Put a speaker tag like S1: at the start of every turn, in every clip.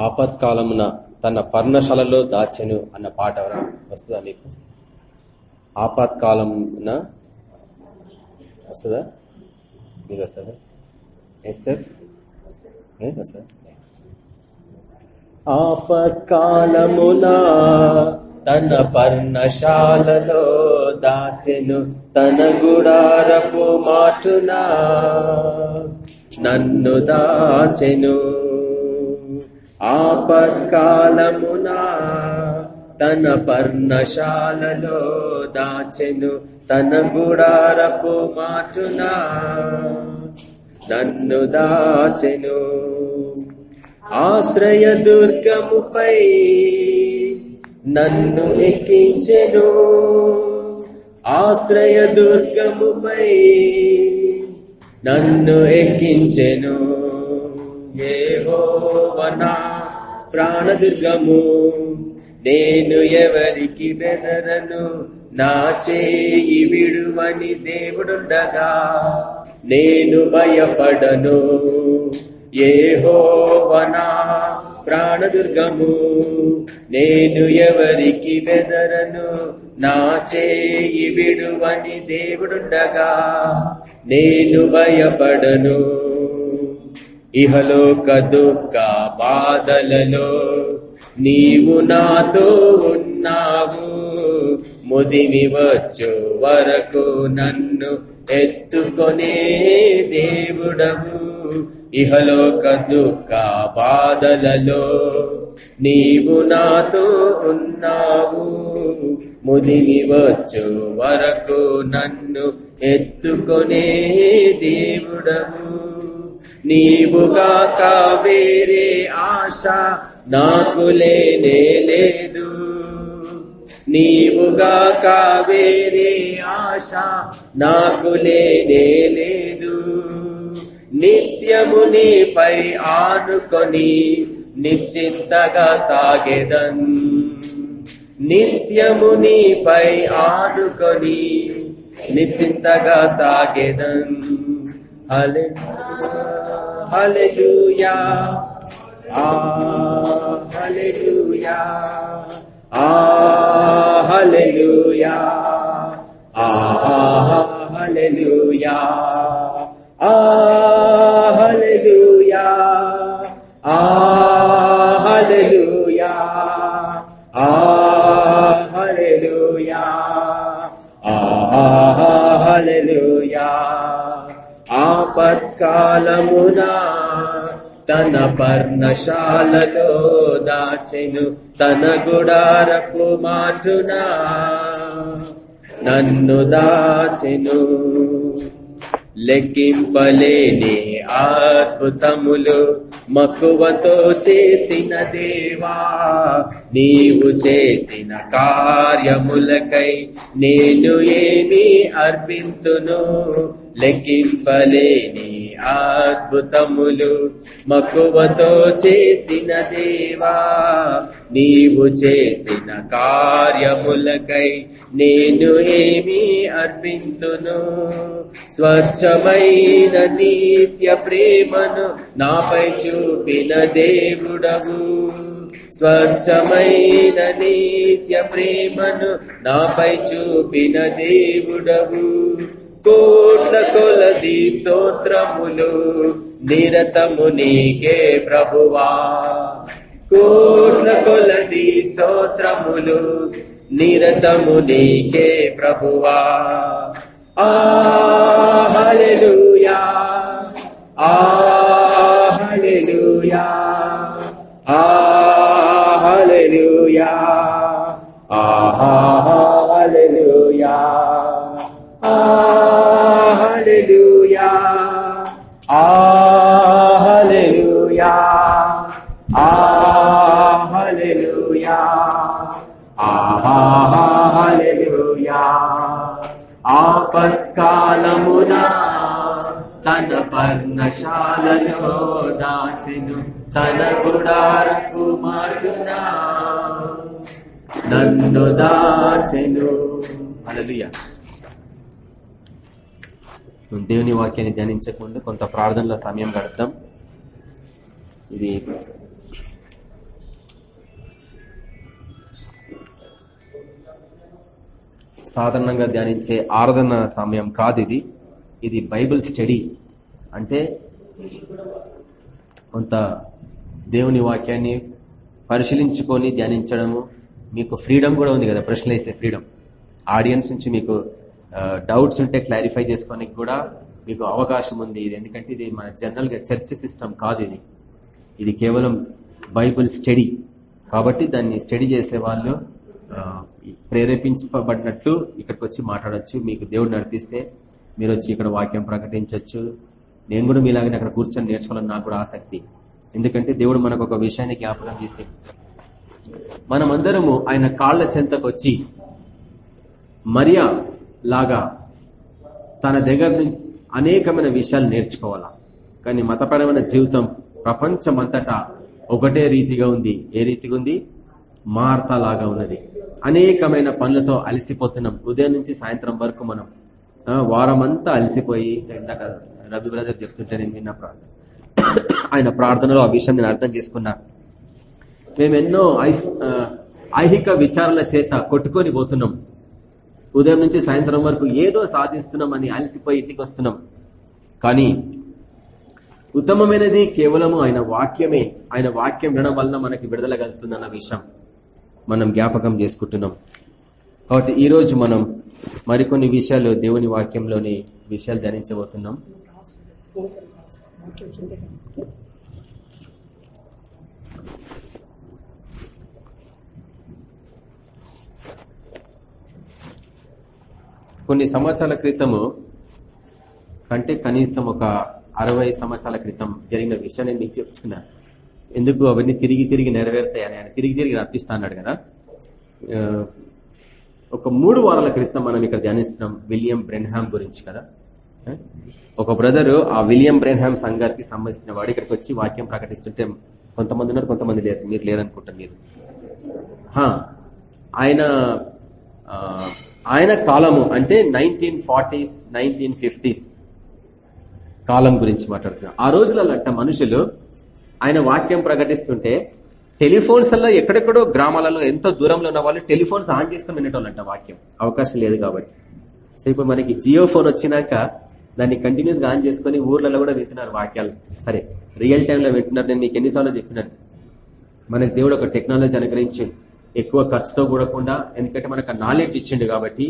S1: ఆపత్కాలమున తన పర్ణశాలలో దాచెను అన్న పాట వస్తుందా నీకు? ఆపత్కాలమున వస్తుందా? నీకు వస్తుందా? ఎస్టర్ వస్తుందా ఆపత్కాలమున తన పర్ణశాలలో దాచెను తన గుడారపు మాటునా నన్ను దాచెను. ఆపత్కాలమునా తన పర్ణశాలలో దాచెను తన గుడారపు మాటునా నన్ను దాచెను. ఆశ్రయ దుర్గముపై నన్ను ఎక్కించెను. ఆశ్రయ దుర్గముపై నన్ను ఎక్కించెను. ఏహోవనా ప్రాణదుర్గము. నేను ఎవరికి బెదరను? నా చేయి విడువని దేవుడుండగా. నేను భయపడను. ఏహోవనా ప్రాణదుర్గము. నేను ఎవరికి బెదరను? నా చేయి విడువని దేవుడుండగా. నేను భయపడను. ఇహలోక దుఃఖ బాధలలో నీవు నాతో ఉన్నావు. ముదిమి వచ్చు వరకు నన్ను ఎత్తుకొనే దేవుడవు. ఇహలోక దుఃఖ బాధలలో నీవు నాతో ఉన్నావు. ముదిమి వచ్చు వరకు నన్ను ఎత్తుకొనే దేవుడవు. నీవుగాక వేరే ఆశ నాకు లేనే లేదు. నీవుగాక వేరే ఆశ నాకు లేనే లేదు. నిత్యము నీపై ఆనుకొని నిశ్చింతగా సాగెదన్. నిత్యము నీపై ఆనుకొని నిశ్చింతగా సాగెదన్. Hallelujah. Hallelujah. Ah, hallelujah. Ah, hallelujah. Ah, hallelujah. Ah, hallelujah. Ah, తన పర్ణశాలలో దాచెను తన గుడారపు మాటునా. నన్ను దాచెను లెక్కింపలేని అద్భుతములు మక్కువతో చేసిన దేవా. నీవు చేసిన కార్యములకై నేను ఏమి అర్పింతును? లెక్కింపలేని అద్భుతములు మక్కువతో చేసిన దేవా నీవు చేసిన కార్యములకై నేను ఏమి అర్పింతును. స్వచ్ఛమైన నిత్య ప్రేమను నాపై చూపిన దేవుడవు. స్వచ్ఛమైన నిత్య ప్రేమను నాపై చూపిన దేవుడవు. కోట్ల కొలది స్తోత్రములు నిరతము నీకే ప్రభువా. కోట్ల కొలది స్తోత్రములు నిరతము నీకే ప్రభువా. ఆ హల్లెలూయా. ఆ ఆహా ఆ హల్లెలూయా. Hallelujah. Ah, hallelujah. Ah, hallelujah. Ah, hallelujah. ఆపత్కాలమునా తన పర్ణశాలలో దాచెను తన గుడారకు మార్చునా నన్ను దాచెను అలలియా దేవుని వాక్యాన్ని ధ్యానించకముందు కొంత ప్రార్థనలో సమయం గడుద్దాం ఇది సాధారణంగా ధ్యానించే ఆరాధన సమయం కాదు ఇది. ఇది బైబిల్ స్టడీ. అంటే కొంత దేవుని వాక్యాన్ని పరిశీలించుకొని ధ్యానించడము మీకు ఫ్రీడమ్ కూడా ఉంది కదా ప్రశ్నలు వేసే ఫ్రీడమ్. ఆడియన్స్ నుంచి మీకు డౌట్స్ ఉంటే క్లారిఫై చేసుకోనికి కూడా మీకు అవకాశం ఉంది ఇది. ఎందుకంటే ఇది మన జనరల్గా చర్చ్ సిస్టమ్ కాదు ఇది. ఇది కేవలం బైబుల్ స్టడీ. కాబట్టి దాన్ని స్టడీ చేసే వాళ్ళు ప్రేరేపించబడినట్లు ఇక్కడికి వచ్చి మాట్లాడచ్చు. మీకు దేవుడు నడిపిస్తే మీరు వచ్చి ఇక్కడ వాక్యం ప్రకటించవచ్చు నేను కూడా మీలాగనే అక్కడ కూర్చొని నేర్చుకోవాలని నాకు కూడా ఆసక్తి. ఎందుకంటే దేవుడు మనకు ఒక విషయాన్ని జ్ఞాపకం చేసి మనమందరము ఆయన కాళ్ళ చెంతకొచ్చి మరియా లాగా తన దగ్గర నుంచి అనేకమైన విషయాలు నేర్చుకోవాలా. కానీ మతపరమైన జీవితం ప్రపంచమంతటా ఒకటే రీతిగా ఉంది. ఏ రీతిగా ఉంది? మార్త లాగా ఉన్నది. అనేకమైన పనులతో అలసిపోతున్నాం. ఉదయం నుంచి సాయంత్రం వరకు మనం ఆ, వారమంతా అలసిపోయి ఇందాక రవి బ్రదర్ చెప్తుంటే నేను విన్న ప్రార్థన ఆయన ప్రార్థనలో ఆ విషయం నేను అర్థం చేసుకున్నా. మేమెన్నో ఐస్- ఐహిక విచారాల చేత కొట్టుకొని పోతున్నాం. ఉదయం నుంచి సాయంత్రం వరకు ఏదో సాధిస్తున్నాం అని అలసిపోయి ఇంటికి వస్తున్నాం. కానీ ఉత్తమమైనది కేవలము ఆయన వాక్యమే. ఆయన వాక్యం వినడం వలన మనకి విడుదల కలుగుతుందన్న విషయం మనం జ్ఞాపకం చేసుకుంటున్నాం. కాబట్టి ఈరోజు మనం మరికొన్ని విషయాలు దేవుని వాక్యంలోని విషయాలు ధ్యానించబోతున్నాం. కొన్ని సంవత్సరాల క్రితము అంటే కనీసం ఒక అరవై సంవత్సరాల క్రితం జరిగిన విషయాన్ని మీకు చెప్తున్నా. ఎందుకు అవన్నీ తిరిగి తిరిగి నెరవేరుతాయని ఆయన తిరిగి తిరిగి రప్పిస్తా అన్నాడు కదా. ఒక మూడు వారాల క్రితం మనం ఇక్కడ ధ్యానిస్తున్నాం విలియం బ్రెన్హామ్ గురించి కదా. ఒక బ్రదరు ఆ విలియం బ్రెన్హామ్ సంఘానికి సంబంధించిన వాడు ఇక్కడికి వచ్చి వాక్యం ప్రకటిస్తుంటే కొంతమంది ఉన్నారు కొంతమంది లేరు. మీరు లేరనుకుంటారు మీరు. ఆయన ఆయన కాలము అంటే నైన్టీన్ ఫార్టీస్ నైన్టీన్ ఫిఫ్టీస్ కాలం గురించి మాట్లాడుతున్నారు ఆ రోజులలో మనుషులు ఆయన వాక్యం ప్రకటిస్తుంటే టెలిఫోన్స్ అలా ఎక్కడెక్కడో గ్రామాలలో ఎంతో దూరంలో ఉన్న వాళ్ళు టెలిఫోన్స్ ఆన్ చేసుకుని వినేటోళ్ళంట వాక్యం. అవకాశం లేదు కాబట్టి. సో ఇప్పుడు మనకి జియో ఫోన్ వచ్చినాక దాన్ని కంటిన్యూస్గా ఆన్ చేసుకుని ఊర్లలో కూడా వింటున్నారు వాక్యాలు. సరే రియల్ టైంలో వింటున్నారు నేను మీకు ఎన్నిసార్లు చెప్పినాను. మనకు దేవుడు ఒక టెక్నాలజీ అనుగ్రహించిండు. ఎక్కువ ఖర్చుతో కూడకుండా ఎందుకంటే మనకు నాలెడ్జ్ ఇచ్చిండు కాబట్టి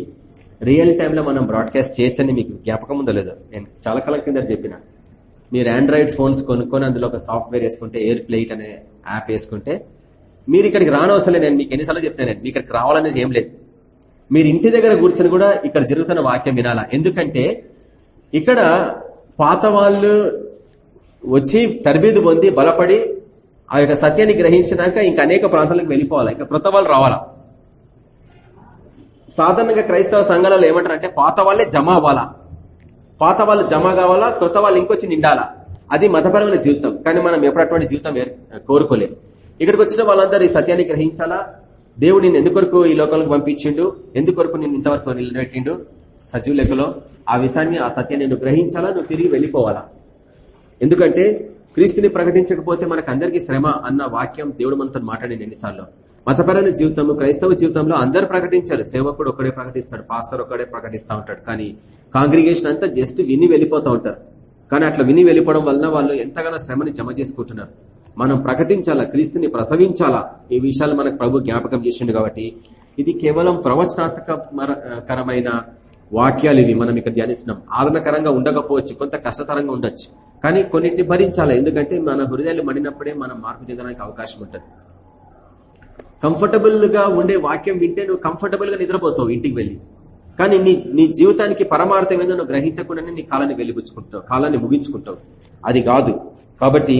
S1: రియల్ టైంలో మనం బ్రాడ్కాస్ట్ చేయొచ్చని మీకు జ్ఞాపకం ఉందో లేదో నేను చాలా కాలం కింద చెప్పిన. మీరు ఆండ్రాయిడ్ ఫోన్స్ కొనుక్కొని అందులో ఒక సాఫ్ట్వేర్ వేసుకుంటే ఎయిర్ ప్లేట్ అనే యాప్ వేసుకుంటే మీరు ఇక్కడికి రానవసరం నేను మీకు ఎన్నిసార్లు చెప్పినా నేను మీకు ఇక్కడికి రావాలనేది ఏం లేదు. మీరు ఇంటి దగ్గర కూర్చొని కూడా ఇక్కడ జరుగుతున్న వాక్యం వినాలా? ఎందుకంటే ఇక్కడ పాత వాళ్ళు వచ్చి తరబీదు పొంది బలపడి ఆ యొక్క సత్యాన్ని గ్రహించినాక ఇంకా అనేక ప్రాంతాలకు వెళ్ళిపోవాలా. ఇంకా క్రొత్త వాళ్ళు రావాలా? సాధారణంగా క్రైస్తవ సంఘాలలో ఏమంటారంటే పాత వాళ్ళే జమ అవ్వాలా? పాత వాళ్ళు జమ కావాలా? క్రొత్త వాళ్ళు ఇంకొచ్చి నిండాలా? అది మతపరమైన జీవితం. కానీ మనం ఎప్పుడు అటువంటి జీవితం కోరుకోలేం. ఇక్కడికి వచ్చిన వాళ్ళందరూ ఈ సత్యాన్ని గ్రహించాలా? దేవుడు నిన్ను ఎందుకొరకు ఈ లోకాలకు పంపించిండు? ఎందుకొరకు నిన్ను ఇంతవరకు నిలబెట్టిండు? సజీవ లెక్కలో ఆ విషయాన్ని ఆ సత్యాన్ని నువ్వు గ్రహించాలా? నువ్వు తిరిగి వెళ్ళిపోవాలా? ఎందుకంటే క్రీస్తుని ప్రకటించకపోతే మనకు అందరికీ శ్రమ అన్న వాక్యం దేవుడు మనతో మాట్లాడింది ఎన్నిసార్లు. మతపరమైన జీవితము క్రైస్తవ జీవితంలో అందరు ప్రకటించారు. సేవకుడు ఒక్కడే ప్రకటిస్తాడు పాస్టర్ ఒక్కడే ప్రకటిస్తూ ఉంటాడు. కానీ కాంగ్రిగేషన్ అంతా జస్ట్ విని వెళ్ళిపోతూ ఉంటారు. కానీ అట్లా విని వెళ్ళిపోవడం వలన వాళ్ళు ఎంతగానో శ్రమని జమ చేసుకుంటున్నారు. మనం ప్రకటించాలా? క్రీస్తుని ప్రసవించాలా? ఈ విషయాలు మనకు ప్రభు జ్ఞాపకం చేసిండు కాబట్టి ఇది కేవలం ప్రవచనాత్మకరమైన వాక్యాలు ఇవి. మనం ఇక్కడ ధ్యానిస్తున్నాం. ఆదరణకరంగా ఉండకపోవచ్చు కొంత కష్టతరంగా ఉండొచ్చు. కానీ కొన్నింటిని భరించాలి. ఎందుకంటే మన హృదయాలు మడినప్పుడే మనం మార్పు చెందడానికి అవకాశం ఉంటుంది. కంఫర్టబుల్గా ఉండే వాక్యం వింటే నువ్వు కంఫర్టబుల్గా నిద్రపోతావు ఇంటికి వెళ్ళి. కానీ నీ నీ జీవితానికి పరమార్థం ఏదో నువ్వు గ్రహించకుండానే నీ కాలాన్ని వెళ్ళిపుచ్చుకుంటావు కాలాన్ని ముగించుకుంటావు. అది కాదు. కాబట్టి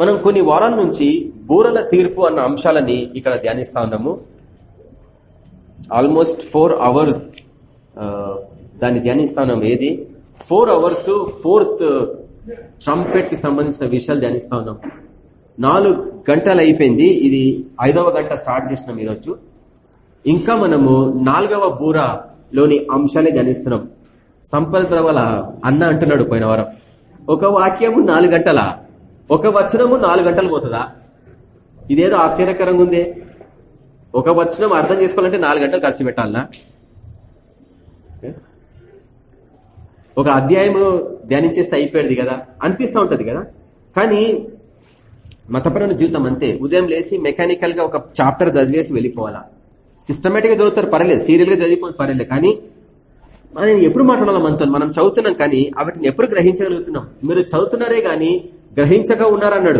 S1: మనం కొన్ని వారాల నుంచి బూరల తీర్పు అన్న అంశాలని ఇక్కడ ధ్యానిస్తా ఉన్నాము. ఆల్మోస్ట్ ఫోర్ అవర్స్ దాన్ని ధ్యానిస్తా ఉన్నాం ఏది? ఫోర్ అవర్స్ ఫోర్త్ ట్రంపెట్కి సంబంధించిన విషయాలు ధ్యానిస్తా ఉన్నాం. నాలుగు గంటలు అయిపోయింది. ఇది ఐదవ గంట స్టార్ట్ చేసినాం ఈరోజు. ఇంకా మనము నాలుగవ బూరలోని అంశాలే ధ్యానిస్తున్నాం. సంపద ప్రబల అన్న అంటున్నాడు పోయిన వారం. ఒక వాక్యము నాలుగు గంటల? ఒక వచనము నాలుగు గంటలు పోతుందా? ఇదేదో ఆశ్చర్యకరంగా ఉందే. ఒక వచనం అర్థం చేసుకోవాలంటే నాలుగు గంటలు ఖర్చు పెట్టాలనా? ఒక అధ్యాయము ధ్యానించేస్తే అయిపోయేది కదా? అనిపిస్తూ ఉంటది కదా? కానీ మతపరమైన జీవితం అంతే. ఉదయం లేసి మెకానికల్గా ఒక చాప్టర్ చదివేసి వెళ్ళిపోవాలా? సిస్టమేటిక్గా చదువుతారు పర్లేదు సీరియల్గా చదివిపోయి పర్లేదు కానీ మనం ఎప్పుడు మాట్లాడాలి మనతో? మనం చదువుతున్నాం కానీ వాటిని ఎప్పుడు గ్రహించగలుగుతున్నాం? మీరు చదువుతున్నారే గాని గ్రహించగా ఉన్నారన్నాడు.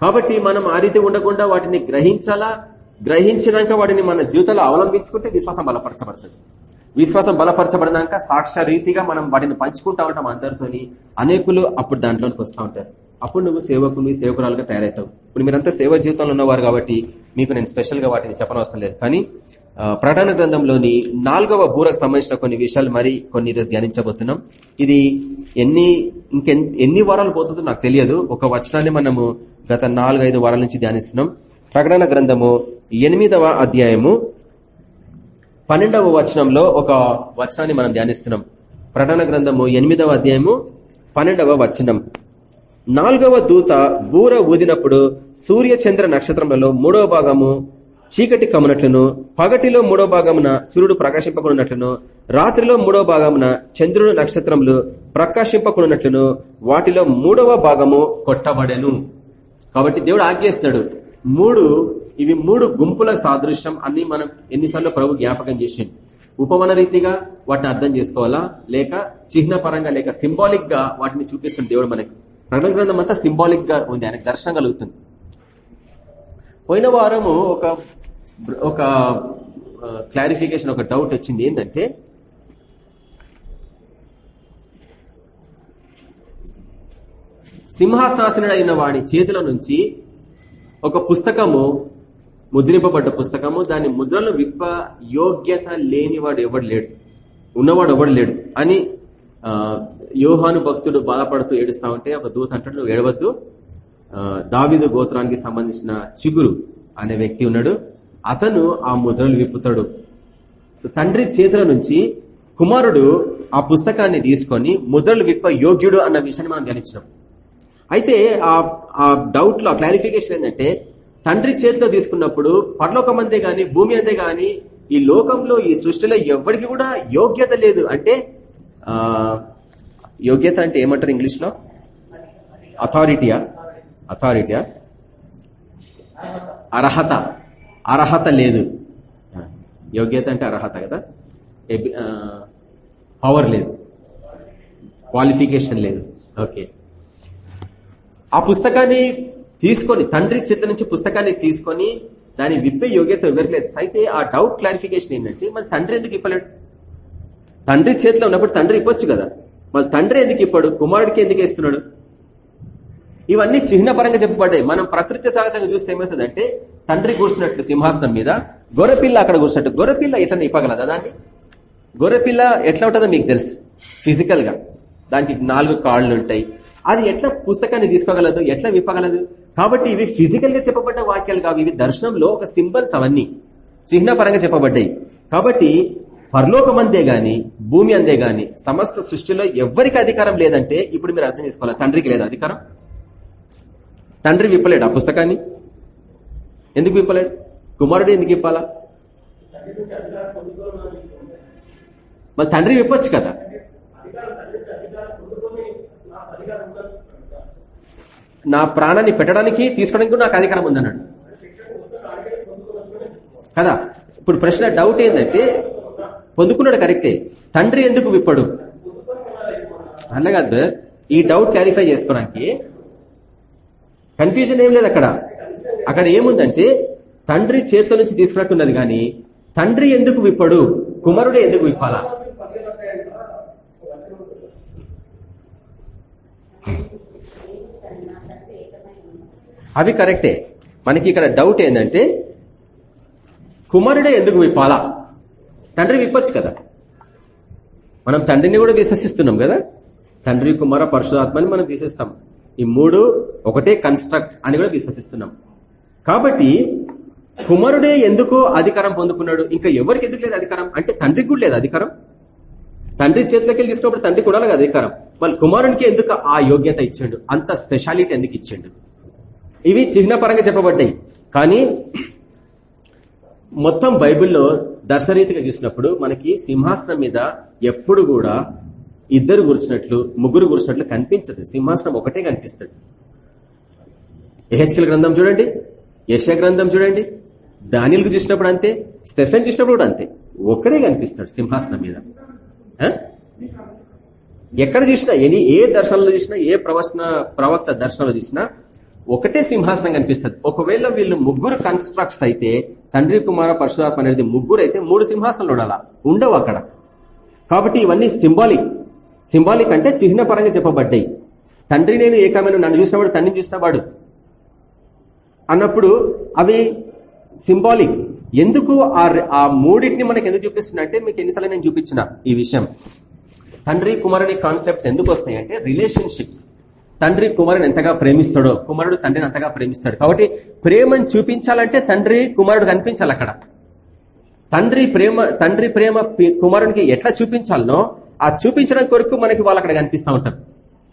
S1: కాబట్టి మనం ఆ రీతి ఉండకుండా వాటిని గ్రహించాలా? గ్రహించినాక వాటిని మన జీవితంలో అవలంబించుకుంటే విశ్వాసం బలపరచబడుతుంది. విశ్వాసం బలపరచబడినాక సాక్ష్య రీతిగా మనం వాటిని పంచుకుంటా ఉంటాం అందరితోని. అనేకులు అప్పుడు దాంట్లోకి వస్తూ ఉంటారు. అప్పుడు నువ్వు సేవకులు సేవకురాలుగా తయారవుతావు ఇప్పుడు మీరంతా సేవ జీవితంలో ఉన్నవారు కాబట్టి మీకు నేను స్పెషల్గా వాటిని చెప్పనవసరం లేదు. కానీ ప్రకటన గ్రంథంలోని నాలుగవ బూరకు సంబంధించిన కొన్ని విషయాలు మరి కొన్ని రోజు ధ్యానించబోతున్నాం. ఇది ఎన్ని ఇంకెన్ ఎన్ని వారాలు పోతుందో నాకు తెలియదు. ఒక వచనాన్ని మనము గత నాలుగైదు వారాల నుంచి ధ్యానిస్తున్నాం. ప్రకటన గ్రంథము ఎనిమిదవ అధ్యాయము పన్నెండవ వచనంలో ఒక వచనాన్ని మనం ధ్యానిస్తున్నాం. ప్రకటన గ్రంథము ఎనిమిదవ అధ్యాయము పన్నెండవ వచనం. నాలుగవ దూత బూర ఊదినప్పుడు సూర్య చంద్ర నక్షత్రములలో మూడవ భాగము చీకటి కమ్మునట్లును పగటిలో మూడో భాగమున సూర్యుడు ప్రకాశింపకున్నట్లును రాత్రిలో మూడో భాగమున చంద్రుడు నక్షత్రములు ప్రకాశింపకున్నట్లును వాటిలో మూడవ భాగము కొట్టబడెను. కాబట్టి దేవుడు ఆజ్ఞేస్తున్నాడు మూడు ఇవి మూడు గుంపుల సాదృశ్యం అన్ని మనం ఎన్నిసార్లు ప్రభు జ్ఞాపకం చేసింది ఉపమన రీతిగా వాటిని అర్థం చేసుకోవాలా? లేక చిహ్న పరంగా లేక సింబాలిక్గా వాటిని చూపిస్తుంది దేవుడు మనకి. ప్రకటన గ్రంథం అంతా సింబాలిక్గా ఉంది ఆయనకు దర్శనం కలుగుతుంది. పోయిన వారము ఒక ఒక క్లారిఫికేషన్ ఒక డౌట్ వచ్చింది. ఏంటంటే సింహాసనాసనుడైన వాడి చేతుల నుంచి ఒక పుస్తకము ముద్రింపబడ్డ పుస్తకము. దాని ముద్రలు విప్ప యోగ్యత లేనివాడు ఎవడు లేడు. ఉన్నవాడు ఎవడు లేడు అని యోహాను భక్తుడు బాధపడుతూ ఏడుస్తా ఉంటే ఒక దూత అంటాడు నువ్వు ఏడవద్దు. దావిదు గోత్రానికి సంబంధించిన చిగురు అనే వ్యక్తి ఉన్నాడు. అతను ఆ ముద్రలు విప్పుతాడు. తండ్రి చేతుల నుంచి కుమారుడు ఆ పుస్తకాన్ని తీసుకొని ముద్రలు విప్ప యోగ్యుడు అన్న విషయాన్ని మనం ధ్యానించినాం. అయితే ఆ డౌట్లో క్లారిఫికేషన్ ఏంటంటే తండ్రి చేతిలో తీసుకున్నప్పుడు పరలోకం అంతే గాని భూమి అంతే గాని ఈ లోకంలో ఈ సృష్టిలో ఎవరికి కూడా యోగ్యత లేదు. అంటే యోగ్యత అంటే ఏమంటారు ఇంగ్లీష్లో? అథారిటీయా అథారిటీయా అర్హత. అర్హత లేదు. యోగ్యత అంటే అర్హత కదా? పవర్ లేదు. క్వాలిఫికేషన్ లేదు. ఓకే ఆ పుస్తకాన్ని తీసుకొని తండ్రి చేతుల నుంచి పుస్తకాన్ని తీసుకొని దాని విప్పే యోగ్యత ఇవ్వట్లేదు అయితే ఆ డౌట్ క్లారిఫికేషన్ ఏంటంటే మన తండ్రి ఎందుకు ఇప్పలేడు తండ్రి చేతిలో ఉన్నప్పుడు తండ్రి ఇవ్వచ్చు కదా. మన తండ్రి ఎందుకు ఇప్పాడు కుమారుడికి ఎందుకు ఇస్తున్నాడు ఇవన్నీ చిహ్నపరంగా చెప్పబడ్డాయి. మనం ప్రకృతి సహజంగా చూస్తే ఏమవుతుందంటే తండ్రి కూర్చున్నట్లు సింహాసనం మీద గొర్రెపిల్ల అక్కడ కూర్చున్నట్టు. గొర్రెపిల్ల ఎట్లా ఇప్పగలదా దాన్ని? గొర్రెపిల్ల ఎట్లా ఉంటుందో మీకు తెలుసు ఫిజికల్గా. దానికి నాలుగు కాళ్ళు ఉంటాయి. అది ఎట్లా పుస్తకాన్ని తీసుకోగలదు ఎట్లా విప్పగలదు? కాబట్టి ఇవి ఫిజికల్గా చెప్పబడ్డ వాక్యాలు కావు. ఇవి దర్శనంలో ఒక సింబల్స్ అవన్నీ. చిహ్నపరంగా చెప్పబడ్డాయి. కాబట్టి పరలోకం అందే గాని భూమి అందే గాని సమస్త సృష్టిలో ఎవరికి అధికారం లేదంటే ఇప్పుడు మీరు అర్థం చేసుకోవాలి? తండ్రికి లేదు అధికారం? తండ్రి విప్పలేడు ఆ పుస్తకాన్ని? ఎందుకు విప్పలేడు? కుమారుడు ఎందుకు విప్పాలా? మరి తండ్రి విప్పొచ్చు కదా. నా ప్రాణాన్ని పెట్టడానికి తీసుకోవడానికి నాకు అధికారం ఉందన్నాడు. కదా? ఇప్పుడు ప్రశ్న డౌట్ ఏంటంటే పొందుకున్నాడు కరెక్టే తండ్రి ఎందుకు విప్పడు? కాదు ఈ డౌట్ క్లారిఫై చేసుకోవడానికి కన్ఫ్యూజన్ ఏం లేదు అక్కడ. అక్కడ ఏముందంటే తండ్రి చేతుల నుంచి తీసుకున్నట్టున్నది కానీ తండ్రి ఎందుకు విప్పడు? కుమారుడే ఎందుకు విప్పాలా? అవి కరెక్టే. మనకి ఇక్కడ డౌట్ ఏంటంటే కుమారుడే ఎందుకు విప్పాలా? తండ్రి విప్పొచ్చు కదా. మనం తండ్రిని కూడా విశ్వసిస్తున్నాం కదా. తండ్రి కుమార పరశురాత్మని మనం విశ్వసిస్తాం. ఈ మూడు ఒకటే కన్స్ట్రక్ట్ అని కూడా విశ్వసిస్తున్నాం. కాబట్టి కుమారుడే ఎందుకు అధికారం పొందుకున్నాడు? ఇంకా ఎవరికి ఎందుకు లేదు అధికారం? అంటే తండ్రికి కూడా లేదు అధికారం. తండ్రి చేతిలోకి వెళ్ళి తీసుకున్నప్పుడు తండ్రి కూడా అధికారం. వాళ్ళు కుమారునికి ఎందుకు ఆ యోగ్యత ఇచ్చాడు? అంత స్పెషాలిటీ ఎందుకు ఇచ్చాడు? ఇవి చిహ్నపరంగా చెప్పబడ్డాయి. కానీ మొత్తం బైబిల్లో దర్శరీతిగా చూసినప్పుడు మనకి సింహాసనం మీద ఎప్పుడు కూడా ఇద్దరు గురిచినట్లు ముగ్గురు గురిచినట్లు కనిపించదు. సింహాసనం ఒకటే కనిపిస్తుంది. ఎహెచ్కల్ గ్రంథం చూడండి యశ గ్రంథం చూడండి దానిలకు చూసినప్పుడు అంతే స్టెఫెన్ చూసినప్పుడు కూడా అంతే. ఒక్కడే కనిపిస్తాడు సింహాసనం మీద. ఎక్కడ చూసినా ఎనీ ఏ దర్శనంలో చూసినా ఏ ప్రవచన ప్రవక్త దర్శనంలో చూసినా ఒకటే సింహాసనం కనిపిస్తుంది. ఒకవేళ వీళ్ళు ముగ్గురు కన్స్ట్రక్ట్స్ అయితే తండ్రి కుమార పరశురాత్మ అనేది ముగ్గురు అయితే మూడు సింహాసనాలు ఉండాలా? ఉండవు అక్కడ. కాబట్టి ఇవన్నీ సింబాలిక్ సింబాలిక్ అంటే చిహ్నపరంగా చెప్పబడ్డాయి. తండ్రి నేను ఏకమైన నన్ను చూసినవాడు తండ్రిని చూసినవాడు. అన్నప్పుడు అవి సింబాలిక్ ఎందుకు ఆ ఆ మూడింటిని మనకు ఎందుకు చూపిస్తున్నా అంటే మీకు ఎన్నిసార్లు నేను చూపించిన ఈ విషయం. తండ్రి కుమారుని కాన్సెప్ట్స్ ఎందుకు వస్తాయి అంటే రిలేషన్షిప్స్ తండ్రి కుమారుని ఎంతగా ప్రేమిస్తాడో కుమారుడు తండ్రిని అంతగా ప్రేమిస్తాడు. కాబట్టి ప్రేమను చూపించాలంటే తండ్రి కుమారుడు కనిపించాలి అక్కడ. తండ్రి ప్రేమ తండ్రి ప్రేమ కుమారునికి ఎట్లా చూపించాలనో ఆ చూపించడం కొరకు మనకి వాళ్ళు అక్కడ కనిపిస్తూ ఉంటారు.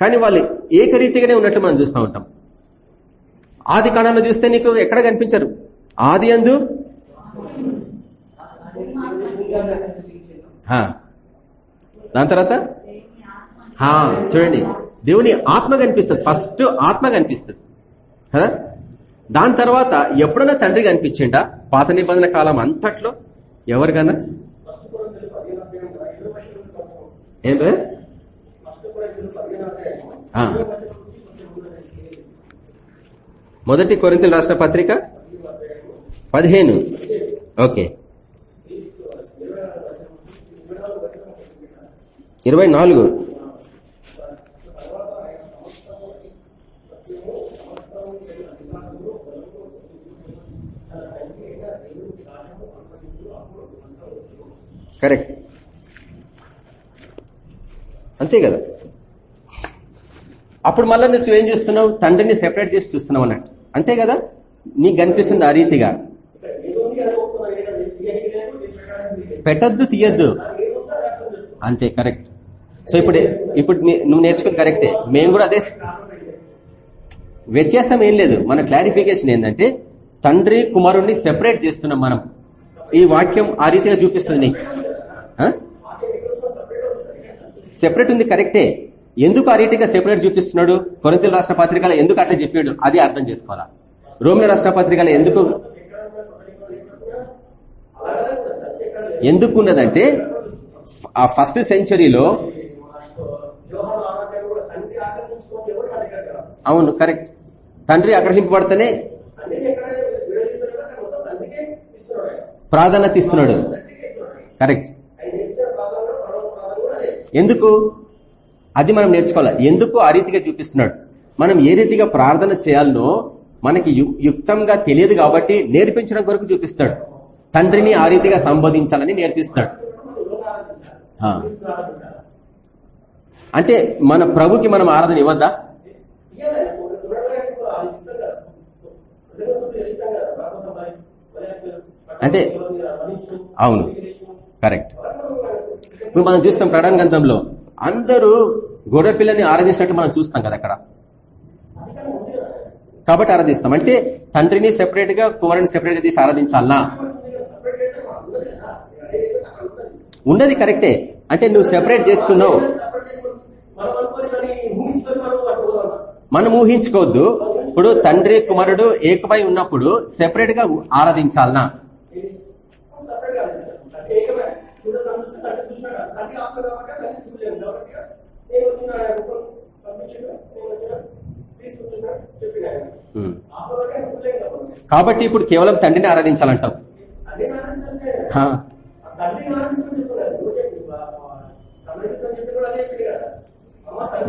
S1: కానీ వాళ్ళు ఏకరీతిగానే ఉన్నట్లు మనం చూస్తూ ఉంటాం. ఆది కాలంలో చూస్తే నీకు ఎక్కడ కనిపించరు? ఆది అందు? దాని తర్వాత? చూడండి. దేవుని ఆత్మ కనిపిస్తుంది. ఫస్ట్ ఆత్మ కనిపిస్తుంది. కదా? దాని తర్వాత ఎప్పుడన్నా తండ్రి కనిపించిండా? పాత నిబంధన కాలం అంతట్లో ఎవరికన్నా? ఏం మొదటి కొరింతలు రాసిన పత్రిక? పదిహేను. ఓకే. ఇరవై నాలుగు. కరెక్ట్. అంతే కదా? అప్పుడు మళ్ళీ నువ్వు ఏం చేస్తున్నావు? తండ్రిని సెపరేట్ చేసి చూస్తున్నావు అన్నట్టు. అంతే కదా? నీకు కనిపిస్తుంది ఆ రీతిగా. పెట్టద్దు తీయద్దు. అంతే కరెక్ట్. సో ఇప్పుడు ఇప్పుడు నువ్వు నేర్చుకుంది కరెక్టే. మేము కూడా అదే వ్యత్యాసం ఏం లేదు. మన క్లారిఫికేషన్ ఏంటంటే తండ్రి కుమారుణ్ణి సెపరేట్ చేస్తున్నాం మనం. ఈ వాక్యం ఆ రీతిగా చూపిస్తుంది నీకు. సెపరేట్ ఉంది కరెక్టే ఎందుకు ఆ రీతిగా సెపరేట్ చూపిస్తున్నాడు? కొరింతల రాష్ట్ర పత్రికలో ఎందుకు అట్లా చెప్పాడు? అది అర్థం చేసుకోవాలా. రోమిల రాష్ట్ర పత్రికలో ఎందుకు ఎందుకు ఉన్నదంటే ఆ ఫస్ట్ సెంచరీలో అవును కరెక్ట్ తండ్రి ఆకర్షింపబడితేనే ప్రాధాన్యత ఇస్తున్నాడు. కరెక్ట్ ఎందుకు? అది మనం నేర్చుకోవాలి. ఎందుకు ఆ రీతిగా చూపిస్తున్నాడు? మనం ఏ రీతిగా ప్రార్థన చేయాలనో మనకి యు- యుక్తంగా తెలియదు కాబట్టి నేర్పించడం కొరకు చూపిస్తాడు తండ్రిని ఆ రీతిగా సంబోధించాలని నేర్పిస్తాడు అంటే మన ప్రభుకి మనం ఆరాధన ఇవ్వద్దా? అంటే అవును. కరెక్ట్. ఇప్పుడు మనం చూస్తాం ప్రడాన్ గ్రంథంలో అందరూ గొర్రె పిల్లని ఆరాధించినట్టు మనం చూస్తాం కదా అక్కడ. కాబట్టి ఆరాధిస్తాం. అంటే తండ్రిని సెపరేట్గా కుమారుని సెపరేట్గా తీసి ఆరాధించాలనా ఉన్నది కరెక్టే. అంటే నువ్వు సెపరేట్ చేస్తున్నావు. మనం ఊహించుకోవద్దు. ఇప్పుడు తండ్రి కుమారుడు ఏకమై ఉన్నప్పుడు సెపరేట్గా ఆరాధించాలనా కాబట్టి ఇప్పుడు కేవలం తండ్రిని ఆరాధించాలంటావు.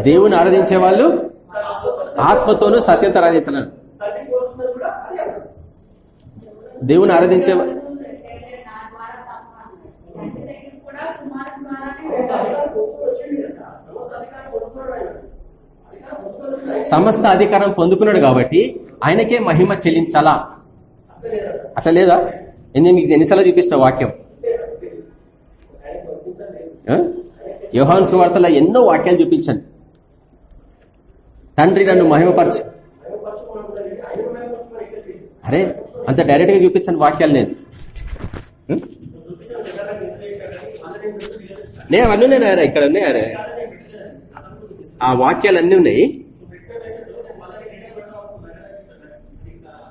S1: దేవుని ఆరాధించే వాళ్ళు ఆత్మతోనూ సత్యంతో ఆరాధించాలని దేవుని ఆరాధించే సమస్త అధికారం పొందుకున్నాడు కాబట్టి ఆయనకే మహిమ చెల్లించాలా? అట్లా లేదా? నేను మీకు ఎన్నిసార్లు చూపించిన వాక్యం? యోహాన్ సువార్తలో ఎన్నో వాక్యాలు చూపించండి తండ్రి నన్ను మహిమపరచు. అరే అంత డైరెక్ట్గా చూపించాను వాక్యాలు నేను. నే నేను అవన్నీ ఉన్నాయారా ఇక్కడ ఉన్నాయారా ఆ వాక్యాలు అన్నీ ఉన్నాయి.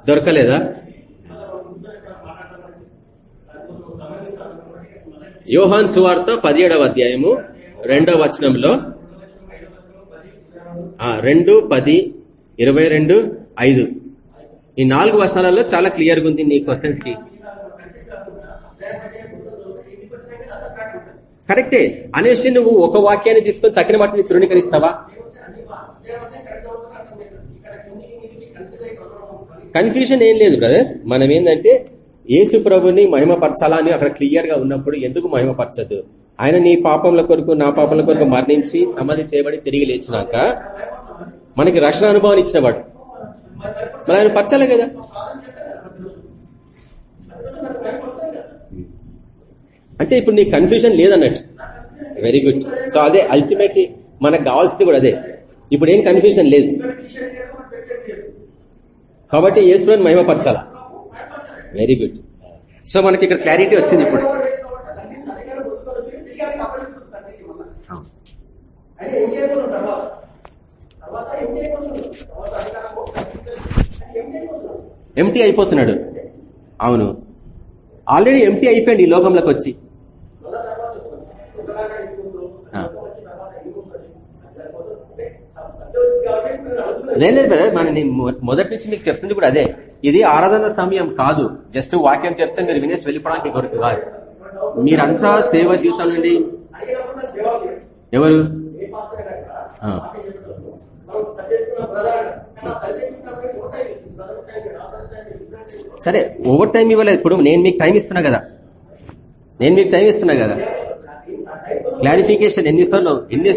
S1: దొరకలేదా? యోహాన్ సువార్త పదిహేడవ అధ్యాయము రెండవ వచనంలో రెండు పది ఇరవై రెండు ఐదు. ఈ నాలుగు వర్షాలలో చాలా క్లియర్గా ఉంది నీ క్వశ్చన్స్ కరెక్టే. అనేసి నువ్వు ఒక వాక్యాన్ని తీసుకొని తగిన వాటిని తృణీకరిస్తావా? కన్ఫ్యూజన్ ఏం లేదు బ్రదర్ మనం ఏంటంటే యేసు ప్రభుని మహిమపరచాలా అని అక్కడ క్లియర్గా ఉన్నప్పుడు ఎందుకు మహిమపరచదు? ఆయన నీ పాపంల కొరకు నా పాపంల కొరకు మరణించి సమాధి చేయబడి తిరిగి లేచినాక మనకి రక్షణ అనుభవాన్ని ఇచ్చినవాడు. మరి ఆయన పరచాలే కదా? అంటే ఇప్పుడు నీ కన్ఫ్యూజన్ లేదన్నట్టు. వెరీ గుడ్ సో అదే అల్టిమేట్లీ మనకు కావాల్సింది కూడా అదే. ఇప్పుడు ఏం కన్ఫ్యూజన్ లేదు. కాబట్టి యేసుప్రభుని మహిమపరచాలా? వెరీ గుడ్ సో మనకి ఇక్కడ క్లారిటీ వచ్చింది ఇప్పుడు. ఎంటీ అయిపోతున్నాడు. అవును. ఆల్రెడీ ఎంటీ అయిపోయింది ఈ లోకంలోకి వచ్చి. లేదు లేదు మన నేను మొదటి నుంచి మీకు చెప్తుంది కూడా అదే. ఇది ఆరాధన సమయం కాదు. జస్ట్ వాక్యం చెప్తే మీరు వినేసి వెళ్ళిపోవడానికి కొరకు కాదు. మీరంతా సేవ జీవితం నుండి ఎవరు? సరే ఓవర్ టైం ఇవ్వలేదు. ఇప్పుడు నేను మీకు టైం ఇస్తున్నా కదా. నేను మీకు టైం ఇస్తున్నా కదా. క్లారిఫికేషన్ ఎన్నిసార్లు ఎన్ని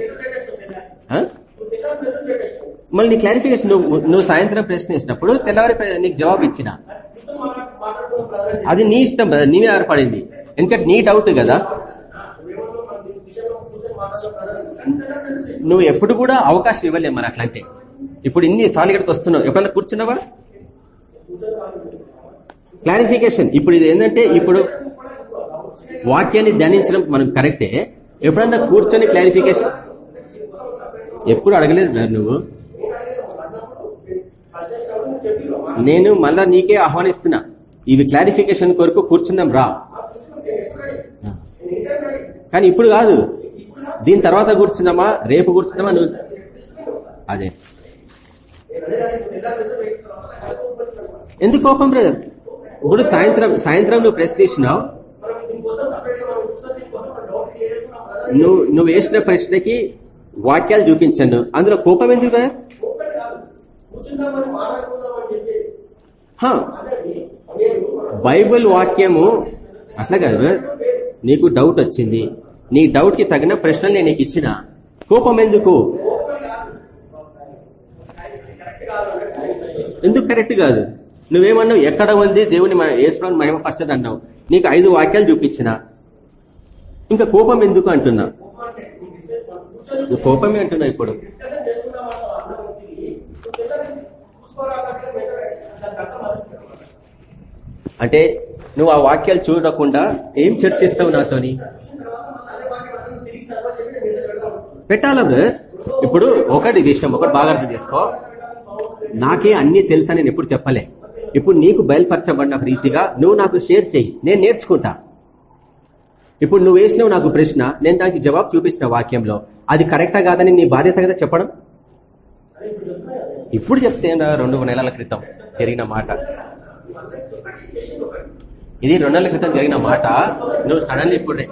S1: మళ్ళీ నీ క్లారిఫికేషన్ నువ్వు నువ్వు సాయంత్రం ప్రశ్నించినప్పుడు తెల్లవారి నీకు జవాబు ఇచ్చిన. అది నీ ఇష్టం కదా నీ మీద ఆధారపడింది ఎందుకంటే నీ డౌట్ కదా. నువ్వు ఎప్పుడు కూడా అవకాశం ఇవ్వలేము మరి అట్లంటే. ఇప్పుడు ఇన్ని సార్లు ఇక్కడికి వస్తున్నావు. ఎప్పుడన్నా కూర్చున్నావా? క్లారిఫికేషన్ ఇప్పుడు ఇది ఏంటంటే ఇప్పుడు వాక్యాన్ని ధ్యానించడం మనం కరెక్టే. ఎప్పుడన్నా కూర్చొని క్లారిఫికేషన్ ఎప్పుడు అడగలేదు నువ్వు? నేను మళ్ళా నీకే ఆహ్వానిస్తున్నా. ఇవి క్లారిఫికేషన్ కొరకు కూర్చున్నాం రా. కానీ ఇప్పుడు కాదు. దీని తర్వాత కూర్చున్నామా? రేపు కూర్చున్నామా? నువ్వు అదే. ఎందుకు కోపం బ్రదర్? ఇప్పుడు సాయంత్రం సాయంత్రం నువ్వు ప్రశ్న ఇచ్చినావు నువ్వు నువ్వు వేసిన ప్రశ్నకి వాక్యాలు చూపించాను అందులో కోపం ఎందుకు బ్రదర్ బైబుల్ బైబిల్ వాక్యము అట్లా కాదు బ్రదర్. నీకు డౌట్ వచ్చింది. నీ డౌట్కి తగిన ప్రశ్నలు నేను నీకు ఇచ్చిన. కోపం ఎందుకు? ఎందుకు కరెక్ట్ కాదు? నువ్వేమన్నావు? ఎక్కడ ఉంది దేవుని ఏసులోని మహిమపరచదు అన్నావు నీకు ఐదు వాక్యాలు చూపించిన. ఇంకా కోపం ఎందుకు అంటున్నా? నువ్వు కోపమే అంటున్నావు ఇప్పుడు. అంటే నువ్వు ఆ వాక్యాలు చూడకుండా ఏం చర్చిస్తావు నాతోని? పెట్టాలా ఇప్పుడు ఒకటి విషయం ఒకటి బాగా అర్థం చేసుకో. నాకే అన్ని తెలుసా నేను ఎప్పుడు చెప్పలే. ఇప్పుడు నీకు బయలుపరచబడిన రీతిగా నువ్వు నాకు షేర్ చేయి. నేను నేర్చుకుంటా. ఇప్పుడు నువ్వు వేసినావు నాకు ప్రశ్న నేను దానికి జవాబు చూపించిన వాక్యంలో. అది కరెక్టా కాదని నీ బాధ్యత కదా చెప్పడం? ఇప్పుడు చెప్తే రెండు నెలల క్రితం జరిగిన మాట. ఇది రెండు నెలల క్రితం జరిగిన మాట. నువ్వు సడన్లీ ఇప్పుడే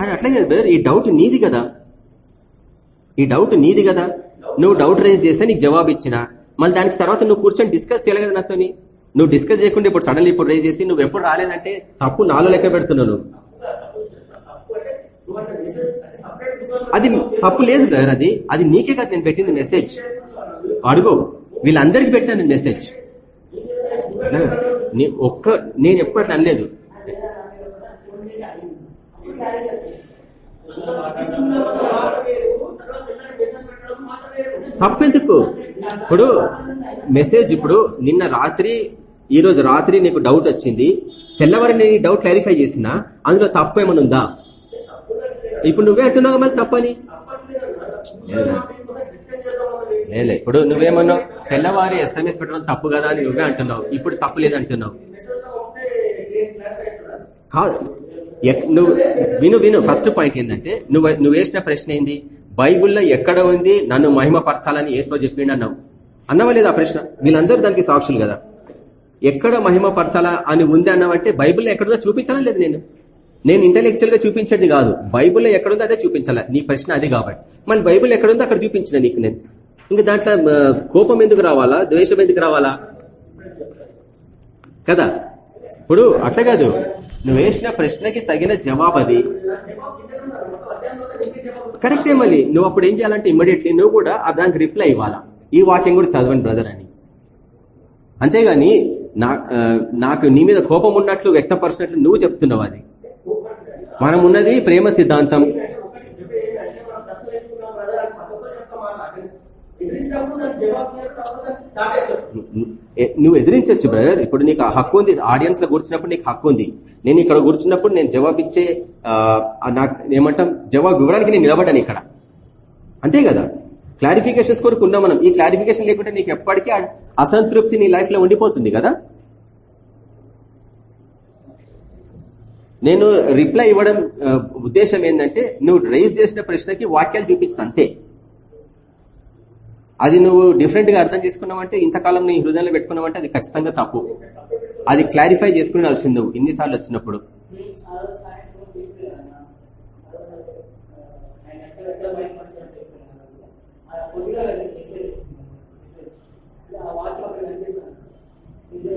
S1: అని అట్లే కదా బ్రదర్ ఈ డౌట్ నీది కదా. ఈ డౌట్ నీది కదా. నువ్వు డౌట్ రేజ్ చేస్తే నీకు జవాబు ఇచ్చిన. మళ్ళీ దానికి తర్వాత నువ్వు కూర్చొని డిస్కస్ చేయాలి కదా నాతోని. నువ్వు డిస్కస్ చేయకుండా ఇప్పుడు సడన్లీ ఇప్పుడు రేజ్ చేసి నువ్వు ఎప్పుడు రాలేదంటే తప్పు నాలో లెక్క పెడుతున్నావు అది తప్పు లేదు బ్రదర్ అది. అది నీకే కదా నేను పెట్టింది మెసేజ్ అడుగు. వీళ్ళందరికి పెట్టాను మెసేజ్ ఒక్క నేను ఎప్పుడు అట్లా అనలేదు. తప్పెందుకు ఇప్పుడు మెసేజ్ ఇప్పుడు నిన్న రాత్రి ఈ రోజు రాత్రి నీకు డౌట్ వచ్చింది. తెల్లవారి నేను డౌట్ క్లారిఫై చేసినా అందులో తప్పు ఏమైనా ఉందా? ఇప్పుడు నువ్వే అంటున్నావు మరి తప్పని. లేదా? ఇప్పుడు నువ్వేమన్నావు? తెల్లవారి ఎస్ఎంఎస్ పెట్టడం తప్పు కదా అని నువ్వే అంటున్నావు. ఇప్పుడు తప్పు లేదంటున్నావు. కాదు. ఎక్- నువ్వు విను విను. ఫస్ట్ పాయింట్ ఏంటంటే నువ్వు నువ్వు వేసిన ప్రశ్న ఏంది? బైబుల్లో ఎక్కడ ఉంది? నన్ను మహిమపరచాలని ఏసులో చెప్పిండు అన్నావు అన్నవా లేదా ప్రశ్న? వీళ్ళందరూ దానికి సాక్షులు కదా. ఎక్కడ మహిమపరచాలా అని ఉంది అన్నావంటే బైబుల్లో ఎక్కడుందో చూపించాలా లేదు నేను? నేను ఇంటెలెక్చువల్గా చూపించేది కాదు. బైబిల్లో ఎక్కడుందో అదే చూపించాలా? నీ ప్రశ్న అది కాబట్టి. మళ్ళీ బైబుల్ ఎక్కడుందో అక్కడ చూపించిన నీకు నేను. ఇంకా దాంట్లో కోపం ఎందుకు రావాలా? ద్వేషం ఎందుకు రావాలా? కదా? ఇప్పుడు అట్లా కాదు. నువ్వు వేసిన ప్రశ్నకి తగిన జవాబు అది. కరెక్టే మళ్ళీ. నువ్వు అప్పుడు ఏం చేయాలంటే ఇమ్మీడియట్లీ నువ్వు కూడా దానికి రిప్లై ఇవ్వాలా. ఈ వాక్యం కూడా చదవండి బ్రదర్ అని. అంతేగాని నాకు నీ మీద కోపం ఉన్నట్లు వ్యక్తపరిచినట్లు నువ్వు చెప్తున్నావు అది. మనం ఉన్నది ప్రేమ సిద్ధాంతం. నువ్వు ఎదిరించవచ్చు బ్రదర్. ఇప్పుడు నీకు ఆ హక్కు ఉంది. ఆడియన్స్లో కూర్చున్నప్పుడు నీకు హక్కు ఉంది. నేను ఇక్కడ కూర్చున్నప్పుడు నేను జవాబిచ్చే ఇచ్చే నాకు ఏమంటాం జవాబు ఇవ్వడానికి నేను నిలబడ్డాను ఇక్కడ. అంతే కదా? క్లారిఫికేషన్స్ కొరకు ఉన్నాం మనం. ఈ క్లారిఫికేషన్ లేకుంటే నీకు ఎప్పటికీ అసంతృప్తి నీ లైఫ్లో ఉండిపోతుంది కదా? నేను రిప్లై ఇవ్వడం ఉద్దేశం ఏంటంటే నువ్వు రైజ్ చేసిన ప్రశ్నకి వాక్యాలు చూపించిన అంతే. అది నువ్వు డిఫరెంట్గా అర్థం చేసుకున్నావంటే ఇంతకాలం నీ హృదయంలో పెట్టుకున్నావంటే అది ఖచ్చితంగా తప్పు. అది క్లారిఫై చేసుకుని నువ్వు. ఇన్నిసార్లు వచ్చినప్పుడు.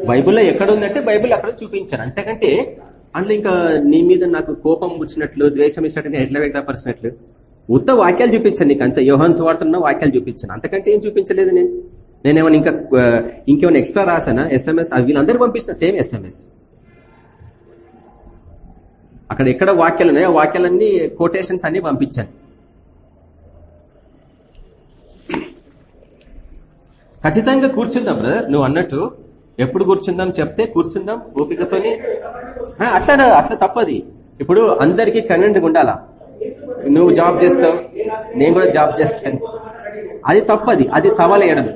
S1: బైబుల్లో ఎక్కడ ఉందంటే బైబుల్ అక్కడ చూపించారు. అంతకంటే అందులో ఇంకా నీ మీద నాకు కోపం వచ్చినట్లు ద్వేషం ఇచ్చినట్టు నేను ఎట్లా వ్యక్తపరిచినట్లు? ఉత్త వాక్యాలు చూపించాను నీకు అంత. యోహాన్స్ వాడుతున్న వాక్యాలు చూపించాను. అంతకంటే ఏం చూపించలేదు నేను. నేనేమైనా ఇంకా ఇంకేమైనా ఎక్స్ట్రా రాసానా ఎస్ఎంఎస్ వీళ్ళందరూ పంపించిన సేమ్ ఎస్ఎంఎస్ అక్కడ ఎక్కడ వాక్యాలు ఉన్నాయో ఆ వాక్యాలన్నీ కోటేషన్స్ అన్ని పంపించాను. ఖచ్చితంగా కూర్చుందాం బ్రదర్ నువ్వు అన్నట్టు ఎప్పుడు కూర్చుందాం చెప్తే కూర్చుందాం ఓపికతోని. అట్లా అట్లా తప్పది. ఇప్పుడు అందరికీ కన్వెంట్ ఉండాలా? నువ్వు జాబ్ చేస్తావు నేను కూడా జాబ్ చేస్తాను. అది తప్పది అది సవాల్ వేయడం.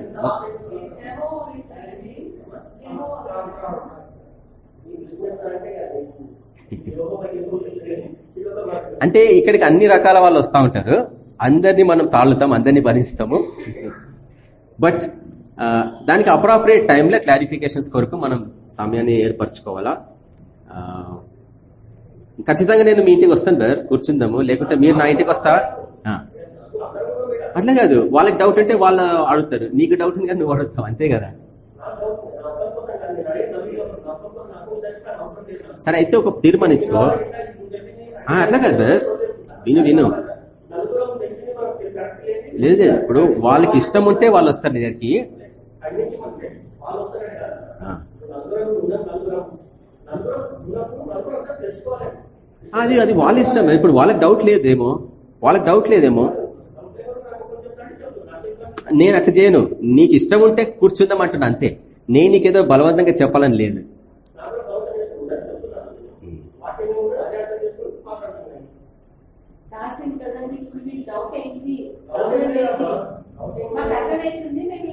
S1: అంటే ఇక్కడికి అన్ని రకాల వాళ్ళు వస్తూ ఉంటారు. అందరినీ మనం తాళుతాం అందరినీ భరిస్తాము. బట్ దానికి అప్రాపరియేట్ టైంలో క్లారిఫికేషన్స్ కొరకు మనం సమయాన్ని ఏర్పరచుకోవాలా? ఖచ్చితంగా నేను మీ ఇంటికి వస్తాను బ్రదర్ కూర్చుందాము. లేకుంటే మీరు నా ఇంటికి వస్తా. అట్లా కాదు. వాళ్ళకి డౌట్ అంటే వాళ్ళు అడుగుతారు. నీకు డౌట్ ఉంది కానీ నువ్వు అడుగుతావు. అంతే కదా? సరే అయితే ఒక తీర్మానించుకో. అట్లా కాదు బ్రదర్ విను విను. లేదు లేదు. ఇప్పుడు వాళ్ళకి ఇష్టం ఉంటే వాళ్ళు వస్తారు అది అది వాళ్ళ ఇష్టం. ఇప్పుడు వాళ్ళకి డౌట్ లేదేమో? వాళ్ళకి డౌట్ లేదేమో? నేను అట్లా చేయను. నీకు ఇష్టం ఉంటే కూర్చుందాం అంటున్నా అంతే. నేను నీకేదో బలవంతంగా చెప్పాలని లేదు.
S2: రాసింది కదండి ఇప్పుడు మీకు డౌట్ ఏంటి? లేదు. మాకు అర్థమవుతుంది మేము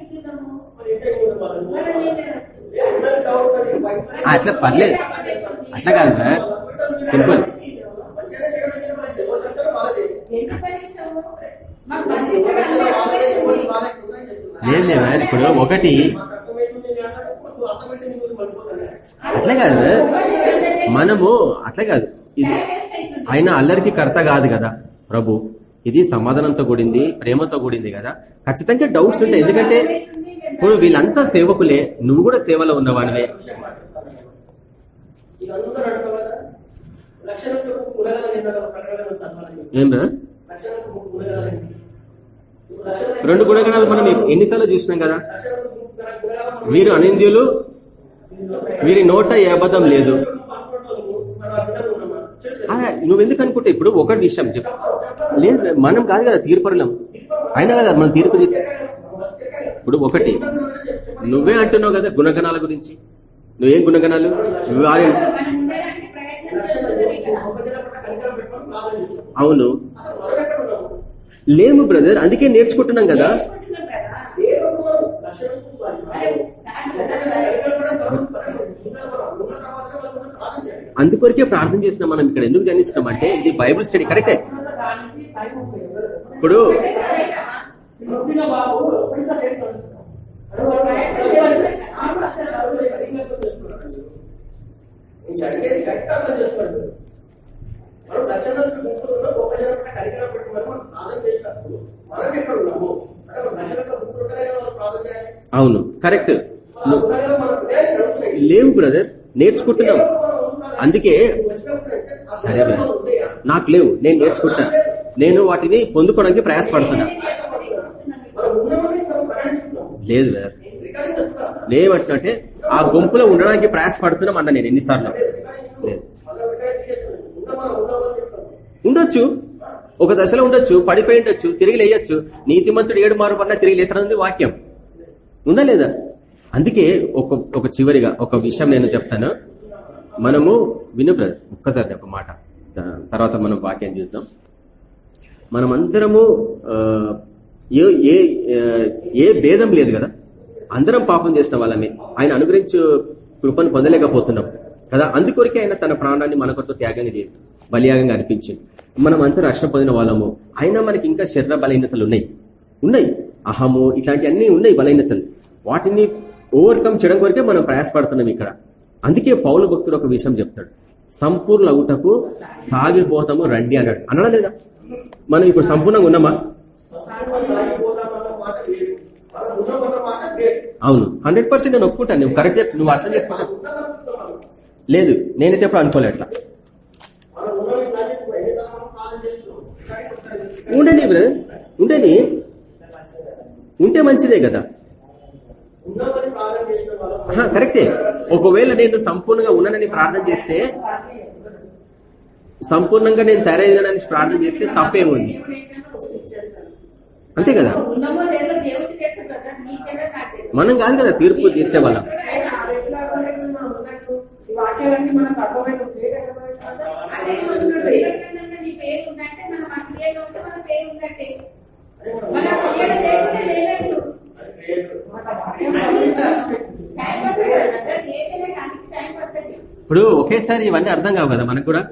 S1: అట్లా పర్లేదు. అట్లా కాదు. సింపుల్. లేదు లేదు. ఇప్పుడు ఒకటి. అట్లా కాదు. మనము అట్లా కాదు. ఇది ఆయన అల్లరికి కర్త కాదు కదా ప్రభు. ఇది సమాధానంతో కూడింది ప్రేమతో కూడింది కదా. ఖచ్చితంగా డౌట్స్ ఉంటాయి. ఎందుకంటే ఇప్పుడు వీళ్ళంతా సేవకులే నువ్వు కూడా సేవలో ఉన్నవాడివే రెండు గుణగణాలు మనం ఎన్నిసార్లు చూసినాం కదా? వీరు అనింద్యులు వీరి నోట ఏ అబద్ధం లేదు. నువ్వెందుకు అనుకుంటే ఇప్పుడు ఒకటి విషయం చెప్పు. లేదు మనం కాదు కదా తీర్పరులం. అయినా కదా మనం తీర్పు తెచ్చు. ఇప్పుడు ఒకటి నువ్వే అంటున్నావు కదా గుణగణాల గురించి. నువ్వేం గుణగణాలు? అవును. లేము బ్రదర్ అందుకే నేర్చుకుంటున్నాం కదా. అందుకొరకే ప్రార్థన చేసినాం మనం ఇక్కడ ఎందుకు ధ్యానిస్తున్నాం అంటే ఇది బైబుల్ స్టడీ కరెక్టే? ఇప్పుడు
S3: చేస్తాడు చదివేది కరెక్ట్ అర్థం చేసుకోండి. మనం సత్యనాథ్ గుంపులో గొప్ప కరికరం మనం ఆనందం చేసినప్పుడు మనం ఎక్కడ ఉన్నాము అంటే ఒక దశరథ గుంపులు ఉంటాయి కదా మనం ప్రార్థన చేయాలి
S1: అవును కరెక్ట్ లేవు బ్రదర్ నేర్చుకుంటున్నాం. అందుకే సరే బ్రదర్ నాకు లేవు నేను నేర్చుకుంటా నేను వాటిని పొందుకోవడానికి ప్రయాసపడుతున్నా. లేదు బ్రదర్
S3: రికార్డింగ్
S1: లేవంటే ఆ గుంపులో ఉండడానికి ప్రయాసపడుతున్నాం అన్న నేను ఎన్నిసార్లు. లేదు. ఉండొచ్చు. ఒక దశలో ఉండొచ్చు పడిపోయి ఉండొచ్చు తిరిగి లేయొచ్చు. నీతిమంతుడు ఏడు మారు పడినా తిరిగి లేసనుంది వాక్యం. ఉందా లేదా? అందుకే ఒక ఒక చివరిగా ఒక విషయం నేను చెప్తాను. మనము విను బ్రదర్ ఒక్కసారి ఒక మాట. తర్వాత మనం వాక్యం చూద్దాం. మనమందరము ఏ ఏ ఏ భేదం లేదు కదా? అందరం పాపం చేసిన వాళ్ళమే. ఆయన అనుగ్రహించు కృపను పొందలేకపోతున్నాం కదా? అందుకొరికే ఆయన తన ప్రాణాన్ని మన కొరకు త్యాగంగా చేసి బలియాగంగా అనిపించింది మనం అంతా రక్షణ పొందిన వాళ్ళము. అయినా మనకి ఇంకా శరీర బలహీనతలు ఉన్నాయి. ఉన్నాయి. అహము ఇట్లాంటివన్నీ ఉన్నాయి బలహీనతలు. వాటిని ఓవర్కమ్ చేయడం కొరకే మనం ప్రయాసపడుతున్నాం ఇక్కడ. అందుకే పౌలు భక్తుడు ఒక విషయం చెప్తాడు. సంపూర్ణ అవుటకు సాగిపోతాము రండి అన్నాడు. అనడా లేదా? మనం ఇప్పుడు సంపూర్ణంగా ఉన్నామా? అవును. హండ్రెడ్ పర్సెంట్ నేను ఒప్పుకుంటాను. నువ్వు కరెక్ట్ చెప్పి. నువ్వు అర్థం చేసుకుంటా లేదు. నేనైతే ఎప్పుడు అనుకోలే అట్లా. ఉండని ఉండని ఉంటే మంచిదే కదా. కరెక్టే. ఒకవేళ నేను సంపూర్ణంగా ఉన్నానని ప్రార్థన చేస్తే సంపూర్ణంగా నేను తయారైనానని ప్రార్థన చేస్తే తప్పేముంది? అంతే కదా? మనం కాదు కదా తీర్పు తీర్చే వాళ్ళం
S2: పేరు ఉందంటే
S1: ఇప్పుడు ఒకేసారి ఇవన్నీ అర్థం కావు కదా మనకు కూడా?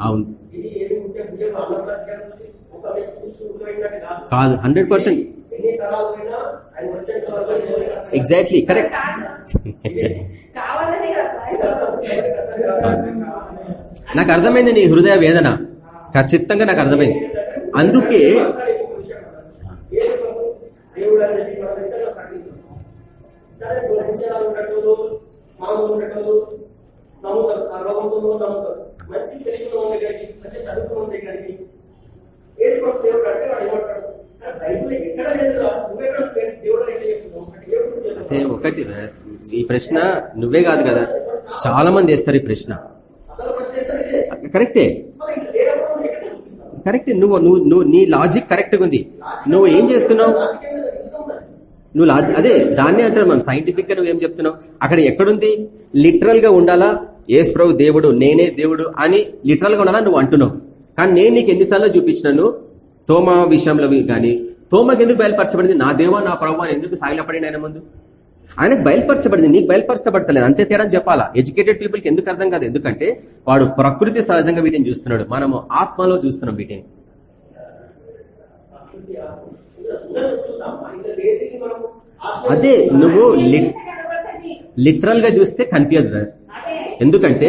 S1: అవును.
S3: కాదు
S1: హండ్రెడ్ పర్సెంట్ ఎగ్జాక్ట్లీ కరెక్ట్ నాకు అర్థమైంది నీ హృదయ వేదన. ఖచ్చితంగా నాకు అర్థమైంది. అందుకే
S3: నమ్ముతారు ఆ రోగంతో నమ్ముతారు మంచి ఉన్న దగ్గరికి మంచి చదువుకున్న దేవుడు అంటే వాడు ఏమంటాడు కానీ బైబిల్ ఎక్కడ లేదు నువ్వెక్కడ దేవుడు అయితే చెప్తున్నావు ఒకటి
S1: ఈ ప్రశ్న నువ్వే కాదు కదా చాలా మంది వేస్తారు ఈ ప్రశ్న. కరెక్టే
S3: మరి ఇంకా లేనప్పుడు నువ్వు ఎక్కడ చూపిస్తావు
S1: కరెక్ట్ నువ్వు నువ్వు నువ్వు నీ లాజిక్ కరెక్ట్గా ఉంది. నువ్వు ఏం చేస్తున్నావు? నువ్వు లాజిక్ అదే దాన్నే అంటారు మనం సైంటిఫిక్గా నువ్వేం చెప్తున్నావు? అక్కడ ఎక్కడుంది? లిటరల్గా ఉండాలా? ఏస్ ప్రభు దేవుడు నేనే దేవుడు అని లిటరల్గా ఉండాలా నువ్వు అంటున్నావు? కానీ నేను నీకు ఎన్నిసార్లు చూపించినాను? తోమా విషయంలో గాని. తోమకి ఎందుకు బయలుపరచబడింది? నా దేవా నా ప్రభు అని ఎందుకు సాగిలపడి ఆయన ముందు? ఆయనకు బయలుపరచబడింది. నీకు బయలుపరచబడతలేదు. అంతే తేడా చెప్పాలా? ఎడ్యుకేటెడ్ పీపుల్కి ఎందుకు అర్థం కాదు? ఎందుకంటే వాడు ప్రకృతి సహజంగా వీటిని చూస్తున్నాడు. మనము ఆత్మలో చూస్తున్నాం వీటిని. అదే నువ్వు లిటరల్గా చూస్తే కనిపించదు ఎందుకంటే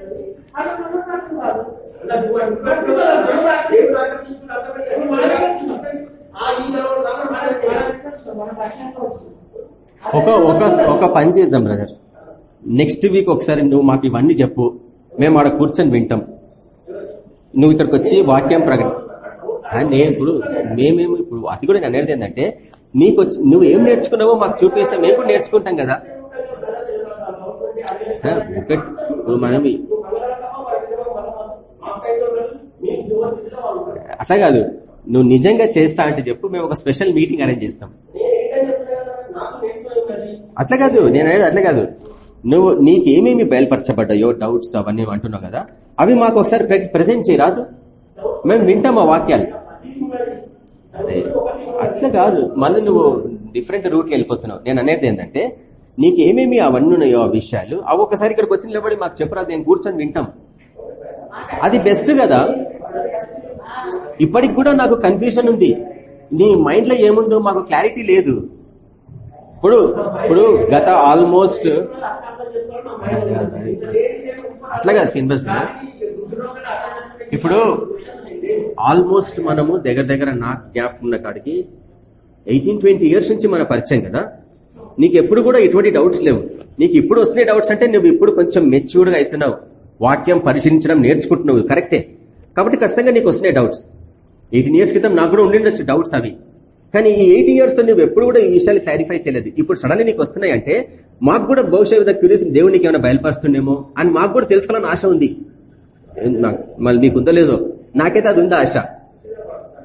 S1: ఒక ఒక ఒక పని చేద్దాం బ్రదర్ నెక్స్ట్ వీక్ ఒకసారి నువ్వు మాకు ఇవన్నీ చెప్పు. మేము ఆడ కూర్చొని వింటాం. నువ్వు ఇక్కడికి వచ్చి వాక్యం ప్రకటన. నేను ఇప్పుడు మేమేమి ఇప్పుడు అది కూడా నేను అనేది ఏంటంటే నీకు వచ్చి నువ్వు ఏం నేర్చుకున్నావో మాకు చూపిస్తే మేము కూడా నేర్చుకుంటాం కదా. ఒకటి ఇప్పుడు మనం అట్లా కాదు. నువ్వు నిజంగా చేస్తా అంటే చెప్పు మేము ఒక స్పెషల్ మీటింగ్ అరేంజ్ చేస్తాం. అట్లా కాదు నేను అనేది అట్లా కాదు. నువ్వు నీకేమేమి బయలుపరచబడ్డాయో డౌట్స్ అవన్నీ అంటున్నావు కదా అవి మాకు ఒకసారి ప్రెసెంట్ చేయరాదు మేము వింటాం ఆ వాక్యాలు. అదే. అట్లా కాదు. మళ్ళీ నువ్వు డిఫరెంట్ రూట్కి వెళ్ళిపోతున్నావు. నేను అనేది ఏంటంటే నీకు ఏమేమి అవన్నీ ఉన్నాయో ఆ విషయాలు అవి ఒకసారి ఇక్కడికి వచ్చిన లేబడి మాకు చెప్పరాదు నేను కూర్చొని వింటాం. అది బెస్ట్ కదా? ఇప్పటికి కూడా నాకు కన్ఫ్యూజన్ ఉంది. నీ మైండ్లో ఏముందో మాకు క్లారిటీ లేదు. ఇప్పుడు ఇప్పుడు గత ఆల్మోస్ట్ అట్లా కదా ఇప్పుడు ఆల్మోస్ట్ మనము దగ్గర దగ్గర నా గ్యాప్ ఉన్న కాడికి ఎయిటీన్ ట్వంటీ ఇయర్స్ నుంచి మన పరిచయం కదా? నీకు ఎప్పుడు కూడా ఎటువంటి డౌట్స్ లేవు. నీకు ఇప్పుడు వస్తున్నాయి డౌట్స్ అంటే నువ్వు ఇప్పుడు కొంచెం మెచ్యూర్డ్గా అవుతున్నావు. వాక్యం పరిశీలించడం నేర్చుకుంటున్నావు. కరెక్టే కాబట్టి ఖచ్చితంగా నీకు వస్తున్నాయి డౌట్స్ ఎయిటీన్ ఇయర్స్ క్రితం నాకు కూడా ఉండిండొచ్చు డౌట్స్ అవి. కానీ ఈ ఎయిటీన్ ఇయర్స్తో నువ్వు ఎప్పుడు కూడా ఈ విషయాలు క్లారిఫై చేయలేదు. ఇప్పుడు సడన్లీ నీకు వస్తున్నాయి అంటే మాకు కూడా భవిష్యత్ క్యూరియస్ దేవునికి ఏమైనా బయలుపరుస్తుండేమో అని మాకు కూడా తెలుసుకోవాలని ఆశ ఉంది. నాకు- మళ్ళీ మీకు ఉందో లేదో? నాకైతే అది ఉందా ఆశ?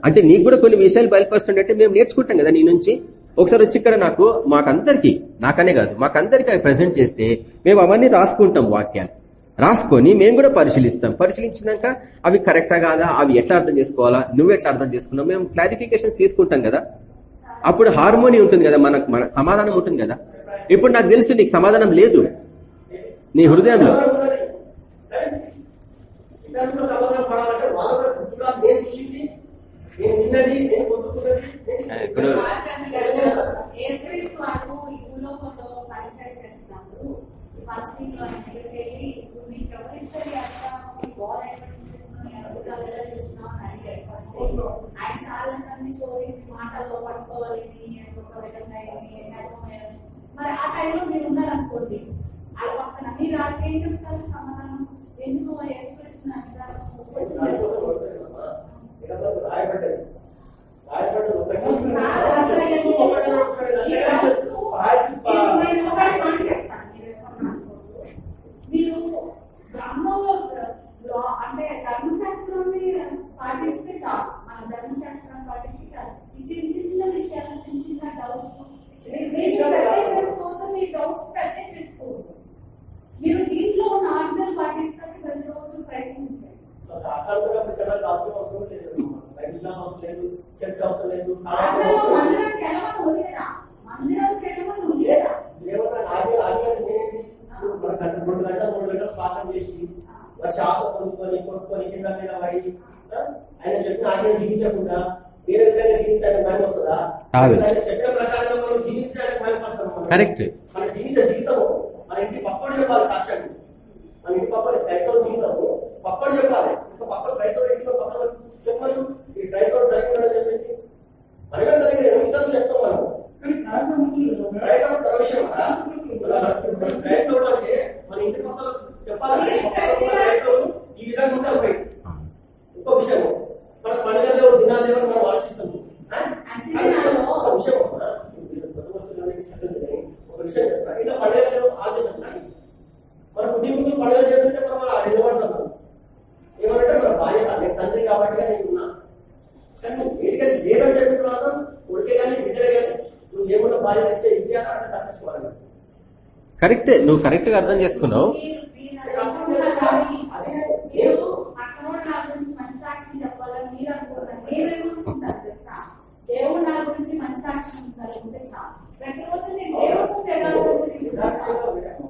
S1: అంటే నీకు కూడా కొన్ని విషయాలు బయలుపరుస్తుండే మేము నేర్చుకుంటాం కదా నీ నుంచి. ఒకసారి వచ్చి ఇక్కడ నాకు మాకందరికి నాకనే కాదు మాకందరికి అవి ప్రజెంట్ చేస్తే మేము అవన్నీ రాసుకుంటాం వాక్యాలు. రాసుకొని మేము కూడా పరిశీలిస్తాం. పరిశీలించినాక అవి కరెక్టా కాదా అవి ఎట్లా అర్థం చేసుకోవాలా నువ్వు ఎట్లా అర్థం చేసుకున్నావు మేము క్లారిఫికేషన్స్ తీసుకుంటాం కదా. అప్పుడు హార్మోని ఉంటుంది కదా మనకు మన సమాధానం ఉంటుంది కదా. ఇప్పుడు నాకు తెలుసు నీకు సమాధానం లేదు. నీ హృదయంలో.
S3: సమాధానం
S1: ఇప్పుడు
S2: ఆయన చాలా మంది శోధించి మాటల్లో పట్టుకోవాలి. మరి ఆ టైంలో మీరు ఉన్నారనుకోండి వాళ్ళ పక్కన మీరు వాళ్ళకి ఏం చెప్తారు సమాధానం ఎందుకు చేస్తారు?
S3: రాయబడ్డది. రాయబడ్డది
S2: మీరు బ్రహ్మలో అంటే ధర్మశాస్త్రాన్ని పాటిస్తే చాలు. మన ధర్మశాస్త్రం పాటిస్తే చాలు. ఈ చిన్న చిన్న విషయాలు చిన్న చిన్న డౌట్స్ మీరు పెద్ద చేసుకోవద్దు మీ డౌట్స్ పెద్ద చేసుకోవద్దు. మీరు దీంట్లో ఉన్న ఆజ్ఞలు పాటిస్తానికి ప్రతిరోజు ప్రయత్నించండి.
S3: చర్చ అవసరం లేదు రెండు గంటలు మూడు గంటలు పాఠం చేసి వచ్చి ఆశ పొందుకొని కొట్టుకొని కింద మీద పడి? ఆయన చెప్పిన ఆజ్ఞ జీవించకుండా వేరే విధంగా జీవించడానికి భయం వస్తుందా. ఆయన చెప్పిన ప్రకారంగా మనం జీవించడానికి జీవిత జీవితం మన ఇంటి పక్కడు చెప్పాలి సాక్ష్యాన్ని మన ఇంటి పక్కన క్రైస్తవ జీవితము పక్కడు చెప్పాలి. ఇంకా పక్కన క్రైస్తవ ఇంటిలో పక్కన చెప్పాలి. ఈ క్రైస్తవ సరిగ్గా చెప్పేసి. మనమే సరిగ్గా ఇతరులు చెప్తాం మనం. క్రైస్తవుడు తన విషయం క్రైస్తవుడు అంటే మన ఇంటి పక్కన చెప్పాలి. పక్కన క్రైస్తవులు ఈ విధంగా ఉంటారు బయట ఇంకో విషయం. మన పండుగలు దినాలు ఏమని మనం ఆలోచిస్తాం. ఆ? ఒక విషయం. ఒక విషయం ఇలా పండుగలు ఆలోచించాలి కుటుంబం పండుగ చేస్తుంటే మనం అలా నిలబడతాం మనం. ఏమంటే మన బాధ్యత నేను తండ్రి కాబట్టి నేను ఉన్నా. కానీ నువ్వు వేడికని లేదని చెప్పిన తర్వాత ఉడికే కానీ బిడ్డలే కానీ నువ్వు ఏమన్నా బాధ్యత ఇచ్చే ఇచ్చారా అంటే తప్పించుకోవాలి.
S1: కరెక్టే నువ్వు కరెక్ట్గా అర్థం చేసుకున్నావు.
S2: దేవుడు నా గురించి ప్రతిరోజు నేను దేవుడు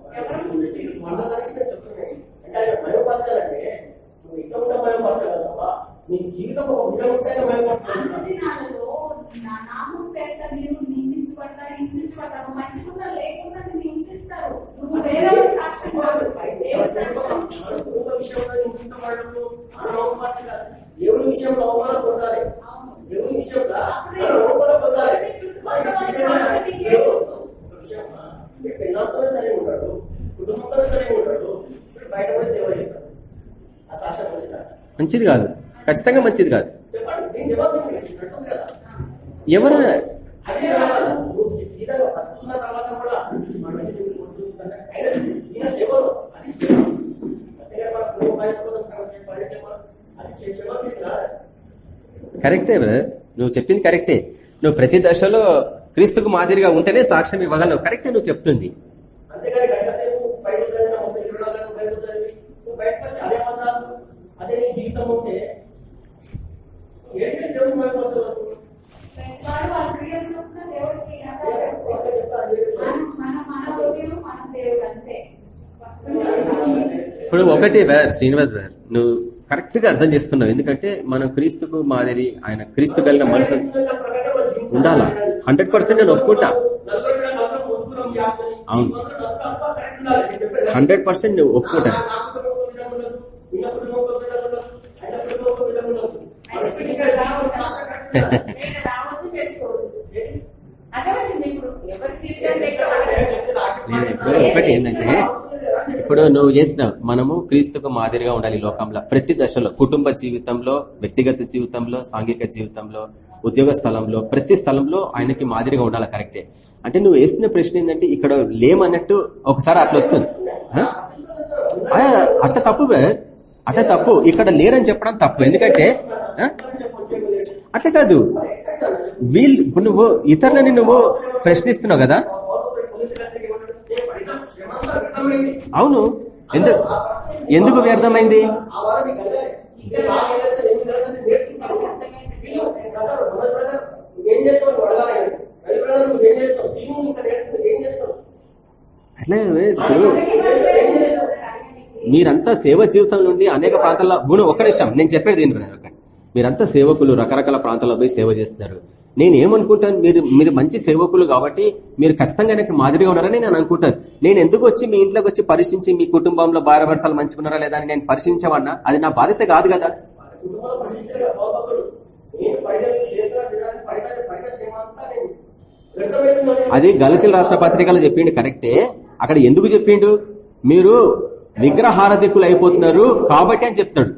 S3: నీ జీవితం ఒక విధంగా ఉంటే భయపడుతున్నావు
S2: నా నామం పేరిట మీరు నిందించబడతారు హింసించబడతారు మంచిగా లేకుండా నిన్ను హింసిస్తారు. నువ్వు వేరే వాళ్ళ సాక్ష్యం కాదు. దేవుడి సాక్ష్యం
S3: దేవుని విషయంలో అవమానం పొందాలి. దేవుని విషయంలో మనం అవమానం పొందాలి. ఎన్నాళ్ళతో సరే ఉన్నాడు కుటుంబం లోపలనే ఉంటాడు ఇప్పుడు బయట పోయి సేవ చేస్తాడు ఆ సాక్ష్యం మంచిదా
S1: మంచిది కాదు. ఖచ్చితంగా మంచిది కాదు. ఎవరు?
S3: కరెక్ట్
S1: నువ్వు చెప్పింది కరెక్టే. నువ్వు ప్రతి దశలో క్రీస్తుకు మాదిరిగా ఉంటేనే సాక్ష్యం ఇవ్వగలవు కరెక్టే నువ్వు చెప్తుంది ఇప్పుడు ఒకటి వేర్ శ్రీనివాస్ వేర్ నువ్వు కరెక్ట్గా అర్థం చేసుకున్నావు ఎందుకంటే మనం క్రీస్తుకు మాదిరి ఆయన క్రీస్తు కలిగిన మనసు ఉండాలా? హండ్రెడ్ పర్సెంట్ నేను ఒప్పుకుంటా. అవును. హండ్రెడ్ పర్సెంట్ నువ్వు ఒప్పుకుంటా.
S2: ఇప్పుడు?
S1: ఒకటి ఏంటంటే ఇప్పుడు నువ్వు చేసినావు మనము క్రీస్తుకు మాదిరిగా ఉండాలి లోకంలో. ప్రతి దశలో కుటుంబ జీవితంలో వ్యక్తిగత జీవితంలో సాంఘిక జీవితంలో ఉద్యోగ స్థలంలో ప్రతి స్థలంలో ఆయనకి మాదిరిగా ఉండాలి కరెక్టే. అంటే నువ్వు వేస్తున్న ప్రశ్న ఏంటంటే ఇక్కడ లేమన్నట్టు ఒకసారి అట్లా వస్తుంది. అట్లా తప్పు బ్రదర్ అట్లా తప్పు. ఇక్కడ లేరని చెప్పడం తప్పు. ఎందుకంటే అట్లా కాదు. వీళ్ళు ఇప్పుడు నువ్వు ఇతరులని నువ్వు ప్రశ్నిస్తున్నావు కదా? అవును. ఎందుకు ఎందుకు వ్యర్థమైంది?
S3: అట్లా
S1: అట్లే ఇప్పుడు మీరంతా సేవ జీవితం నుండి అనేక ప్రాంతాల్లో గుణ ఒక నిమిషం నేను చెప్పేది ఏంటి మీరంతా సేవకులు రకరకాల ప్రాంతాల్లో పోయి సేవ చేస్తున్నారు. నేను ఏమనుకుంటాను మీరు మీరు మంచి సేవకులు కాబట్టి మీరు ఖచ్చితంగా నాకు మాదిరిగా ఉన్నారని నేను అనుకుంటాను. నేను ఎందుకు వచ్చి మీ ఇంట్లోకి వచ్చి పరీక్షించి మీ కుటుంబంలో భార్య భర్తలు మంచిగా ఉన్నారా లేదా అని నేను పరీక్షించమన్నా అది నా బాధ్యత కాదు కదా. అది గలతీలు రాష్ట్ర పత్రికలో చెప్పిండు కరెక్టే. అక్కడ ఎందుకు చెప్పిండు? మీరు విగ్రహారధికులు అయిపోతున్నారు కాబట్టి అని చెప్తాడు.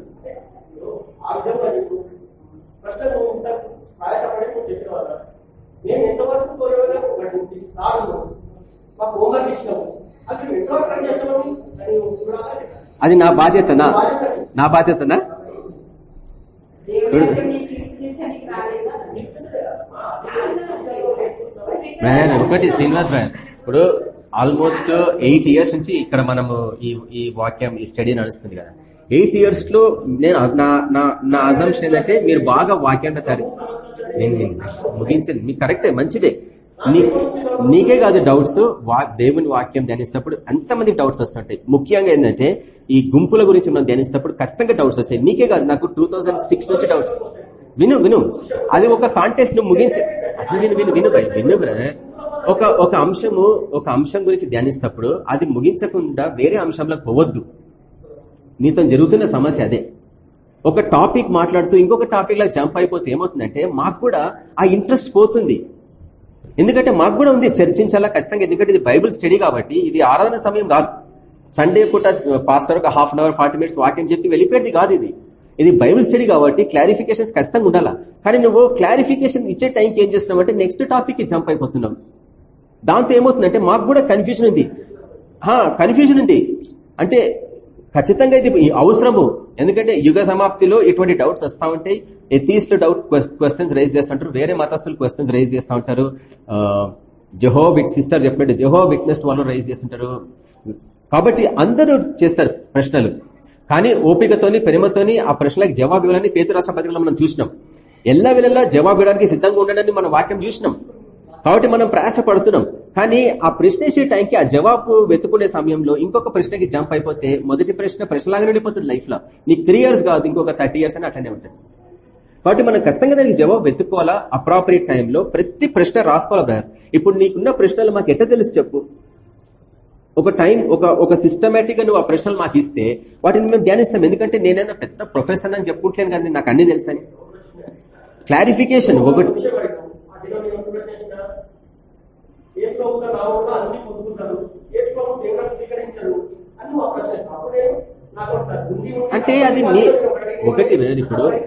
S3: అది
S1: నా బాధ్యతనా? నా బాధ్యతనా? బ్రదర్ ఒకటి శ్రీనివాస్ బ్రదర్. ఇప్పుడు ఆల్మోస్ట్ ఎయిట్ ఇయర్స్ నుంచి ఇక్కడ మనము ఈ ఈ వాక్యం ఈ స్టడీ నడుస్తుంది కదా ఎయిట్ ఇయర్స్లో నేను నా నా నా అజంప్షన్ ఏంటంటే మీరు బాగా వాక్యాన్ని తయారు నేను ముగించండి ముగించింది మీకు కరెక్టే మంచిదే నీ నీకే కాదు డౌట్స్ దేవుని వాక్యం ధ్యానిస్తున్నప్పుడు ఎంతమంది డౌట్స్ వస్తుంటాయి ముఖ్యంగా ఏంటంటే ఈ గుంపుల గురించి మనం ధ్యానిస్తున్నప్పుడు ఖచ్చితంగా డౌట్స్ వస్తాయి నీకే కాదు నాకు టూ నుంచి డౌట్స్ విను విను అది ఒక కాంటెస్ట్ను ముగించే అట్లా విను విను విను విను బ్రదర్ ఒక ఒక అంశము ఒక అంశం గురించి ధ్యానిస్తప్పుడు అది ముగించకుండా వేరే అంశంలోకి పోవద్దు. నీతో జరుగుతున్న సమస్య అదే. ఒక టాపిక్ మాట్లాడుతూ ఇంకొక టాపిక్ లా జంప్ అయిపోతే ఏమవుతుందంటే మాకు కూడా ఆ ఇంట్రెస్ట్ పోతుంది. ఎందుకంటే మాకు కూడా ఉంది చర్చించాలా ఖచ్చితంగా ఎందుకంటే ఇది బైబిల్ స్టడీ కాబట్టి ఇది ఆరాధన సమయం కాదు. సండే పూట పాస్టర్ ఒక half an hour forty minutes వాక్యం చెప్పి వెళ్ళిపోయేది కాదు ఇది. ఇది బైబిల్ స్టడీ కాబట్టి క్లారిఫికేషన్స్ ఖచ్చితంగా ఉండాలా. కానీ నువ్వు క్లారిఫికేషన్ ఇచ్చే టైంకి ఏం చేస్తున్నావు అంటే నెక్స్ట్ టాపిక్కి జంప్ అయిపోతున్నావు. దాంతో ఏమవుతుందంటే మాకు కూడా కన్ఫ్యూజన్ ఉంది. కన్ఫ్యూజన్ ఉంది. అంటే ఖచ్చితంగా ఇది ఈ అవసరము. ఎందుకంటే యుగ సమాప్తిలో ఇటువంటి డౌట్స్ వస్తూ ఉంటాయి. ఎథీస్ట్ డౌట్ క్వశ్చన్స్ రైజ్ చేస్తుంటారు వేరే మతస్థులు క్వశ్చన్స్ రైజ్ చేస్తూ ఉంటారు. జహో విట్ సిస్టర్ చెప్పినట్టు జహో విట్నెస్ వాళ్ళు రైజ్ చేస్తుంటారు కాబట్టి అందరూ చేస్తారు ప్రశ్నలు. కానీ ఓపికతోని ప్రేమతోని ఆ ప్రశ్నలకు జవాబు ఇవ్వాలని పేరు రాష్ట్ర పత్రికలో మనం చూసినాం. ఎల్ల వేళలా జవాబు ఇవ్వడానికి సిద్ధంగా ఉండడాన్ని మన వాక్యం చూసినాం. కాబట్టి మనం ప్రయాస పడుతున్నాం కానీ ఆ ప్రశ్న వేసే టైంకి ఆ జవాబు వెతుకునే సమయంలో ఇంకొక ప్రశ్నకి జంప్ అయిపోతే మొదటి ప్రశ్న ప్రశ్నలాగానే ఉండిపోతుంది లైఫ్లో నీకు త్రీ ఇయర్స్ కాదు ఇంకొక థర్టీ ఇయర్స్ అని అట్లనే ఉంటుంది. కాబట్టి మనం ఖచ్చితంగా దానికి జవాబు వెతుక్కోవాలా? అప్రాపరియేట్ టైంలో ప్రతి ప్రశ్న రాసుకోవాలా బ్రదర్? ఇప్పుడు నీకున్న ప్రశ్నలు మాకు ఎట్ట తెలుసు చెప్పు. ఒక టైం ఒక ఒక సిస్టమేటిక్గా నువ్వు ఆ ప్రశ్నలు మాకు ఇస్తే వాటిని మేము ధ్యానిస్తాం. ఎందుకంటే నేనైనా పెద్ద ప్రొఫెసర్ అని చెప్పుకుంటాను కానీ నాకు అన్ని తెలుసని. క్లారిఫికేషన్ ఒకటి.
S3: ఆ ఒక ప్రశ్న అన్ని ఆ. అప్పుడు
S1: అంటే అది నీ- ఒకటి ఇప్పుడు.
S3: అని.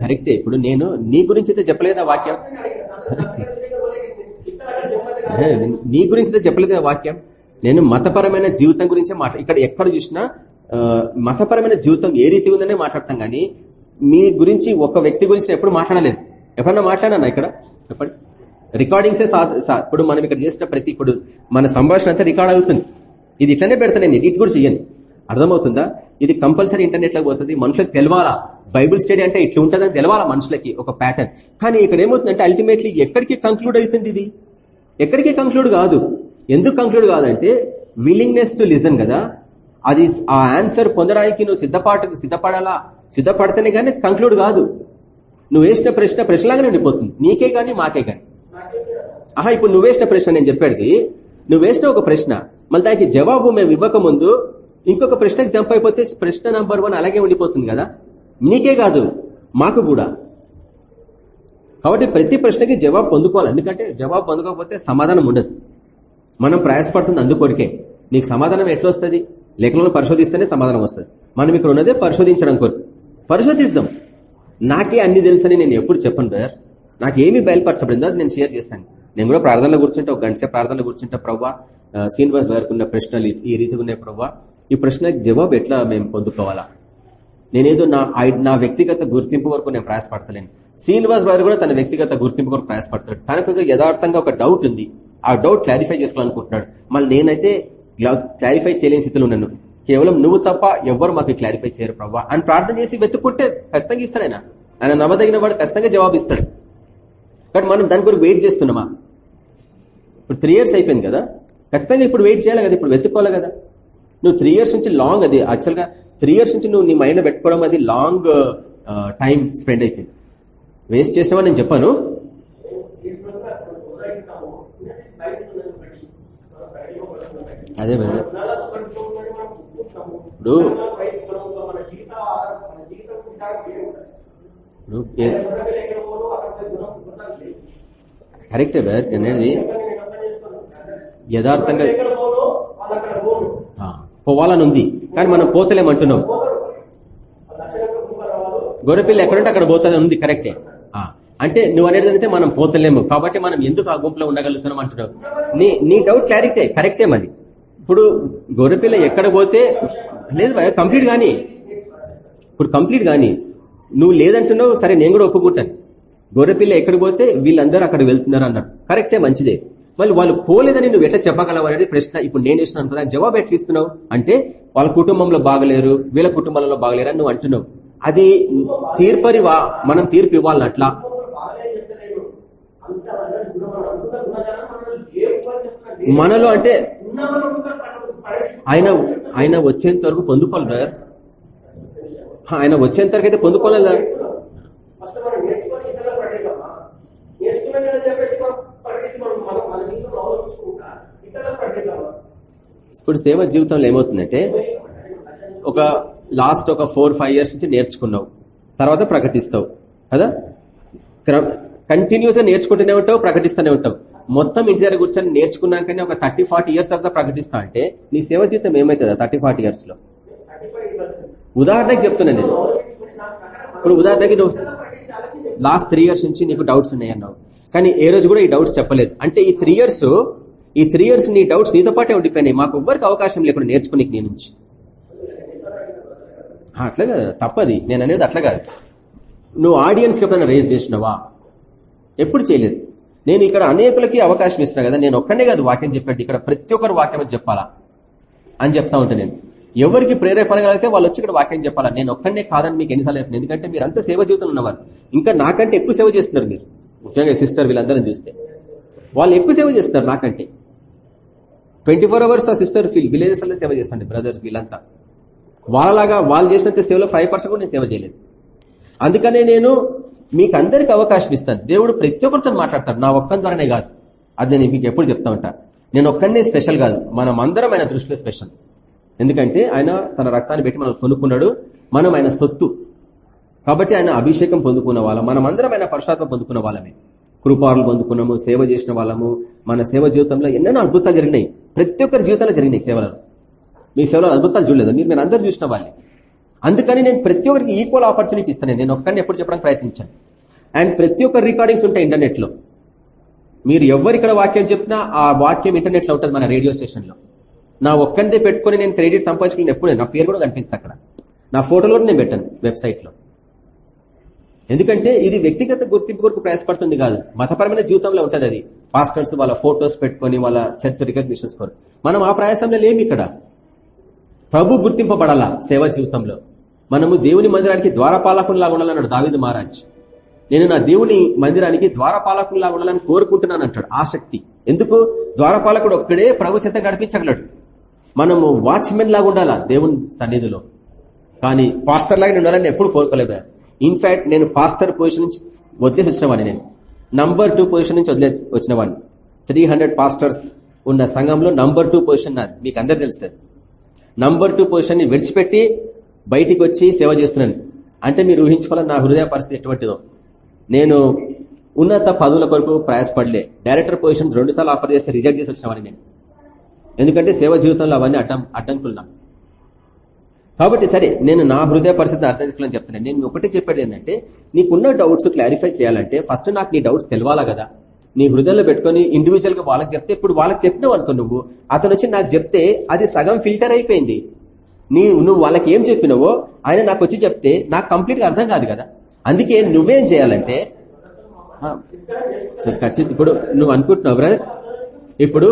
S1: కరెక్టే. ఇప్పుడు నేను నీ గురించి అయితే చెప్పలేదా వాక్యం? ఏ, నీ గురించి అయితే చెప్పలేదా వాక్యం? నేను మతపరమైన జీవితం గురించే మాట్లా ఇక్కడ ఎక్కడ చూసినా ఆ, మతపరమైన జీవితం ఏ రీతి ఉందనే మాట్లాడతాం కానీ మీ గురించి ఒక వ్యక్తి గురించి ఎప్పుడు మాట్లాడలేదు. ఎప్పుడన్నా మాట్లాడానా ఇక్కడ? చెప్పండి. రికార్డింగ్సే ఇప్పుడు మనం ఇక్కడ చేసిన ప్రతి ఇప్పుడు మన సంభాషణ అంతా రికార్డ్ అవుతుంది. ఇది ఇట్లనే పెడతాను నేను ఎడిట్ కూడా చెయ్యను. అర్థమవుతుందా? ఇది కంపల్సరీ ఇంటర్నెట్లో పోతుంది మనుషులకు తెలవాలా? బైబుల్ స్టడీ అంటే ఇట్లా ఉంటుందని తెలవాలా మనుషులకి ఒక ప్యాటర్న్ కానీ ఇక్కడ ఏమవుతుందంటే అల్టిమేట్లీ ఎక్కడికి కంక్లూడ్ అవుతుంది ఇది? ఎక్కడికి కంక్లూడ్ కాదు. ఎందుకు కంక్లూడ్ కాదంటే విల్లింగ్నెస్ టు లిజన్ కదా? అది ఆ ఆన్సర్ పొందడానికి నువ్వు సిద్ధపాట సిద్ధపడాలా? సిద్ధపడితేనే కానీ కంక్లూడ్ కాదు. నువ్వు వేసిన ప్రశ్న ప్రశ్నలాగానే ఉండిపోతుంది. నీకే కానీ మాకే కానీ ఆహా ఇప్పుడు నువ్వు వేసిన ప్రశ్న నేను చెప్పేది. నువ్వు వేసిన ఒక ప్రశ్న. మళ్ళీ దానికి జవాబు మేము ఇవ్వక ముందు ఇంకొక ప్రశ్నకి జంప్ అయిపోతే ప్రశ్న నంబర్ వన్ అలాగే ఉండిపోతుంది కదా? నీకే కాదు మాకు కూడా. కాబట్టి ప్రతి ప్రశ్నకి జవాబు పొందుకోవాలి. ఎందుకంటే జవాబు పొందుకోకపోతే సమాధానం ఉండదు. మనం ప్రయాసపడుతుంది అందుకొరికే. నీకు సమాధానం ఎట్లా వస్తుంది లేఖనంలో పరిశోధిస్తేనే సమాధానం వస్తుంది. మనం ఇక్కడ ఉన్నదే పరిశోధించడం కొరకు. పరిశోధిస్తాం నాకే అన్ని తెలుసని నేను ఎప్పుడు చెప్పను బ్రదర్. నాకేమి బయలుపరచబడిందో అది నేను షేర్ చేస్తాను. నేను కూడా ప్రార్థనలో కూర్చుంటే ఒక గంట సేపు ప్రార్థనలో కూర్చుంటే ప్రవ్వా శ్రీనివాస్ గారికి ఉన్న ప్రశ్నలు ఈ- రీతిగా ఉన్నాయి ప్రవ్వా. ఈ ప్రశ్నకి జవాబు ఎట్లా మేము పొందుకోవాలా? నేనేదో నా ఐ- నా వ్యక్తిగత గుర్తింపు వరకు నేను ప్రయాసపడతలేను. శ్రీనివాస్ గారు కూడా తన వ్యక్తిగత గుర్తింపు వరకు ప్రయాసపడతాడు. తనకు యథార్థంగా ఒక డౌట్ ఉంది. ఆ డౌట్ క్లారిఫై చేసుకోవాలనుకుంటున్నాడు. మళ్ళీ నేనైతే క్లారిఫై చేయలేని స్థితిలో ఉన్నాను. కేవలం నువ్వు తప్ప ఎవరు మాకు క్లారిఫై చేయరు ప్రభావ అని ప్రార్థన చేసి వెతుక్కుంటే ఖచ్చితంగా ఇస్తాడు ఆయన ఆయన నమ్మదగిన వాడు ఖచ్చితంగా జవాబు ఇస్తాడు. కానీ మనం దాని గురించి వెయిట్ చేస్తున్నామా? ఇప్పుడు త్రీ ఇయర్స్ అయిపోయింది కదా. ఖచ్చితంగా ఇప్పుడు వెయిట్ చేయాలి కదా ఇప్పుడు వెతుక్కోవాలి కదా. నువ్వు త్రీ ఇయర్స్ నుంచి లాంగ్ అది యాక్చువల్గా త్రీ ఇయర్స్ నుంచి నువ్వు నీ మైండ్ పెట్టుకోవడం అది లాంగ్ టైం స్పెండ్ అయిపోయింది. వేస్ట్ చేసినావని నేను చెప్పాను. అదే brother. ఇప్పుడు కరెక్టే బ్రదర్ నేను అనేది యథార్థంగా పోవాలని ఉంది కానీ మనం పోతలేమంటున్నాం. గొర్రెపిల్ల ఎక్కడుంటే అక్కడ పోతానే ఉంది కరెక్టే అంటే నువ్వు అనేది అంటే మనం పోతలేము. కాబట్టి మనం ఎందుకు ఆ గుంపులో ఉండగలుగుతున్నాం అంటున్నావు? నీ నీ డౌట్ క్లారిటీ కరెక్టే మరి. ఇప్పుడు గొర్రెపిల్ల ఎక్కడ పోతే లేదు కంప్లీట్ కానీ. ఇప్పుడు కంప్లీట్ కానీ. నువ్వు లేదంటున్నావు సరే నేను కూడా ఒప్పుకుంటాను. గొర్రెపిల్ల ఎక్కడికి పోతే వీళ్ళందరూ అక్కడ వెళ్తున్నారు అన్నారు కరెక్టే మంచిదే. మళ్ళీ వాళ్ళు పోలేదని నువ్వు ఎట్లా చెప్పగలవు అనేది ప్రశ్న. ఇప్పుడు నేను ఇస్తున్నాను కదా జవాబు ఎట్లా ఇస్తున్నావు? అంటే వాళ్ళ కుటుంబంలో బాగలేరు వీళ్ళ కుటుంబాలలో బాగలేరు అని నువ్వు అంటున్నావు. అది తీర్పరి వా మనం తీర్పు ఇవ్వాలని అట్లా మనలో అంటే ఆయన ఆయన వచ్చేంత వరకు పొందుకోవాలి బ్రదర్. ఆయన వచ్చేంత వరకు అయితే పొందుకోలేదు ఇప్పుడు సేవ జీవితంలో ఏమవుతుందంటే ఒక లాస్ట్ ఒక ఫోర్ ఫైవ్ ఇయర్స్ నుంచి నేర్చుకున్నావు తర్వాత ప్రకటిస్తావు కదా? కంటిన్యూస్గా నేర్చుకుంటూనే ఉంటావు ప్రకటిస్తూనే ఉంటావు. మొత్తం ఇంటి దగ్గర కూర్చొని నేర్చుకున్నాకనే ఒక థర్టీ ఫార్టీ ఇయర్స్ తర్వాత ప్రకటిస్తా అంటే నీ సేవ జీవితం ఏమవుతుందా థర్టీ ఫార్టీ ఇయర్స్లో? ఉదాహరణకి చెప్తున్నా నేను. ఇప్పుడు ఉదాహరణకి నువ్వు లాస్ట్ త్రీ ఇయర్స్ నుంచి నీకు డౌట్స్ ఉన్నాయి అన్నావు కానీ ఏ రోజు కూడా ఈ డౌట్స్ చెప్పలేదు. అంటే ఈ త్రీ ఇయర్స్ ఈ త్రీ ఇయర్స్ నీ డౌట్స్ నీతో పాటే ఉండిపోయినాయి. మాకు ఎవ్వరికి అవకాశం లేకుండా నేర్చుకుని నీ నుంచి. అట్లా కాదు. తప్పది. నేను అనేది అట్లా కాదు. నువ్వు ఆడియన్స్ ఎప్పుడైనా రేజ్ చేసినావా? ఎప్పుడు చేయలేదు. నేను ఇక్కడ అనేకులకి అవకాశం ఇస్తున్నా కదా. నేను ఒక్కనే కాదు వాక్యం చెప్పాడు ఇక్కడ ప్రతి ఒక్కరు వాక్యం చెప్పాలా? అని చెప్తా ఉంటాను నేను. ఎవరికి ప్రేరేపడగలిగితే వాళ్ళు వచ్చి ఇక్కడ వాక్యం చెప్పాలా? నేను ఒక్కనే కాదని మీకు ఎన్నిసార్లు చెప్పాను. ఎందుకంటే మీరు అంత సేవ జీవితంలో ఉన్నవారు. ఇంకా నాకంటే ఎక్కువ సేవ చేస్తున్నారు మీరు. ముఖ్యంగా సిస్టర్ వీళ్ళందరిని చూస్తే. వాళ్ళు ఎక్కువ సేవ చేస్తున్నారు నాకంటే. ట్వంటీ ఫోర్ అవర్స్ ఆ సిస్టర్ విలేజెస్లో సేవ చేస్తాండి బ్రదర్స్ వీళ్ళంతా. వాళ్ళలాగా వాళ్ళు చేసినంత సేవలో ఫైవ్ పర్సెంట్ కూడా నేను సేవ చేయలేదు. అందుకనే నేను మీకు అందరికి అవకాశం ఇస్తాను. దేవుడు ప్రతి ఒక్కరితో మాట్లాడతాడు. నా ఒక్కని ద్వారానే కాదు. అది నేను మీకు ఎప్పుడు చెప్తా ఉంటా. నేను ఒక్కడనే స్పెషల్ కాదు. మనం అందరం ఆయన దృష్టిలో స్పెషల్ ఎందుకంటే ఆయన తన రక్తాన్ని పెట్టి మనం కొనుక్కున్నాడు. మనం ఆయన సొత్తు. కాబట్టి ఆయన అభిషేకం పొందుకున్న వాళ్ళం. మనం అందరం ఆయన పరుషాత్మ పొందుకున్న వాళ్ళమే. కృపారులు పొందుకున్నాము సేవ చేసిన వాళ్ళము. మన సేవ జీవితంలో ఎన్నెన్నో అద్భుతాలు జరిగినాయి. ప్రతి ఒక్కరి జీవితంలో జరిగినాయి సేవలు. మీ సేవలో అద్భుతాలు చూడలేదు. మీరు మీరు అందరూ చూసిన వాళ్ళే. అందుకని నేను ప్రతి ఒక్కరికి ఈక్వల్ ఆపర్చునిటీ ఇస్తాను. నేను ఒక్కరిని ఎప్పుడు చెప్పడానికి ప్రయత్నించాను. అండ్ ప్రతి ఒక్క రికార్డింగ్స్ ఉంటాయి ఇంటర్నెట్లో మీరు ఎవరు ఇక్కడ వాక్యం చెప్పినా ఆ వాక్యం ఇంటర్నెట్లో ఉంటుంది మన రేడియో స్టేషన్లో నా ఒక్కరిదే పెట్టుకుని నేను క్రెడిట్ సంపాదించుకుని ఎప్పుడు నా పేరు కూడా కనిపిస్తుంది అక్కడ. నా ఫోటోలు కూడా నేను పెట్టాను వెబ్సైట్లో ఎందుకంటే ఇది వ్యక్తిగత గుర్తింపు కొరకు ప్రయాసపడుతుంది కాదు. మతపరమైన జీవితంలో ఉంటుంది అది. పాస్టర్స్ వాళ్ళ ఫోటోస్ పెట్టుకొని వాళ్ళ చర్చ్ రికగ్నిషన్స్ కోరు మనం ఆ ప్రయాసంలో లేమి ఇక్కడ. ప్రభు గుర్తింపబడాలా సేవా జీవితంలో? మనము దేవుని మందిరానికి ద్వారపాలకుల్లాగా ఉండాలన్నాడు దావిద మహారాజ్. నేను నా దేవుని మందిరానికి ద్వారపాలకుల్లాగా ఉండాలని కోరుకుంటున్నాను అంటాడు. ఆసక్తి ఎందుకు? ద్వారపాలకుడు ఒక్కడే ప్రభు చేత గడిపించగలడు మనము వాచ్మెన్ లాగా ఉండాలా దేవుని సన్నిధిలో? కానీ పాస్టర్ లాగా ఉండాలని ఎప్పుడు కోరుకోలేదు? ఇన్ఫాక్ట్ నేను పాస్టర్ పొజిషన్ నుంచి వదిలేసి వచ్చినవాడిని నేను. నంబర్ టూ పొజిషన్ నుంచి వదిలే వచ్చిన వాడిని త్రీ హండ్రెడ్ పాస్టర్స్ ఉన్న సంఘంలో నంబర్ టూ పొజిషన్ నాది. మీకు అందరు తెలుసు. నంబర్ టూ పొజిషన్ని విడిచిపెట్టి బయటికి వచ్చి సేవ చేస్తున్నాను. అంటే మీరు ఊహించుకోవాలని నా హృదయ పరిస్థితి ఎటువంటిదో. నేను ఉన్నత పదవుల కొరకు ప్రయాసపడలే. డైరెక్టర్ పొజిషన్స్ రెండు సార్లు ఆఫర్ చేస్తే రిజెక్ట్ చేసి వచ్చిన వాడిని నేను. ఎందుకంటే సేవ జీవితంలో అవన్నీ అడ్డం అడ్డంకులు నాకు కాబట్టి సరే నేను నా హృదయ పరిస్థితిని అర్థం చేసుకోవాలని చెప్తున్నాను నేను ఒకటి చెప్పేది ఏంటంటే నీకున్న డౌట్స్ క్లారిఫై చేయాలంటే ఫస్ట్ నాకు నీ డౌట్స్ తెలవాలా కదా? నీ హృదయంలో పెట్టుకుని ఇండివిజువల్గా వాళ్ళకి చెప్తే ఇప్పుడు వాళ్ళకి చెప్పినావు అనుకో నువ్వు అతను వచ్చి నాకు చెప్తే అది సగం ఫిల్టర్ అయిపోయింది. నీ నువ్వు వాళ్ళకి ఏం చెప్పినావో ఆయన నాకు వచ్చి చెప్తే నాకు కంప్లీట్గా అర్థం కాదు కదా? అందుకే నువ్వేం చేయాలంటే సరే, ఖచ్చితంగా ఇప్పుడు నువ్వు అనుకుంటున్నావు బ్రదర్ ఇప్పుడు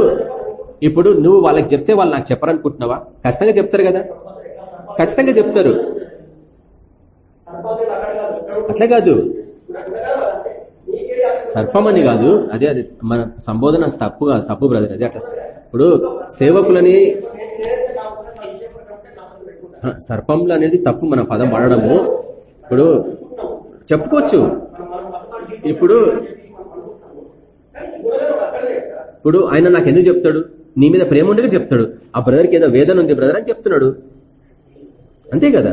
S1: ఇప్పుడు నువ్వు వాళ్ళకి చెప్తే వాళ్ళు నాకు చెప్పరనుకుంటున్నావా? ఖచ్చితంగా చెప్తారు కదా. ఖచ్చితంగా చెప్తారు. అట్లా కాదు.
S3: కాదు
S1: సర్పం అని కాదు. అదే అది మన సంబోధన తప్పు కాదు. తప్పు బ్రదర్ అదే అట్లా. ఇప్పుడు సేవకులని సర్పంలు అనేది తప్పు మన పదం వాడడము. ఇప్పుడు చెప్పుకోవచ్చు. ఇప్పుడు ఇప్పుడు ఆయన నాకు ఎందుకు చెప్తాడు? నీ మీద ప్రేమ ఉండగా చెప్తాడు. ఆ బ్రదర్కి ఏదో వేదన ఉంది బ్రదర్ అని చెప్తున్నాడు. అంతే కదా?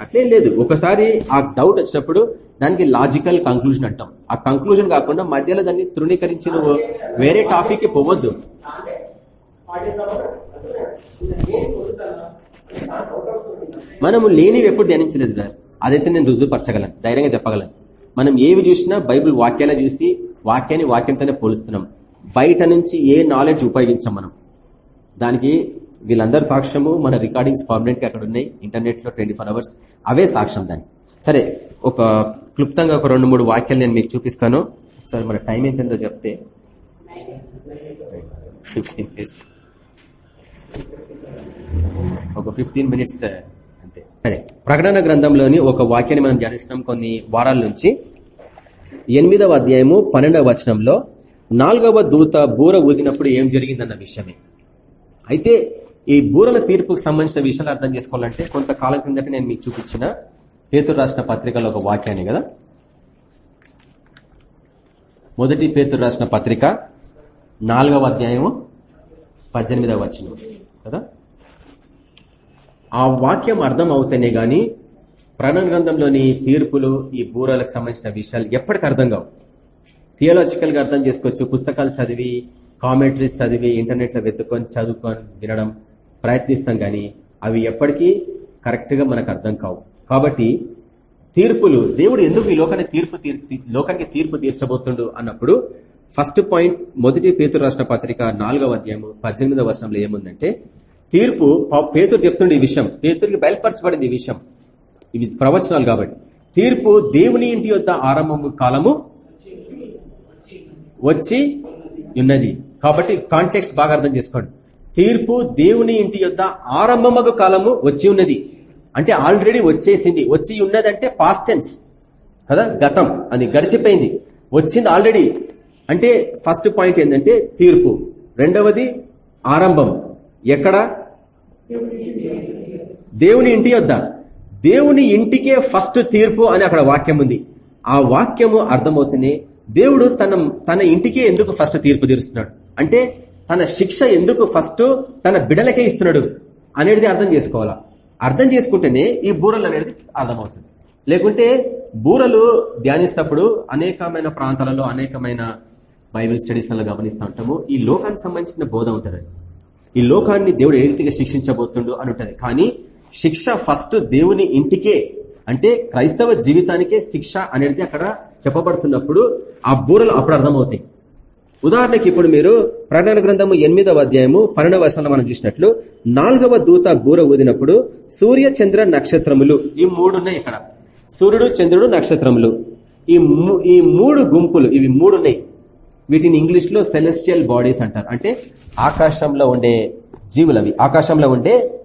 S1: అట్లేం లేదు. ఒకసారి ఆ డౌట్ వచ్చినప్పుడు దానికి లాజికల్ కంక్లూజన్ అంటాం. ఆ కంక్లూజన్ కాకుండా మధ్యలో దాన్ని తృణీకరించి నువ్వు వేరే టాపిక్కి పోవద్దు. మనము లేనివి ఎప్పుడు ధ్యానించలేదు బ్రదర్. అదైతే నేను రుజువుపరచగలను ధైర్యంగా చెప్పగలను. మనం ఏవి చూసినా బైబిల్ వాక్యాలు చూసి వాక్యాన్ని వాక్యంతోనే పోలుస్తున్నాం. బయట నుంచి ఏ నాలెడ్జ్ ఉపయోగించాం మనం. దానికి వీళ్ళందరి సాక్ష్యము మన రికార్డింగ్స్ పర్మనెంట్గా అక్కడ ఉన్నాయి ఇంటర్నెట్లో ట్వంటీ అవర్స్. అవే సాక్ష్యం దానికి. సరే ఒక క్లుప్తంగా ఒక రెండు మూడు వాక్యాలు నేను మీకు చూపిస్తాను. సరే మన టైం ఎంతో చెప్తే. Fifteen minutes. ఒక ఫిఫ్టీన్ మినిట్స్ అంతే. సరే ప్రకటన గ్రంథంలోని ఒక వాక్యాన్ని మనం ధ్యానిస్తున్నాం కొన్ని వారాల నుంచి. ఎనిమిదవ అధ్యాయము పన్నెండవ వచనంలో నాలుగవ దూత బూర ఊదినప్పుడు ఏం జరిగిందన్న విషయమే. అయితే ఈ బూరల తీర్పుకు సంబంధించిన విషయాలు అర్థం చేసుకోవాలంటే కొంతకాలం కిందట నేను మీకు చూపించిన పేతురు రాసిన పత్రికలో ఒక వాక్యాన్ని కదా? మొదటి పేతురు రాసిన పత్రిక నాలుగవ అధ్యాయము పద్దెనిమిదవ వచ్చిన కదా? ఆ వాక్యం అర్థం అవుతేనే గాని ప్రణవ గ్రంథంలోని తీర్పులు ఈ బూరలకు సంబంధించిన విషయాలు ఎప్పటికి అర్థం కావు. థియోలాజికల్గా అర్థం చేసుకోవచ్చు పుస్తకాలు చదివి కామెంటరీస్ చదివి ఇంటర్నెట్లో వెతుక్కొని చదువుకొని వినడం ప్రయత్నిస్తాం గాని అవి ఎప్పటికీ కరెక్ట్గా మనకు అర్థం కావు. కాబట్టి తీర్పులు దేవుడు ఎందుకు ఈ లోకాన్ని తీర్పు లోకానికి తీర్పు తీర్చబోతుండు అన్నప్పుడు ఫస్ట్ పాయింట్ మొదటి పేతురు రాష్ట్ర పత్రిక నాలుగవ అధ్యాయము పద్దెనిమిదవ వర్షంలో ఏముందంటే తీర్పు పేతురు చెప్తుండే ఈ విషయం పేతురికి బయలుపరచబడింది ఈ విషయం. ఇవి ప్రవచనాలు కాబట్టి. తీర్పు దేవుని ఇంటి యొక్క ఆరంభము కాలము వచ్చి ఉన్నది. కాబట్టి కాంటెక్స్ట్ బాగా అర్థం చేసుకోండి. తీర్పు దేవుని ఇంటి యొక్క ఆరంభమగు కాలము వచ్చి ఉన్నది. అంటే ఆల్రెడీ వచ్చేసింది. వచ్చి ఉన్నదంటే పాస్ట్ టెన్స్ కదా? గతం. అది గడిచిపోయింది. వచ్చింది ఆల్రెడీ అంటే ఫస్ట్ పాయింట్ ఏంటంటే తీర్పు. రెండవది ఆరంభం. ఎక్కడ? దేవుని ఇంటి యొద్ద. దేవుని ఇంటికే ఫస్ట్ తీర్పు అని అక్కడ వాక్యం ఉంది. ఆ వాక్యము అర్థమవుతుంది దేవుడు తన తన ఇంటికే ఎందుకు ఫస్ట్ తీర్పు తీరుస్తున్నాడు? అంటే తన శిక్ష ఎందుకు ఫస్ట్ తన బిడలకే ఇస్తున్నాడు అనేది అర్థం చేసుకోవాలా? అర్థం చేసుకుంటేనే ఈ బూరలు అనేది అర్థమవుతుంది. లేకుంటే బూరలు ధ్యానిస్తప్పుడు అనేకమైన ప్రాంతాలలో అనేకమైన బైబిల్ స్టడీస్ గమనిస్తూ ఉంటాము. ఈ లోకానికి సంబంధించిన బోధ ఉంటుంది. ఈ లోకాన్ని దేవుడు ఏ రీతిగా శిక్షించబోతుండు అని ఉంటుంది. కానీ శిక్ష ఫస్ట్ దేవుని ఇంటికే అంటే క్రైస్తవ జీవితానికే శిక్ష అనేది అక్కడ చెప్పబడుతున్నప్పుడు ఆ బూరలు అప్పుడు అర్థమవుతాయి. ఉదాహరణకి ఇప్పుడు మీరు ప్రకటన గ్రంథము ఎనిమిదవ అధ్యాయము పన్నెండవ వర్షంలో మనం చూసినట్లు నాలుగవ దూత గూర ఊదినప్పుడు సూర్య చంద్ర నక్షత్రములు ఈ మూడు ఉన్నాయి ఇక్కడ. సూర్యుడు చంద్రుడు నక్షత్రములు. ఈ మూ- ఈ మూడు గుంపులు ఇవి మూడు ఉన్నాయి. వీటిని ఇంగ్లీష్లో సెలెస్టియల్ బాడీస్ అంటారు. అంటే ఆకాశంలో ఉండే జీవులు అవి ఆకాశంలో ఉండే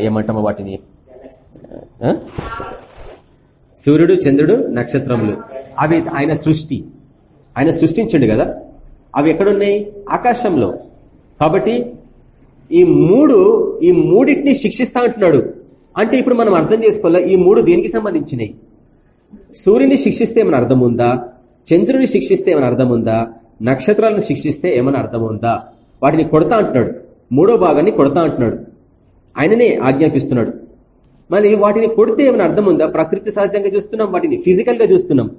S1: ఏమంటామో వాటిని? సూర్యుడు చంద్రుడు నక్షత్రములు. అవి ఆయన సృష్టి. ఆయన సృష్టించండు కదా? అవి ఎక్కడున్నాయి? ఆకాశంలో. కాబట్టి ఈ మూడు ఈ మూడింటిని శిక్షిస్తా అంటున్నాడు. అంటే ఇప్పుడు మనం అర్థం చేసుకోవాలా ఈ మూడు దేనికి సంబంధించినవి సూర్యుని శిక్షిస్తే ఏమైనా అర్థం ఉందా? చంద్రుని శిక్షిస్తే ఏమైనా అర్థం ఉందా? నక్షత్రాలను శిక్షిస్తే ఏమైనా అర్థం ఉందా? వాటిని కొడతా అంటున్నాడు. మూడో భాగాన్ని కొడతా అంటున్నాడు. ఆయననే ఆజ్ఞాపిస్తున్నాడు. మళ్ళీ వాటిని కొడితే ఏమైనా అర్థం ఉందా? ప్రకృతి సహజంగా చూస్తున్నాం వాటిని ఫిజికల్గా చూస్తున్నాం.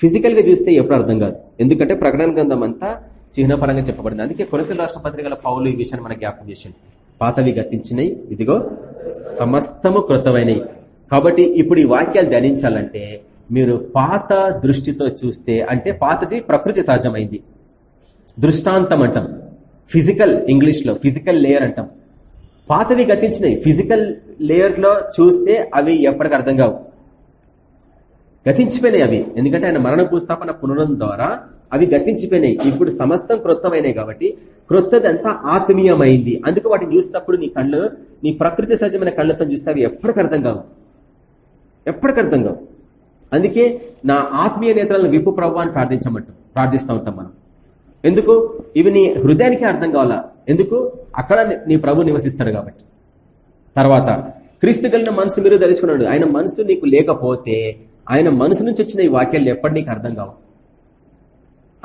S1: ఫిజికల్గా చూస్తే ఎప్పుడు అర్థం కాదు. ఎందుకంటే ప్రకటన గ్రంథం అంతా చిహ్నపరంగా చెప్పబడింది. అందుకే కొరత రాష్ట్ర పత్రికల పౌలు ఈ విషయాన్ని మనకు జ్ఞాపకం చేసింది పాతవి గతించినవి ఇదిగో సమస్తము కృతమైనవి కాబట్టి ఇప్పుడు ఈ వాక్యాలు ధ్యానించాలంటే మీరు పాత దృష్టితో చూస్తే అంటే పాతది ప్రకృతి సహజమైంది. దృష్టాంతం అంటాం. ఫిజికల్ ఇంగ్లీష్లో ఫిజికల్ లేయర్ అంటాం. పాతవి గతించినవి ఫిజికల్ లేయర్లో చూస్తే అవి ఎప్పటికీ అర్థం కావు. గతించిపోయినాయి అవి. ఎందుకంటే ఆయన మరణ భూస్థాపన పునరం ద్వారా అవి గతించిపోయినాయి. ఇప్పుడు సమస్తం క్రొత్తమైనాయి కాబట్టి క్రొత్తదంతా ఆత్మీయమైంది. అందుకు వాటిని చూసినప్పుడు నీ కళ్ళు నీ ప్రకృతి సహజమైన కళ్ళతో చూస్తే అవి ఎప్పటికి అర్థం కావు. ఎప్పటికి అర్థం కావు. అందుకే నా ఆత్మీయ నేత్రాలను విప్పు ప్రభు అని ప్రార్థించమంటాం ప్రార్థిస్తూ ఉంటాం మనం. ఎందుకు? ఇవి నీ హృదయానికి అర్థం కావాలా? ఎందుకు? అక్కడ నీ ప్రభు నివసిస్తాడు కాబట్టి. తర్వాత క్రీస్తు కలిగిన మనసు మీరు ధరించుకున్నాడు. ఆయన మనసు నీకు లేకపోతే ఆయన మనసు నుంచి వచ్చిన ఈ వాక్యాలు ఎప్పటి నీకు అర్థం కావు.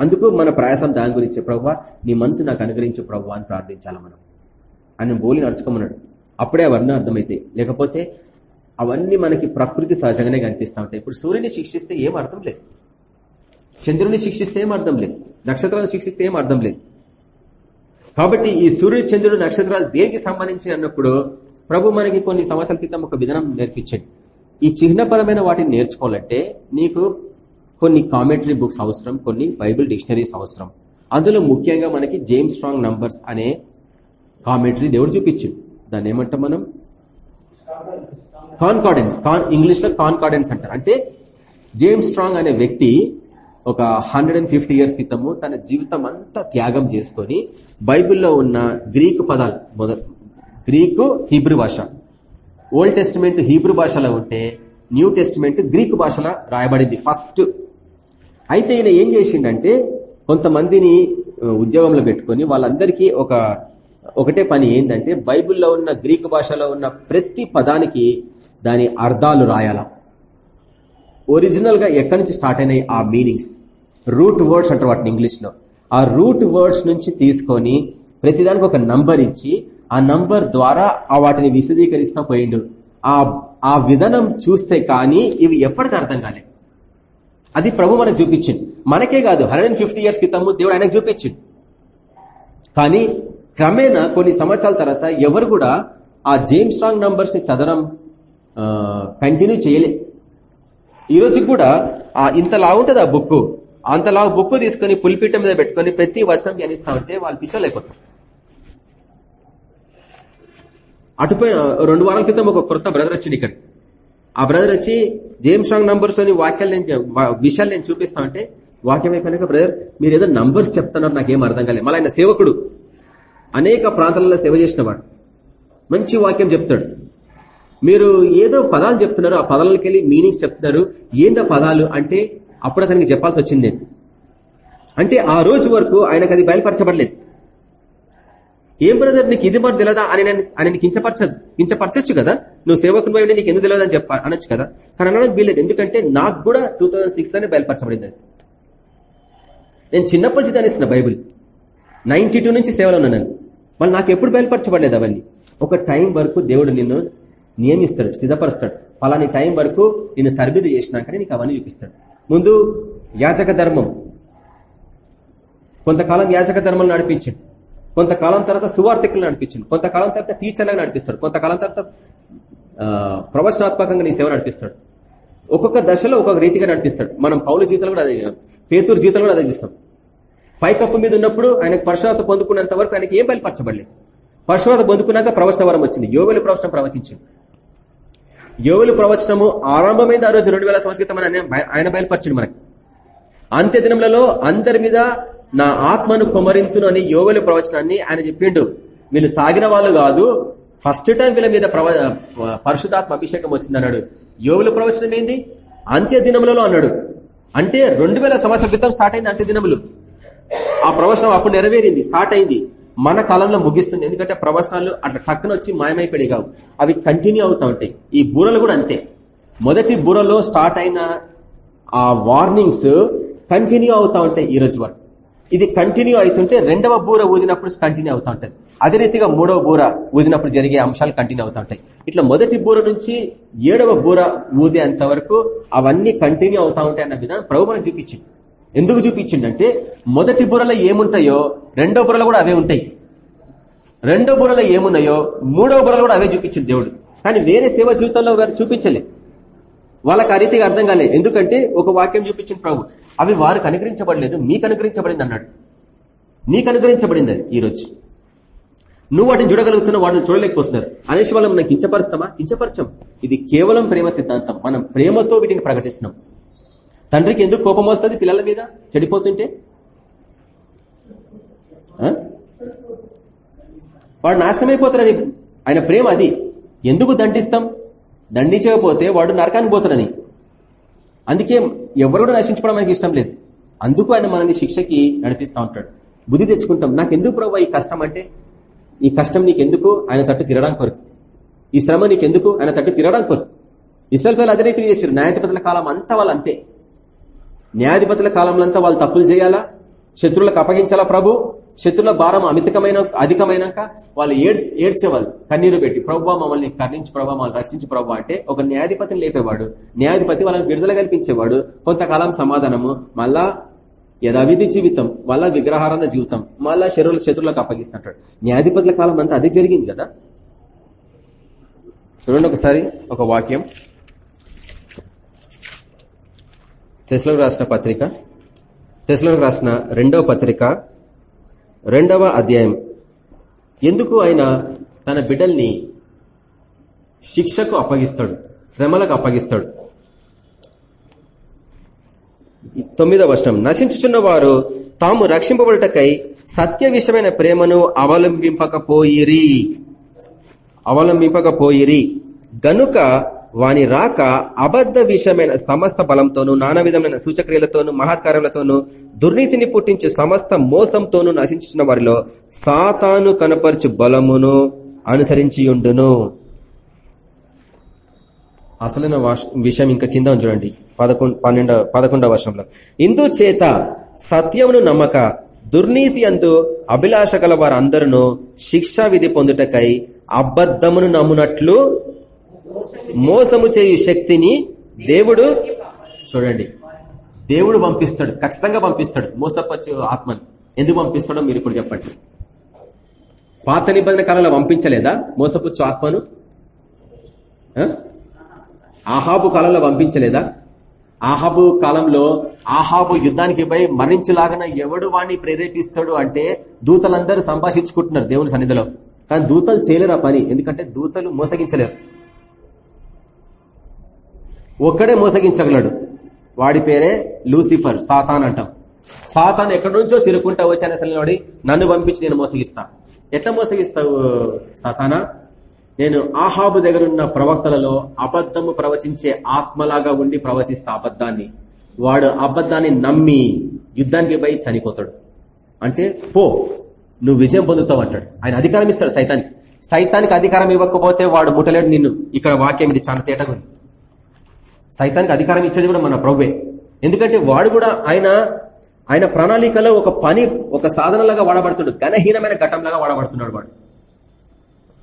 S1: అందుకు మన ప్రయాసం దాని గురించి ప్రభు నీ మనసు నాకు అనుగ్రహించు ప్రభు అని ప్రార్థించాలి మనం. ఆయన బోలి నడుచుకోమన్నాడు. అప్పుడే అవన్నీ అర్థమైతాయి. లేకపోతే అవన్నీ మనకి ప్రకృతి సహజంగానే కనిపిస్తూ ఉంటాయి. ఇప్పుడు సూర్యుని శిక్షిస్తే ఏం అర్థం లేదు. చంద్రుని శిక్షిస్తే ఏం అర్థం లేదు. నక్షత్రాలను శిక్షిస్తే ఏం అర్థం లేదు. కాబట్టి ఈ సూర్యుడు చంద్రుడు నక్షత్రాలు దేనికి సంబంధించి అన్నప్పుడు ప్రభు మనకి కొన్ని సంవత్సరాల క్రితం ఒక విధానం నేర్పించండి. ఈ చిహ్నపరమైన వాటిని నేర్చుకోవాలంటే నీకు కొన్ని కామెంటరీ బుక్స్ అవసరం కొన్ని బైబిల్ డిక్షనరీస్ అవసరం. అందులో ముఖ్యంగా మనకి జేమ్స్ స్ట్రాంగ్ నంబర్స్ అనే కామెంటరీ దేవుడు చూపించింది దాన్ని ఏమంటాం మనం? కాన్కాడెన్స్ కాన్ ఇంగ్లీష్లో కాన్కాడెన్స్ అంటారు. అంటే జేమ్స్ స్ట్రాంగ్ అనే వ్యక్తి ఒక హండ్రెడ్ అండ్ ఫిఫ్టీ ఇయర్స్ క్రితము తన జీవితం అంతా త్యాగం చేసుకొని బైబిల్లో ఉన్న గ్రీకు పదాలు మొదటి గ్రీకు హిబ్రూ భాష ఓల్డ్ టెస్టిమెంట్ హీబ్రూ భాషలో ఉంటే న్యూ టెస్టిమెంట్ గ్రీకు భాషలో రాయబడింది ఫస్ట్. అయితే ఈయన ఏం చేసిండంటే కొంతమందిని ఉద్యోగంలో పెట్టుకొని వాళ్ళందరికీ ఒక ఒకటే పని ఏంటంటే బైబిల్లో ఉన్న గ్రీకు భాషలో ఉన్న ప్రతి పదానికి దాని అర్థాలు రాయాల. ఒరిజినల్గా ఎక్కడి నుంచి స్టార్ట్ అయినాయి? ఆ మీనింగ్స్. రూట్ వర్డ్స్ అంటారు వాటిని ఇంగ్లీష్లో. ఆ రూట్ వర్డ్స్ నుంచి తీసుకొని ప్రతిదానికి ఒక నంబర్ ఇచ్చి ఆ నంబర్ ద్వారా ఆ వాటిని విశదీకరిస్తా పోయిండు. ఆ ఆ విధానం చూస్తే కానీ ఇవి ఎప్పటికీ అర్థం కాలేదు అది ప్రభు మనకు చూపించింది మనకే కాదు హండ్రెడ్ ఫిఫ్టీ ఇయర్స్ క్రితము దేవుడు ఆయనకు చూపించింది కానీ క్రమేణా కొన్ని సంవత్సరాల తర్వాత ఎవరు కూడా ఆ జేమ్స్ రాంగ్ నంబర్స్ని చదవడం కంటిన్యూ చేయలే. ఈరోజుకి కూడా ఆ ఇంతలా ఉంటుంది ఆ బుక్ అంతలా బుక్ తీసుకొని పులిపీఠం మీద పెట్టుకొని ప్రతి వర్షం ధ్యానిస్తా ఉంటే వాళ్ళు పిచ్చలేకపోతారు అటుపై రెండు వారాల క్రితం ఒక కొత్త బ్రదర్ వచ్చింది ఇక్కడ. ఆ బ్రదర్ వచ్చి జేమ్స్ స్ట్రాంగ్ నంబర్స్ అని వాక్యాలు నేను విషయాలు నేను చూపిస్తా అంటే వాక్యం అయిపోయినాక బ్రదర్ మీరు ఏదో నంబర్స్ చెప్తున్నారు నాకేం అర్థం కాలేదు. మళ్ళీ ఆయన సేవకుడు. అనేక ప్రాంతాలలో సేవ చేసినవాడు మంచి వాక్యం చెప్తాడు. మీరు ఏదో పదాలు చెప్తున్నారు ఆ పదాలకి వెళ్ళి మీనింగ్స్ చెప్తున్నారు. ఏందో పదాలు అంటే అప్పుడు అతనికి చెప్పాల్సి వచ్చింది. నేను అంటే ఆ రోజు వరకు ఆయనకు అది బయలుపరచబడలేదు. ఏం బ్రదర్ నీకు ఇది మరి తెలియదా అని నేను ఆయన కించపరచ కించపరచచ్చు కదా? నువ్వు సేవకుని పోయి నీకు ఎందుకు తెలియదు అని చెప్ప అనొచ్చు కదా? కానీ అనడానికి వీల్లేదు. ఎందుకంటే నాకు కూడా టూ థౌసండ్ సిక్స్ బయలుపరచబడింది నేను చిన్నప్పటి నుంచి దానిస్తున్న బైబిల్. నైన్టీ టూ నుంచి సేవలో ఉన్నాను నేను. నాకు ఎప్పుడు బయలుపరచబడలేదు అవన్నీ. ఒక టైం వరకు దేవుడు నిన్ను నియమిస్తాడు సిద్ధపరుస్తాడు. ఫలాని టైం వరకు నిన్ను తరబిది చేసినాకనే నీకు అవన్నీ చూపిస్తాడు. ముందు యాచక ధర్మం. కొంతకాలం యాచక ధర్మం నడిపించాడు. కొంతకాలం తర్వాత సువార్థికులు నడిపించింది కొంతకాలం తర్వాత టీచర్లకు నడిపిస్తాడు. కొంతకాలం తర్వాత ప్రవచనాత్మకంగా నీ సేవ నడిపిస్తాడు. ఒక్కొక్క దశలో ఒక్కొక్క రీతిగా నడిపిస్తాడు. మనం పౌల జీవితంలో కూడా అదే పేతూరు జీవితంలో కూడా అదే చూస్తాం. పైకప్పు మీద ఉన్నప్పుడు ఆయనకు పరశురాత పొందుకున్నంత వరకు ఆయనకి ఏం బయలుపరచబడలేదు. పరశురాత పొందుకున్నాక ప్రవచన వరం వచ్చింది. యోగులు ప్రవచనం ప్రవచించింది. యోగులు ప్రవచనము ఆరంభమైంది ఆ రోజు రెండు వేల సంవత్సరం అని ఆయన ఆయన బయలుపరిచింది మనకి. అంత్య దినములలో అందరి మీద నా ఆత్మను కుమరింతును అని యోగుల ప్రవచనాన్ని ఆయన చెప్పిండు. వీళ్ళు తాగిన వాళ్ళు కాదు ఫస్ట్ టైం వీళ్ళ మీద ప్రవ పరిశుధాత్మ అభిషేకం వచ్చింది అన్నాడు. యోగుల ప్రవచనం ఏంది? అంత్య దినములలో అన్నాడు. అంటే రెండు వేల సంవత్సరాల క్రితం స్టార్ట్ అయింది అంత్య దినములు. ఆ ప్రవచనం అప్పుడు నెరవేరింది స్టార్ట్ అయింది. మన కాలంలో ముగిస్తుంది. ఎందుకంటే ప్రవచనాలు అట్లా టక్కున వచ్చి మాయమైపోయి కావు. అవి కంటిన్యూ అవుతా ఉంటాయి. ఈ బూరలు కూడా అంతే. మొదటి బూరలో స్టార్ట్ అయిన ఆ వార్నింగ్స్ కంటిన్యూ అవుతా ఉంటాయి ఈ రోజు వరకు. ఇది కంటిన్యూ అవుతుంటే రెండవ బూర ఊదినప్పుడు కంటిన్యూ అవుతా ఉంటుంది. అదే రీతిగా మూడవ బూర ఊదినప్పుడు జరిగే అంశాలు కంటిన్యూ అవుతా ఉంటాయి. ఇట్లా మొదటి బూర నుంచి ఏడవ బూర ఊదేంత వరకు అవన్నీ కంటిన్యూ అవుతా ఉంటాయి అన్న విధానం ప్రభు చూపించింది ఎందుకు చూపించిందంటే మొదటి బుర్రలో ఏముంటాయో రెండో బుర్రలో కూడా అవే ఉంటాయి. రెండో బుర్రలో ఏమున్నాయో మూడో బుర్రలో కూడా అవే చూపించింది దేవుడు. కానీ వేరే సేవ జీవితంలో వారు చూపించలే. వాళ్ళకి ఆ రీతిగా అర్థం కాలే ఎందుకంటే ఒక వాక్యం చూపించిన ప్రభు అవి వారికి అనుగ్రహించబడలేదు మీకు అనుగ్రహించబడింది అన్నాడు. నీకు అనుగ్రహించబడింది అది ఈరోజు. నువ్వు వాటిని చూడగలుగుతున్న వాటిని చూడలేకపోతున్నారు. అనేసి వాళ్ళం మనం కించపరుస్తామా? కించపరచం. ఇది కేవలం ప్రేమ సిద్ధాంతం. మనం ప్రేమతో వీటిని ప్రకటిస్తున్నాం. తండ్రికి ఎందుకు కోపం వస్తుంది పిల్లల మీద? చెడిపోతుంటే? వాడు నాశనమైపోతారని ఆయన ప్రేమ అది. ఎందుకు దండిస్తాం? దండించకపోతే వాడు నరకానికి పోతాడని. అందుకే ఎవరు కూడా నశించుకోవడం మనకి ఇష్టం లేదు. అందుకు ఆయన మనల్ని శిక్షకి నడిపిస్తూ ఉంటాడు. బుద్ధి తెచ్చుకుంటాం. నాకు ఎందుకు ప్రభు ఈ కష్టం అంటే? ఈ కష్టం నీకెందుకు? ఆయన తట్టు తిరగడానికి కొరకు. ఈ శ్రమ నీకెందుకు? ఆయన తట్టు తిరగడానికి కొరకు. ఇసల్ పిల్లలు అదే రీతిగా చేశారు. న్యాయాధిపతుల కాలం అంతా వాళ్ళు అంతే. న్యాయాధిపతుల కాలంలో అంతా వాళ్ళు తప్పులు చేయాలా? శత్రువులకు అప్పగించాలా ప్రభు? శత్రుల భారం అమితకమైన అధికమైనాక వాళ్ళు ఏడ్ ఏడ్చేవాళ్ళు. కన్నీరు పెట్టి ప్రభావ మమ్మల్ని కర్ణించి ప్రభావ మమ్మల్ని రక్షించి ప్రభావ అంటే ఒక న్యాయాధిపతిని లేపేవాడు. న్యాయాధిపతి వాళ్ళని విడుదల కల్పించేవాడు. కొంతకాలం సమాధానము మళ్ళా యథావిధి జీవితం మళ్ళా విగ్రహారాధన జీవితం మళ్ళా శరీర శత్రువులకు అప్పగిస్తుంటాడు. న్యాయాధిపతుల కాలం అంతా అదే జరిగింది కదా? చూడండి ఒకసారి ఒక వాక్యం. తెసలకు రాసిన పత్రిక. తెసలకు రాసిన రెండవ పత్రిక. రెండవ అధ్యాయం. ఎందుకు ఆయన తన బిడ్డల్ని శిక్షకు అప్పగిస్తాడు శ్రమలకు అప్పగిస్తాడు? తొమ్మిదవ వర్షం నశించుచున్న వారు తాము రక్షింపబడుటకై సత్య విషయమైన ప్రేమను అవలంబింపకపోయిరి. అవలంబింపకపోయిరి. గనుక వాని రాక అబద్ధ విషయమైన సమస్త బలంతోనూ నానా విధమైన సూచక్రియలతోనూ మహత్కార్యములతోనూ దుర్నీతిని పుట్టించే సమస్త మోసంతోనూ నశించిన వారిలో సాతాను కనపరచు బలమును అనుసరించియుండును. అసలైన విషయం ఇంకా కింద చూడండి. పదకొండు పన్నెండవ పదకొండవ వర్షంలో ఇందు చేత సత్యమును నమ్మక దుర్నీతి అందు అభిలాష గల వారందరూ శిక్షా విధి పొందుటకై అబద్ధమును నమ్మునట్లు మోసము చేయు శక్తిని దేవుడు చూడండి. దేవుడు పంపిస్తాడు ఖచ్చితంగా పంపిస్తాడు మోసపచ్చు ఆత్మను. ఎందుకు పంపిస్తాడో మీరు ఇప్పుడు చెప్పండి. పాత నిబంధన కాలంలో పంపించలేదా మోసపుచ్చు ఆత్మను? ఆ? ఆహాబు కాలంలో పంపించలేదా? ఆహాబు కాలంలో ఆహాబు యుద్ధానికి పోయి మరణించలాగన ఎవడు వాణ్ణి ప్రేరేపిస్తాడు అంటే దూతలందరూ సంభాషించుకుంటున్నారు దేవుని సన్నిధిలో. కానీ దూతలు చేయలేరు ఆ పని. ఎందుకంటే దూతలు మోసగించలేరు. ఒక్కడే మోసగించగలడు. వాడి పేరే లూసిఫర్ సాతాన్ అంటాం. సాతాన్ ఎక్కడి నుంచో తిరుక్కుంటా వచ్చాను అసలు నన్ను పంపించి నేను మోసగిస్తా. ఎట్లా మోసగిస్తావు సాతానా? నేను ఆహాబు దగ్గరున్న ప్రవక్తలలో అబద్ధము ప్రవచించే ఆత్మలాగా ఉండి ప్రవచిస్తా అబద్ధాన్ని. వాడు అబద్ధాన్ని నమ్మి యుద్ధానికి పోయి చనిపోతాడు. అంటే పో నువ్వు విజయం పొందుతావు అంటాడు. ఆయన అధికారం ఇస్తాడు సైతానికి. సైతానికి అధికారం ఇవ్వకపోతే వాడు ముట్టలేడు నిన్ను. ఇక్కడ వాక్యం ఇది చాలా తేటగా ఉంది. సైతానికి అధికారం ఇచ్చేది కూడా మన ప్రభువే ఎందుకంటే వాడు కూడా ఆయన ఆయన ప్రణాళికలో ఒక పని ఒక సాధనలాగా వాడబడుతున్నాడు. ఘనహీనమైన ఘటంలాగా వాడబడుతున్నాడు వాడు.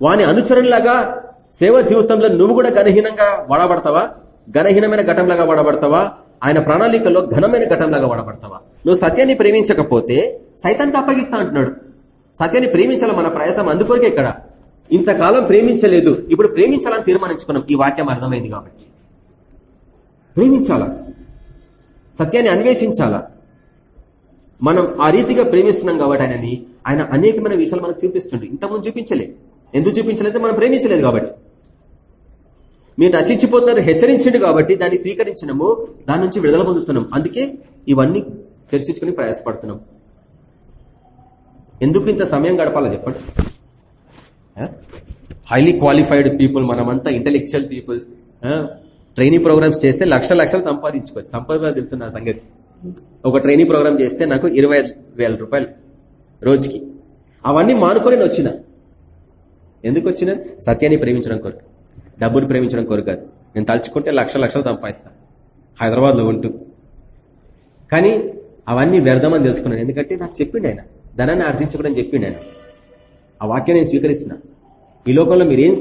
S1: వాని అనుచరులాగా సేవ జీవితంలో నువ్వు కూడా ఘనహీనంగా వాడబడతావా? ఘనహీనమైన ఘటంలాగా వాడబడతావా? ఆయన ప్రణాళికలో ఘనమైన ఘటంలాగా వాడబడతావా? నువ్వు సత్యాన్ని ప్రేమించకపోతే సైతానికి అప్పగిస్తా అంటున్నాడు. సత్యాన్ని ప్రేమించాల మన ప్రయాసం? అందుకొరకే ఇక్కడ ఇంతకాలం ప్రేమించలేదు. ఇప్పుడు ప్రేమించాలని తీర్మానించుకున్నాం. ఈ వాక్యం అర్థమైంది కాబట్టి. ప్రేమించాలా? సత్యాన్ని అన్వేషించాలా? మనం ఆ రీతిగా ప్రేమిస్తున్నాం కాబట్టి ఆయనని ఆయన అనేకమైన విషయాలు మనకు చూపిస్తుండే. ఇంతకుముందు చూపించలే. ఎందుకు చూపించలేదు? మనం ప్రేమించలేదు కాబట్టి. మీరు నశించిపోతున్నారు హెచ్చరించండు కాబట్టి దాన్ని స్వీకరించినము దాని నుంచి విడుదల పొందుతున్నాం. అందుకే ఇవన్నీ చర్చించుకుని ప్రయాసపడుతున్నాం. ఎందుకు ఇంత సమయం గడపాలో చెప్పండి? హైలీ క్వాలిఫైడ్ పీపుల్ మనమంతా ఇంటెలెక్చువల్ పీపుల్స్ ట్రైనింగ్ ప్రోగ్రామ్స్ చేస్తే లక్ష లక్షలు సంపాదించుకోవచ్చు. సంపద తెలుసు నా సంగతి. ఒక ట్రైనింగ్ ప్రోగ్రామ్ చేస్తే నాకు ఇరవై వేల రూపాయలు రోజుకి. అవన్నీ మానుకొని నేను వచ్చిన. ఎందుకు వచ్చిన? సత్యాన్ని ప్రేమించడం కొరకు. డబ్బుని ప్రేమించడం కొరకు కాదు. నేను తలుచుకుంటే లక్ష లక్షలు సంపాదిస్తాను హైదరాబాద్లో ఉంటూ. కానీ అవన్నీ వ్యర్థమని తెలుసుకున్నాను. ఎందుకంటే నాకు చెప్పిండు ఆయన. ధనాన్ని ఆర్జించుకోవడం చెప్పిండు ఆయన. ఆ వాక్యం నేను స్వీకరిస్తున్నాను ఈ లోకంలో మీరు ఏం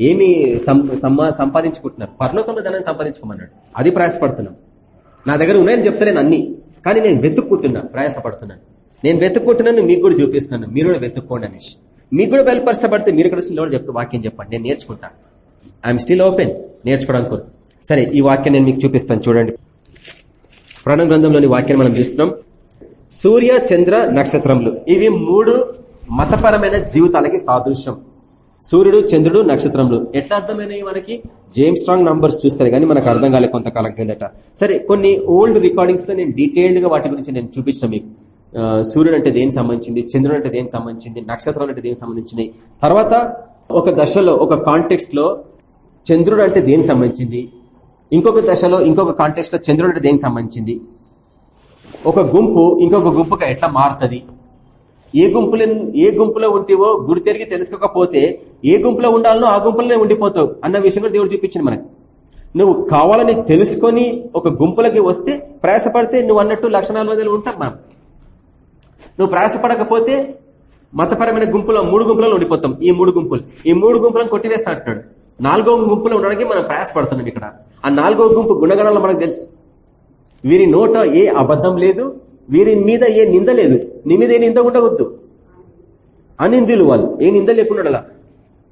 S1: ఏమి సంపాదించుకుంటున్నారు? పరలోకంలో దానిని సంపాదించుకోమన్నాడు. అది ప్రయాసపడుతున్నాం. నా దగ్గర ఉన్నాయని చెప్తలేను అన్ని. కానీ నేను వెతుక్కుంటున్నా ప్రయాసపడుతున్నాను. నేను వెతుక్కుంటున్నాను మీకు కూడా చూపిస్తున్నాను. మీరు కూడా వెతుక్కోండి అనేసి. మీకు కూడా బయలుపరచబడితే మీరు ఇక్కడ లోడ్ చెప్పి వాక్యం చెప్పండి. నేను నేర్చుకుంటాను ఐఎమ్ స్టిల్ ఓపెన్ నేర్చుకోవడానికి సరే ఈ వాక్యం నేను మీకు చూపిస్తాను. చూడండి. ప్రాణ గ్రంథంలోని వాక్యాన్ని మనం చూస్తున్నాం. సూర్య చంద్ర నక్షత్రములు. ఇవి మూడు మతపరమైన జీవితాలకి సాదృశ్యం. సూర్యుడు చంద్రుడు నక్షత్రములు. ఎట్లా అర్థమైనవి మనకి? జేమ్స్ స్ట్రాంగ్ నంబర్స్ చూస్తారు కానీ మనకు అర్థం కాలే కొంతకాలం క్రిందట. సరే కొన్ని ఓల్డ్ రికార్డింగ్స్లో నేను డీటెయిల్డ్గా వాటి గురించి నేను చూపించాను మీకు. సూర్యుడు అంటే దేనికి సంబంధించింది? చంద్రుడు అంటే దేనికి సంబంధించింది? నక్షత్రాలు అంటే దేనికి సంబంధించినవి తర్వాత ఒక దశలో ఒక కాంటెక్స్ట్లో చంద్రుడు అంటే దేనికి సంబంధించింది? ఇంకొక దశలో ఇంకొక కాంటెక్స్ట్లో చంద్రుడు అంటే దేనికి సంబంధించింది? ఒక గుంపు ఇంకొక గుంపుగా ఎట్లా మారుతుంది? ఏ గుంపులు ఏ గుంపులో ఉంటేవో గుడి తిరిగి తెలుసుకోకపోతే ఏ గుంపులో ఉండాలనో ఆ గుంపులోనే ఉండిపోతావు అన్న విషయం కూడా దేవుడు చూపించింది మనకి. నువ్వు కావాలని తెలుసుకొని ఒక గుంపులకి వస్తే ప్రయాసపడితే నువ్వు అన్నట్టు లక్ష నలభై ఉంటాం మనం. నువ్వు ప్రయాసపడకపోతే మతపరమైన గుంపులో మూడు గుంపులలో ఉండిపోతాం ఈ మూడు గుంపులు. ఈ మూడు గుంపులను కొట్టివేస్తా అంటున్నాడు. నాలుగో గుంపులో ఉండడానికి మనం ప్రయాసపడుతున్నాం ఇక్కడ. ఆ నాలుగో గుంపు గుణగణాలు మనకు తెలుసు. వీరి నోట ఏ అబద్ధం లేదు వీరి మీద ఏ నింద లేదు. నీ మీద ఏ నింద ఉండవద్దు. అనిందులు వాళ్ళు. ఏ నింద లేకుండా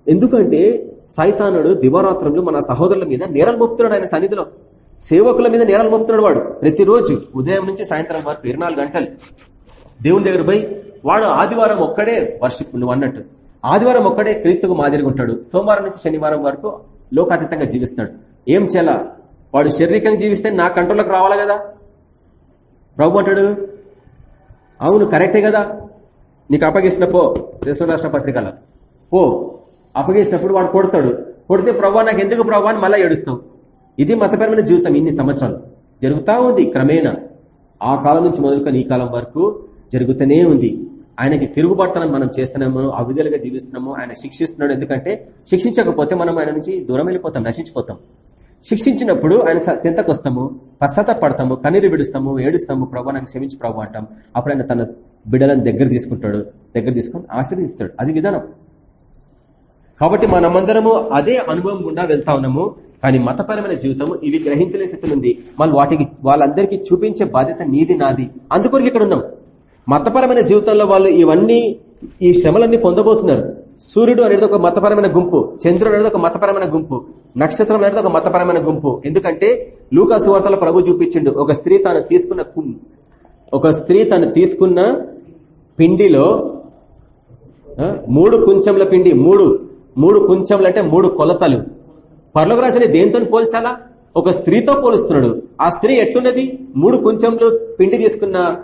S1: ఎందుకంటే సైతానుడు దివారాత్రంలో మన సహోదరుల మీద నేరాలు మోపుతున్నాడు ఆయన సన్నిధిలో. సేవకుల మీద నేరాలు మోపుతున్నాడు వాడు. ప్రతిరోజు ఉదయం నుంచి సాయంత్రం వరకు ఇరవై గంటలు దేవుని దగ్గర పోయి వాడు ఆదివారం ఒక్కడే వర్షిప్ నువ్వు అన్నట్టు. ఆదివారం ఒక్కడే క్రీస్తుకు మాదిరిగా ఉంటాడు. సోమవారం నుంచి శనివారం వరకు లోకాతీతంగా జీవిస్తున్నాడు. ఏం చేయాల? వాడు శారీరకంగా జీవిస్తే నా కంట్రోల్లోకి రావాలి కదా? ప్రభు అంటాడు అవును కరెక్టే కదా. నీకు అప్పగిస్తున్న పో. రాష్ట్ర పత్రికల. పో. అప్పగించినప్పుడు వాడు కొడతాడు. కొడితే ప్రభా నాకు ఎందుకు ప్రభా అని మళ్ళీ ఏడుస్తావు? ఇది మతపరమైన జీవితం ఇన్ని సంవత్సరాలు. జరుగుతూ ఉంది క్రమేణా. ఆ కాలం నుంచి మొదలుకొని ఈ కాలం వరకు జరుగుతూనే ఉంది. ఆయనకి తిరుగుబడతనం మనం చేస్తున్నాము అవిధులుగా జీవిస్తున్నాము ఆయన శిక్షిస్తున్నాడు. ఎందుకంటే శిక్షించకపోతే మనం ఆయన నుంచి దూరం వెళ్ళిపోతాం నశించిపోతాం. శిక్షించినప్పుడు ఆయన చింతకు వస్తాము పశ్చాత్తపడతాము కన్నీరు విడుస్తాము ఏడుస్తాము ప్రభు నాకు క్షమించి ప్రభు అంటాం. అప్పుడు ఆయన తన బిడ్డలను దగ్గర తీసుకుంటాడు. దగ్గర తీసుకొని ఆశీర్దిస్తాడు అది విధానం. కాబట్టి మనమందరము అదే అనుభవం గుండా వెళ్తా ఉన్నాము. కానీ మతపరమైన జీవితం ఇవి గ్రహించలే స్థితి ఉంది. మళ్ళీ వాటికి వాళ్ళందరికీ చూపించే బాధ్యత నీది నాది. అందుకొరకు ఇక్కడ ఉన్నాం. మతపరమైన జీవితంలో వాళ్ళు ఇవన్నీ ఈ శ్రమలన్నీ పొందబోతున్నారు. సూర్యుడు అనేది ఒక మతపరమైన గుంపు. చంద్రుడు అనేది ఒక మతపరమైన గుంపు. నక్షత్రం అనేది ఒక మతపరమైన గుంపు. ఎందుకంటే లూకా సువార్తల ప్రభు చూపించిండు ఒక స్త్రీ తాను తీసుకున్న ఒక స్త్రీ తను తీసుకున్న పిండిలో మూడు కుంచెంల పిండి మూడు మూడు కుంచెంలు అంటే మూడు కొలతలు. పర్లోకరాజుని దేంతో పోల్చాలా? ఒక స్త్రీతో పోలుస్తున్నాడు. ఆ స్త్రీ ఎట్లున్నది? మూడు కుంచెంలు పిండి తీసుకున్న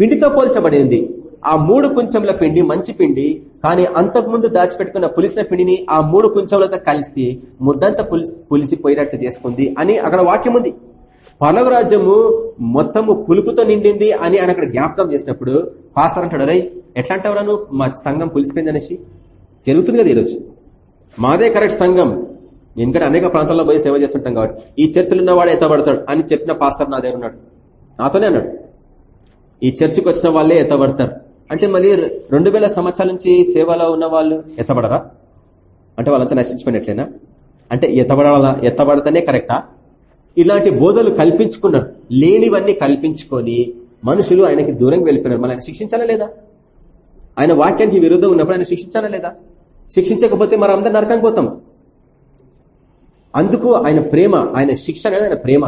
S1: పిండితో పోల్చబడింది. ఆ మూడు కుంచెంల పిండి మంచి పిండి కానీ అంతకుముందు దాచిపెట్టుకున్న పులిసిన పిండిని ఆ మూడు కుంచెంలతో కలిసి ముద్దంతా పులిసి పులిసిపోయినట్టు చేసుకుంది అని అక్కడ వాక్యం ఉంది. పలవ రాజ్యము మొత్తము పులుపుతో నిండింది అని ఆయన అక్కడ జ్ఞాపకం చేసినప్పుడు పాస్టర్ అంటాడు రై ఎట్లా అంటావు మా సంఘం పులిసిపోయింది అనేసి. జరుగుతుంది కదా ఈరోజు. మాదే కరెక్ట్ సంఘం. ఎందుకంటే అనేక ప్రాంతాల్లో పోయి సేవ చేస్తుంటాం కాబట్టి. ఈ చర్చలు ఉన్నవాడు ఎత్తబడతాడు అని చెప్పిన పాస్టర్ నా దగ్గర ఉన్నాడు. నాతోనే అన్నాడు. ఈ చర్చికి వచ్చిన వాళ్ళే ఎత్తబడతారు. అంటే మళ్ళీ రెండు వేల సంవత్సరాల నుంచి సేవలో ఉన్న వాళ్ళు ఎత్తబడరా? అంటే వాళ్ళంతా నశించిపోయినట్లేనా? అంటే ఎత్తబడాలా? ఎత్తబడతనే కరెక్టా? ఇలాంటి బోధలు కల్పించుకున్నారు. లేనివన్నీ కల్పించుకొని మనుషులు ఆయనకి దూరంగా వెళ్ళిపోయినారు. మళ్ళీ ఆయన శిక్షించాలా లేదా? ఆయన వాక్యానికి విరుద్ధం ఉన్నప్పుడు ఆయన శిక్షించాలా లేదా? శిక్షించకపోతే మనం అందరు నరకానికి పోతాం. అందుకు ఆయన ప్రేమ ఆయన శిక్ష అనేది ఆయన ప్రేమ.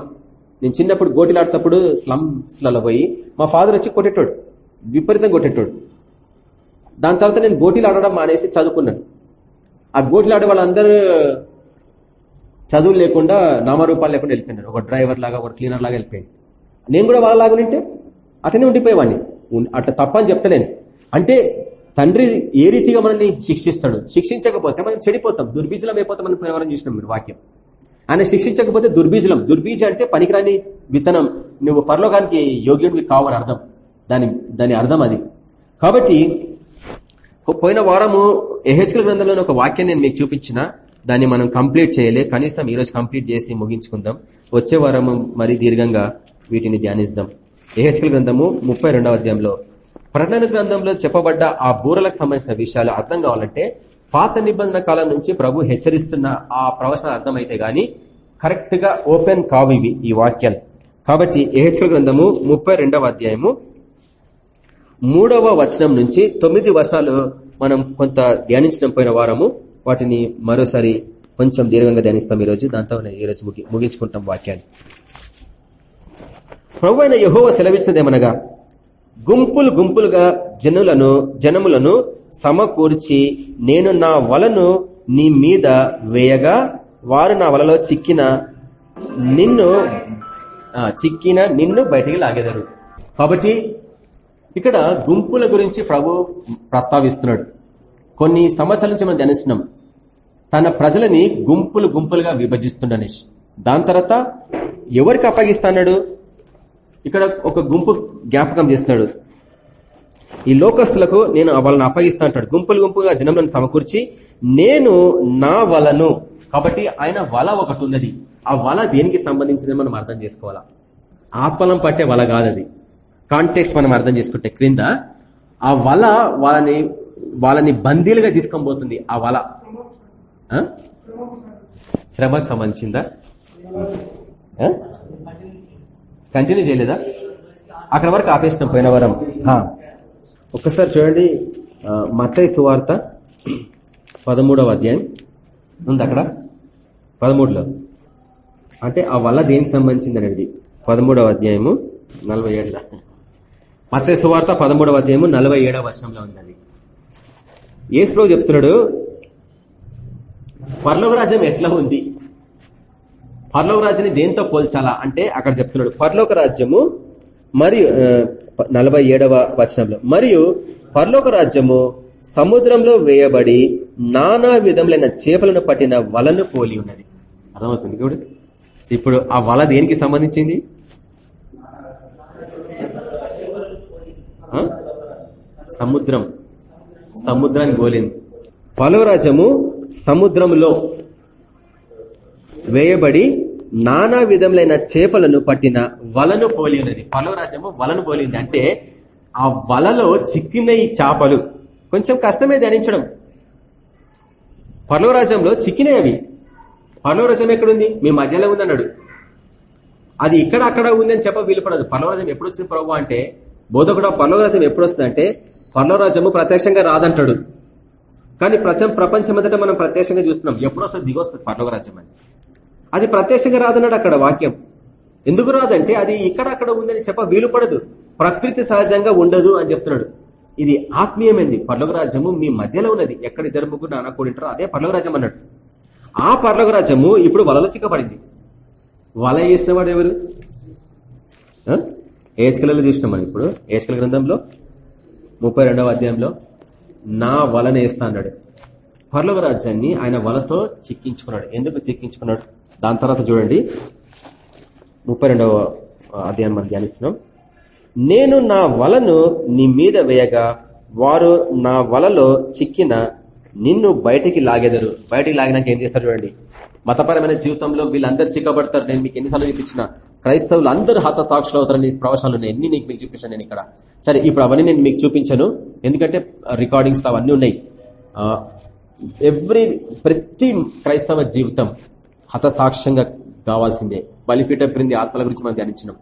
S1: నేను చిన్నప్పుడు గోటిలాడేటప్పుడు స్లమ్స్లలో పోయి మా ఫాదర్ వచ్చి కొట్టేటోడు. విపరీతం కొట్టేటోడు. దాని తర్వాత నేను గోటీలు ఆడడం మానేసి చదువుకున్నాను. ఆ గోటీలు ఆడే వాళ్ళందరూ చదువు లేకుండా నామరూపాలు లేకుండా వెళ్ళిపోయినారు. ఒక డ్రైవర్ లాగా ఒక క్లీనర్ లాగా వెళ్ళిపోయాను నేను కూడా వాళ్ళలాగా ఉంటే అట్లనే ఉండిపోయేవాడిని. ఉన్- అట్లా తప్పని చెప్తలేను. అంటే తండ్రి ఏ రీతిగా మనల్ని శిక్షిస్తాడు? శిక్షించకపోతే మనం చెడిపోతాం. దుర్బీజలం అయిపోతాం అని పరివారం చూసినాం మీరు వాక్యం. ఆయన శిక్షించకపోతే దుర్బీజలం. దుర్బీజ అంటే పనికిరాని విత్తనం. నువ్వు పరలోకానికి యోగ్యుడివి కావని అర్థం. దాని దాని అర్థం అది. కాబట్టి పోయిన వారము ఎహెచ్కల్ గ్రంథంలోని ఒక వాక్యాన్ని నేను మీకు చూపించిన దాన్ని మనం కంప్లీట్ చేయలే. కనీసం ఈరోజు కంప్లీట్ చేసి ముగించుకుందాం. వచ్చే వారము మరి దీర్ఘంగా వీటిని ధ్యానిద్దాం. ఎహెచ్కల్ గ్రంథము ముప్పై అధ్యాయంలో. ప్రకటన గ్రంథంలో చెప్పబడ్డ ఆ బూరలకు సంబంధించిన విషయాలు అర్థం కావాలంటే పాత నిబంధన కాలం నుంచి ప్రభు హెచ్చరిస్తున్న ఆ ప్రవచన అర్థమైతే గాని కరెక్ట్గా ఓపెన్ కావు ఈ వాక్యాలు. కాబట్టి ఎహెచ్కల్ గ్రంథము ముప్పై అధ్యాయము మూడవ వచనం నుంచి తొమ్మిది వర్షాలు మనం కొంత ధ్యానించడం పోయిన వారము. వాటిని మరోసారి కొంచెం దీర్ఘంగా ధ్యానిస్తాం ఈ రోజు దాంతో ఈరోజు ముగి- ముగించుకుంటాం వాక్యాన్ని. ప్రభు అయిన యహోవ సెలవిచ్చినదేమనగా గుంపులు గుంపులుగా జనులను జనములను సమకూర్చి నేను నా వలను నీ మీద వేయగా వారు నా వలలో చిక్కిన నిన్ను చిక్కిన నిన్ను బయటికి లాగెదరు. కాబట్టి ఇక్కడ గుంపుల గురించి ప్రభు ప్రస్తావిస్తున్నాడు. కొన్ని సంవత్సరాల నుంచి మనం ధ్యానిస్తున్నాం. తన ప్రజలని గుంపులు గుంపులుగా విభజిస్తుండనేసి దాని తర్వాత ఎవరికి అప్పగిస్తాడు? ఇక్కడ ఒక గుంపు జ్ఞాపకం చేస్తున్నాడు. ఈ లోకస్తులకు నేను వాళ్ళని అప్పగిస్తా అంటాడు. గుంపులు గుంపుగా జనంలను సమకూర్చి నేను నా వలను. కాబట్టి ఆయన వల ఒకటి ఉన్నది. ఆ వల దేనికి సంబంధించిందని మనం అర్థం చేసుకోవాలా? ఆత్మలం పట్టే వల కాదది. కాంటెక్స్ట్ మనం అర్థం చేసుకుంటే క్రింద ఆ వల వాళ్ళని వాళ్ళని బందీలుగా తీసుకొని పోతుంది ఆ వల? శ్రమకు సంబంధించిందా? కంటిన్యూ చేయలేదా? అక్కడ వరకు ఆపేసినాం పోయిన వారం. ఒక్కసారి చూడండి ఆ, మత్తయి సువార్త పదమూడవ అధ్యాయం. ఉంది అక్కడ? పదమూడులో. అంటే ఆ వల్ల దేనికి సంబంధించింది అనేది? పదమూడవ అధ్యాయము నలభై ఏడులో. మత్తయి సువార్త పదమూడవ అధ్యాయము నలభై ఏడవ వర్షంలో ఉంది ఏసులో చెప్తున్నాడు పర్లోక రాజ్యం ఎట్లా ఉంది? పర్లోక రాజ్యాన్ని దేంతో పోల్చాలా? అంటే అక్కడ చెప్తున్నాడు పర్లోక రాజ్యము మరియు నలభై ఏడవ వచనంలో మరియు పర్లోక రాజ్యము సముద్రంలో వేయబడి నానా విధములైన చేపలను పట్టిన వలను పోలి ఉన్నది. అర్థమవుతుంది ఇప్పుడు ఇప్పుడు ఆ వల దేనికి సంబంధించింది? సముద్రం. సముద్రానికి పోలింది పర్లోక సముద్రంలో వేయబడి నానా విధములైన చేపలను పట్టిన వలను పోలి ఉన్నది. పర్లోరాజ్యము వలను పోలింది. అంటే ఆ వలలో చిక్కిన ఈ చేపలు. కొంచెం కష్టమే ధ్యానించడం. పర్లోరాజ్యంలో చిక్కినాయి అవి. పర్లోరాజ్యం ఎక్కడుంది? మీ మధ్యలో ఉందన్నాడు. అది ఇక్కడ అక్కడ ఉంది అని చెప్ప వీలుపడదు. పర్లోరాజ్యం ఎప్పుడు వచ్చింది ప్రభు అంటే బోధకుడు పర్లోరాజ్యం ఎప్పుడు వస్తుందంటే పర్లోరాజ్యము ప్రత్యక్షంగా రాదంటాడు. కానీ ప్రపంచం ప్రపంచమంతటా మనం ప్రత్యక్షంగా చూస్తున్నాం. ఎప్పుడు వస్తుంది దిగొస్తుంది పర్లోకరాజ్యం అని. అది ప్రత్యక్షంగా రాదన్నాడు అక్కడ వాక్యం. ఎందుకు రాదంటే అది ఇక్కడ అక్కడ ఉందని చెప్ప వీలు పడదు. ప్రకృతి సహజంగా ఉండదు అని చెప్తున్నాడు. ఇది ఆత్మీయమైంది. పర్లోక రాజ్యము మీ మధ్యలో ఉన్నది. ఎక్కడ ఇద్దరు ముగ్గురు నాన్న అదే పర్లోక రాజ్యం అన్నాడు. ఆ పర్లోక రాజ్యము ఇప్పుడు వలలో చిక్కబడింది. వల వేసిన వాడు ఎవరు? ఏజ్కలలో చూసినాం మనం ఇప్పుడు. ఏజ్కల గ్రంథంలో ముప్పై రెండవ అధ్యాయంలో నా వలన వేస్తా అన్నాడు. పర్లోక రాజ్యాన్ని ఆయన వలతో చిక్కించుకున్నాడు. ఎందుకు చిక్కించుకున్నాడు? దాని తర్వాత చూడండి. ముప్పై రెండవ అధ్యాయం మనం ధ్యానిస్తున్నాం. నేను నా వలను నీ మీద వేయగా వారు నా వలలో చిక్కిన నిన్ను బయటికి లాగెదరు. బయటికి లాగినాక ఏం చేస్తారు చూడండి. మతపరమైన జీవితంలో వీళ్ళందరూ చిక్కబడతారు. నేను మీకు ఎన్నిసార్లు చూపించిన. క్రైస్తవులు అందరూ హత సాక్షులు అవుతారని ప్రవచనాలు ఉన్నాయి. ఎన్ని నీకు మీకు చూపించాను నేను ఇక్కడ? సరే ఇప్పుడు అవన్నీ నేను మీకు చూపించాను. ఎందుకంటే రికార్డింగ్స్ అవన్నీ ఉన్నాయి. ఎవ్రీ ప్రతి క్రైస్తవ జీవితం హతసాక్ష్యంగా కావాల్సిందే. బలిపీఠం క్రింది ఆత్మల గురించి మనం ధ్యానించినాం.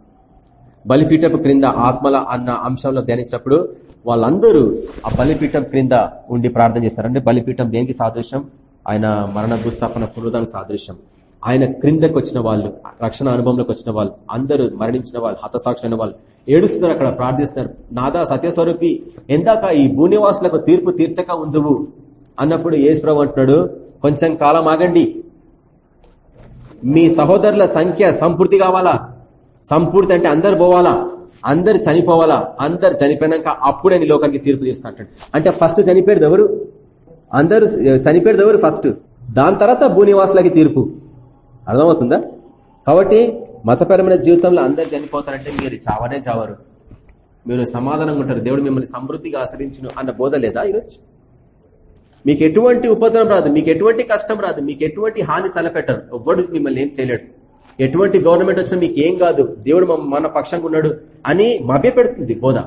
S1: బలిపీఠపు క్రింద ఆత్మల అన్న అంశంలో ధ్యానించినప్పుడు వాళ్ళందరూ ఆ బలిపీఠం క్రింద ఉండి ప్రార్థన చేస్తారు. అంటే బలిపీఠం దేనికి సాదృశ్యం? ఆయన మరణ భూస్థాపన పునరుదానికి సాదృశ్యం. ఆయన క్రిందకు వచ్చిన వాళ్ళు రక్షణ అనుభవంలోకి వచ్చిన వాళ్ళు అందరూ మరణించిన వాళ్ళు హతసాక్షులైన వాళ్ళు ఏడుస్తున్నారు అక్కడ ప్రార్థిస్తున్నారు. నాదా సత్యస్వరూపి ఎందాక ఈ భూనివాసులకు తీర్పు తీర్చక ఉందువు? అన్నప్పుడు యేసు అంటున్నాడు కొంచెం కాలం ఆగండి. మీ సహోదరుల సంఖ్య సంపూర్తి కావాలా? సంపూర్తి అంటే అందరు పోవాలా? అందరు చనిపోవాలా? అందరు చనిపోయినాక అప్పుడే నీ లోకానికి తీర్పు తీస్తా అంటే ఫస్ట్ చనిపోయేది ఎవరు? అందరు చనిపోయేది ఎవరు ఫస్ట్? దాని తర్వాత భూనివాసులకి తీర్పు. అర్థమవుతుందా? కాబట్టి మతపరమైన జీవితంలో అందరు చనిపోతారంటే మీరు చావనే చావరు. మీరు సమాధానంగా ఉంటారు. దేవుడు మిమ్మల్ని సమృద్ధిగా ఆశ్రయించును అన్న బోధ లేదా ఈరోజు? మీకు ఎటువంటి ఉపద్రవం రాదు. మీకు ఎటువంటి కష్టం రాదు. మీకు ఎటువంటి హాని తలపెట్టరు. ఎవ్వడు మిమ్మల్ని ఏం చేయలేడు. ఎటువంటి గవర్నమెంట్ వచ్చినా మీకు ఏం కాదు. దేవుడు మన- పక్షంగా ఉన్నాడు అని మభ్యపెడుతుంది బోధ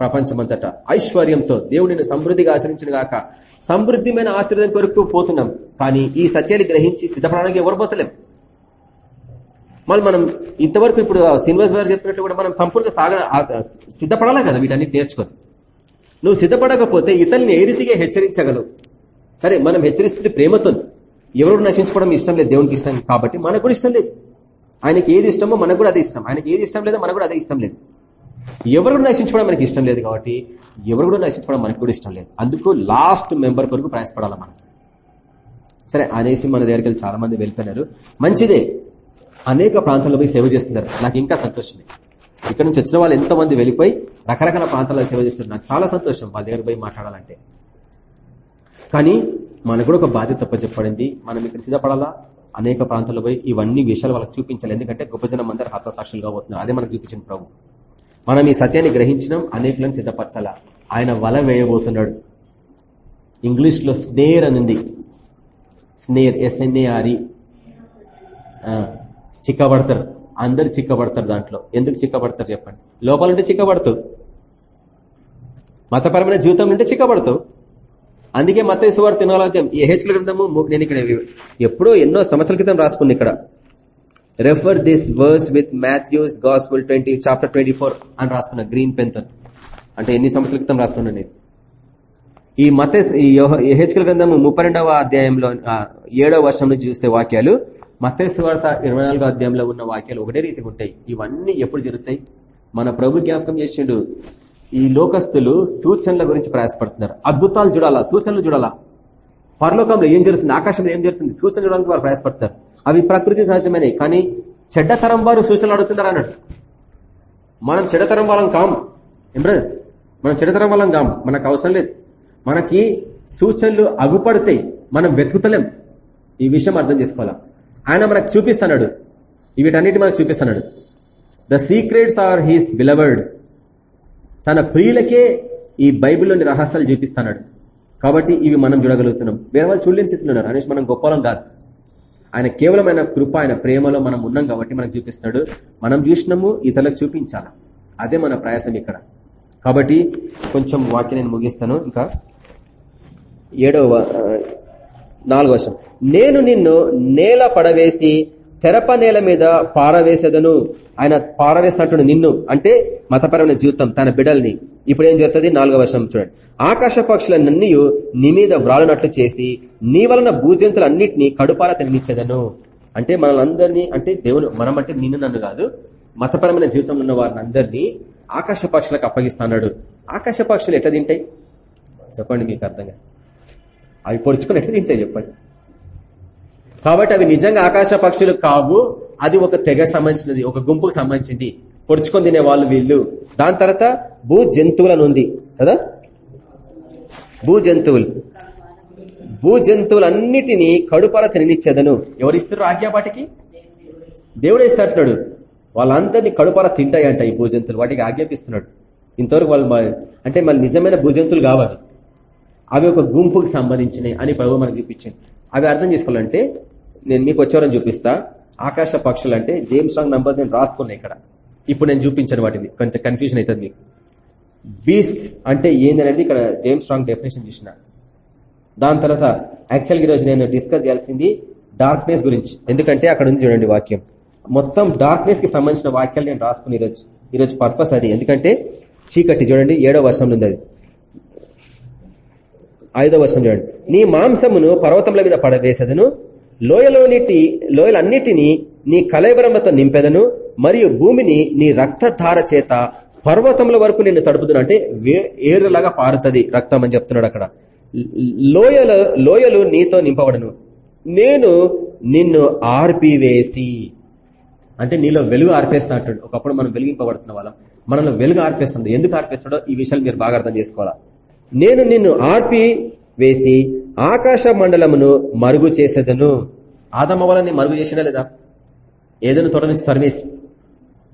S1: ప్రపంచమంతటా. ఐశ్వర్యంతో దేవుడిని సమృద్ధిగా ఆశ్రయించిన గాక. సమృద్ధిమైన ఆశీర్వాదం కొరకు పోతున్నాం. కానీ ఈ సత్యాన్ని గ్రహించి సిద్ధపడడానికి ఎవరు పోతలేం? మళ్ళీ మనం ఇంతవరకు ఇప్పుడు శ్రీనివాస్ గారు చెప్పినట్టు కూడా మనం సంపూర్ణంగా సాగ సిద్ధపడాలా కదా వీటన్ని నేర్చుకొని? నువ్వు సిద్ధపడకపోతే ఇతరుల్ని ఏ రీతిగా హెచ్చరించగలవు? సరే మనం హెచ్చరిస్తుంది ప్రేమతో. ఎవరు నశించుకోవడం ఇష్టం లేదు దేవునికి ఇష్టం కాబట్టి మనకు కూడా ఇష్టం లేదు. ఆయనకి ఏది ఇష్టమో మనకు కూడా అదే ఇష్టం. ఆయనకి ఏది ఇష్టం లేదో మనకు కూడా అదే ఇష్టం లేదు. ఎవరు నశించుకోవడం మనకి ఇష్టం లేదు కాబట్టి ఎవరు కూడా నశించుకోవడం మనకు కూడా ఇష్టం లేదు. అందుకు లాస్ట్ మెంబర్ కొరకు ప్రయాసపడాలి మనం? సరే అనేసి మన దగ్గరికి వెళ్ళి చాలా మంది వెళ్తున్నారు. మంచిదే. అనేక ప్రాంతాల్లో పోయి సేవ చేస్తున్నారు. నాకు ఇంకా సంతోషమే ఇక్కడ నుంచి వచ్చిన వాళ్ళు ఎంతమంది వెళ్ళిపోయి రకరకాల ప్రాంతాల్లో సేవ చేస్తున్నారు. నాకు చాలా సంతోషం వాళ్ళ దగ్గర పోయి మాట్లాడాలంటే. కానీ మనకు కూడా ఒక బాధ్యత చెప్పబడింది. మనం ఇక్కడ సిద్ధపడాలా? అనేక ప్రాంతాల్లో పోయి ఇవన్నీ విషయాలు వాళ్ళకి చూపించాలి. ఎందుకంటే గొప్ప జనం అందరు హతసాక్షులుగా పోతున్నారు అదే మనకు చూపించిన ప్రభు. మనం ఈ సత్యాన్ని గ్రహించడం అనేకులను సిద్ధపరచాలా? ఆయన వల వేయబోతున్నాడు. ఇంగ్లీష్లో స్నేర్ అని స్నేర్ ఎస్ఎన్ఏఆర్ఈ చిక్కబడతారు. అందరు చిక్కబడతారు దాంట్లో. ఎందుకు చిక్కబడతారు చెప్పండి? లోపలంటే చిక్కబడతావు. మతపరమైన జీవితం ఉంటే చిక్కబడతావు. అందుకే మత ఇసువారు తినాలంటే ఈ హెచ్కల గ్రంథము నేను ఇక్కడ ఎప్పుడో ఎన్నో సంవత్సరాల క్రితం రాసుకున్నా ఇక్కడ. Refer this verse with Matthew's gospel twenty chapter twenty four అని రాసుకున్నా గ్రీన్ పెన్తో అంటే ఎన్ని సంవత్సరాల క్రితం రాసుకున్నాను నేను. ఈ మత ఈ హెచ్కల గ్రంథము ముప్పై రెండవ అధ్యాయంలో ఏడవ వర్షం నుంచి చూస్తే వాక్యాలు మతేసు వార్త ఇరవై నాలుగో అధ్యాయంలో ఉన్న వాక్యాలు ఒకటే రీతిగా ఉంటాయి. ఇవన్నీ ఎప్పుడు జరుగుతాయి? మన ప్రభు జ్ఞాపకం చేసిండు ఈ లోకస్తులు సూచనల గురించి ప్రయాసపడుతున్నారు. అద్భుతాలు చూడాలా? సూచనలు చూడాలా? పరలోకంలో ఏం జరుగుతుంది? ఆకాశంలో ఏం జరుగుతుంది? సూచన చూడడానికి వారు ప్రయాసపడతారు అవి ప్రకృతి సహజమైనవి కానీ చెడ్డతరం వారు సూచనలు అడుగుతున్నారు అన్నట్టు మనం చెడతరం వాళ్ళం కాం. ఏం మనం చెడతరం వాళ్ళం కాం. మనకు అవసరం లేదు. మనకి సూచనలు అగుపడతాయి. మనం వెతుకుతలేం. ఈ విషయం అర్థం చేసుకోవాలా? ఆయన మనకు చూపిస్తున్నాడు. వీటన్నిటి మనకు చూపిస్తున్నాడు. The secrets are his beloved తన ప్రియులకే ఈ బైబిల్లోని రహస్యాలు చూపిస్తున్నాడు. కాబట్టి ఇవి మనం చూడగలుగుతున్నాం. వేరే వాళ్ళు చూడలేని స్థితిలో ఉన్నారు. అనేసి మనం గొప్పలం కాదు. ఆయన కేవలం ఆయన కృప ఆయన ప్రేమలో మనం ఉన్నాం కాబట్టి మనకు చూపిస్తున్నాడు మనం చూసినాము ఇతరులకు చూపించాలి? అదే మన ప్రయాసం ఇక్కడ. కాబట్టి కొంచెం వాక్యం నేను ముగిస్తాను. ఇంకా ఏడవ నాలుగో వర్షం నేను నిన్ను నేల పడవేసి తెరప నేల మీద పారవేసేదను. ఆయన పారవేసినట్టు నిన్ను. అంటే మతపరమైన జీవితం తన బిడల్ని ఇప్పుడు ఏం జరుగుతుంది? నాలుగో వర్షం చూడండి. ఆకాశ పక్షులన్నీ నీ మీద వ్రాలునట్లు చేసి నీ వలన భూజంతులన్నింటినీ కడుపాల తినిచ్చేదను అంటే మనల్ని అంటే దేవుడు మనం అంటే నిన్ను నన్ను కాదు మతపరమైన జీవితంలో ఉన్న వారిని అందరినీ ఆకాశ పక్షులకు అప్పగిస్తున్నాడు. ఆకాశ పక్షులు ఎట్లా తింటాయి? చెప్పండి మీకు అర్థంగా అవి పొడుచుకుని ఎట్లా తింటాయి చెప్పండి. కాబట్టి అవి నిజంగా ఆకాశ పక్షులు కావు అది ఒక తెగ సంబంధించినది ఒక గుంపుకు సంబంధించింది. పొడుచుకొని తినే వాళ్ళు వీళ్ళు. దాని తర్వాత భూ జంతువులను ఉంది కదా? భూ జంతువులు. భూ జంతువులన్నిటినీ కడుపల తిననిచ్చేదను. ఎవరు ఇస్తారు ఆజ్ఞాపాటికి? దేవుడే ఇస్తాడు వాళ్ళందరినీ కడుపల తింటాయంట ఈ భూజంతువులు వాటికి ఆజ్ఞాపిస్తున్నాడు. ఇంతవరకు వాళ్ళు అంటే మళ్ళీ నిజమైన భూజంతువులు కావాలి అవి ఒక గుంపుకు సంబంధించినవి అని ప్రభు మనకు చూపించింది. అవి అర్థం చేసుకోవాలంటే నేను మీకు వచ్చేవారని చూపిస్తా. ఆకాశ పక్షులు అంటే జేమ్స్ రాంగ్ నంబర్స్ నేను రాసుకున్నాను ఇక్కడ. ఇప్పుడు నేను చూపించాను వాటిని. కొంత కన్ఫ్యూజన్ అవుతుంది మీకు. బీస్ అంటే ఏందనేది ఇక్కడ జేమ్స్ రాంగ్ డెఫినేషన్ చూసిన. దాని తర్వాత యాక్చువల్గా ఈరోజు నేను డిస్కస్ చేయాల్సింది డార్క్నెస్ గురించి. ఎందుకంటే అక్కడ ఉంది చూడండి వాక్యం. మొత్తం డార్క్నెస్కి సంబంధించిన వాక్యాలు నేను రాసుకుని ఈరోజు ఈరోజు పర్పస్ అది. ఎందుకంటే చీకటి చూడండి ఏడో వర్షంలో ఉంది అది. ఐదో వర్షం చూడండి. నీ మాంసమును పర్వతముల మీద పడవేసెదను లోయలోనిటి లోయలన్నిటినీ నీ కలయబరములతో నింపెదను మరియు భూమిని నీ రక్తధార చేత పర్వతముల వరకు నిన్ను తడుపుదును. అంటే వే- ఏరులాగా పారుతుంది రక్తం అని చెప్తున్నాడు అక్కడ. లోయల లోయలు నీతో నింపబడను. నేను నిన్ను ఆర్పివేసి. అంటే నీలో వెలుగు ఆర్పేస్తా అంటాడు. ఒకప్పుడు మనం వెలిగింపబడుతున్న వాళ్ళం. మనలో వెలుగు ఆర్పేస్తుంది. ఎందుకు ఆర్పేస్తాడో ఈ విషయాలు మీరు బాగా అర్థం చేసుకోవాలా? నేను నిన్ను ఆర్పి వేసి ఆకాశ మండలమును మరుగు చేసేదను. ఆదమ్మ వలని మరుగు చేసినా లేదా? ఏదైనా తొడ నుంచి తరిమేసి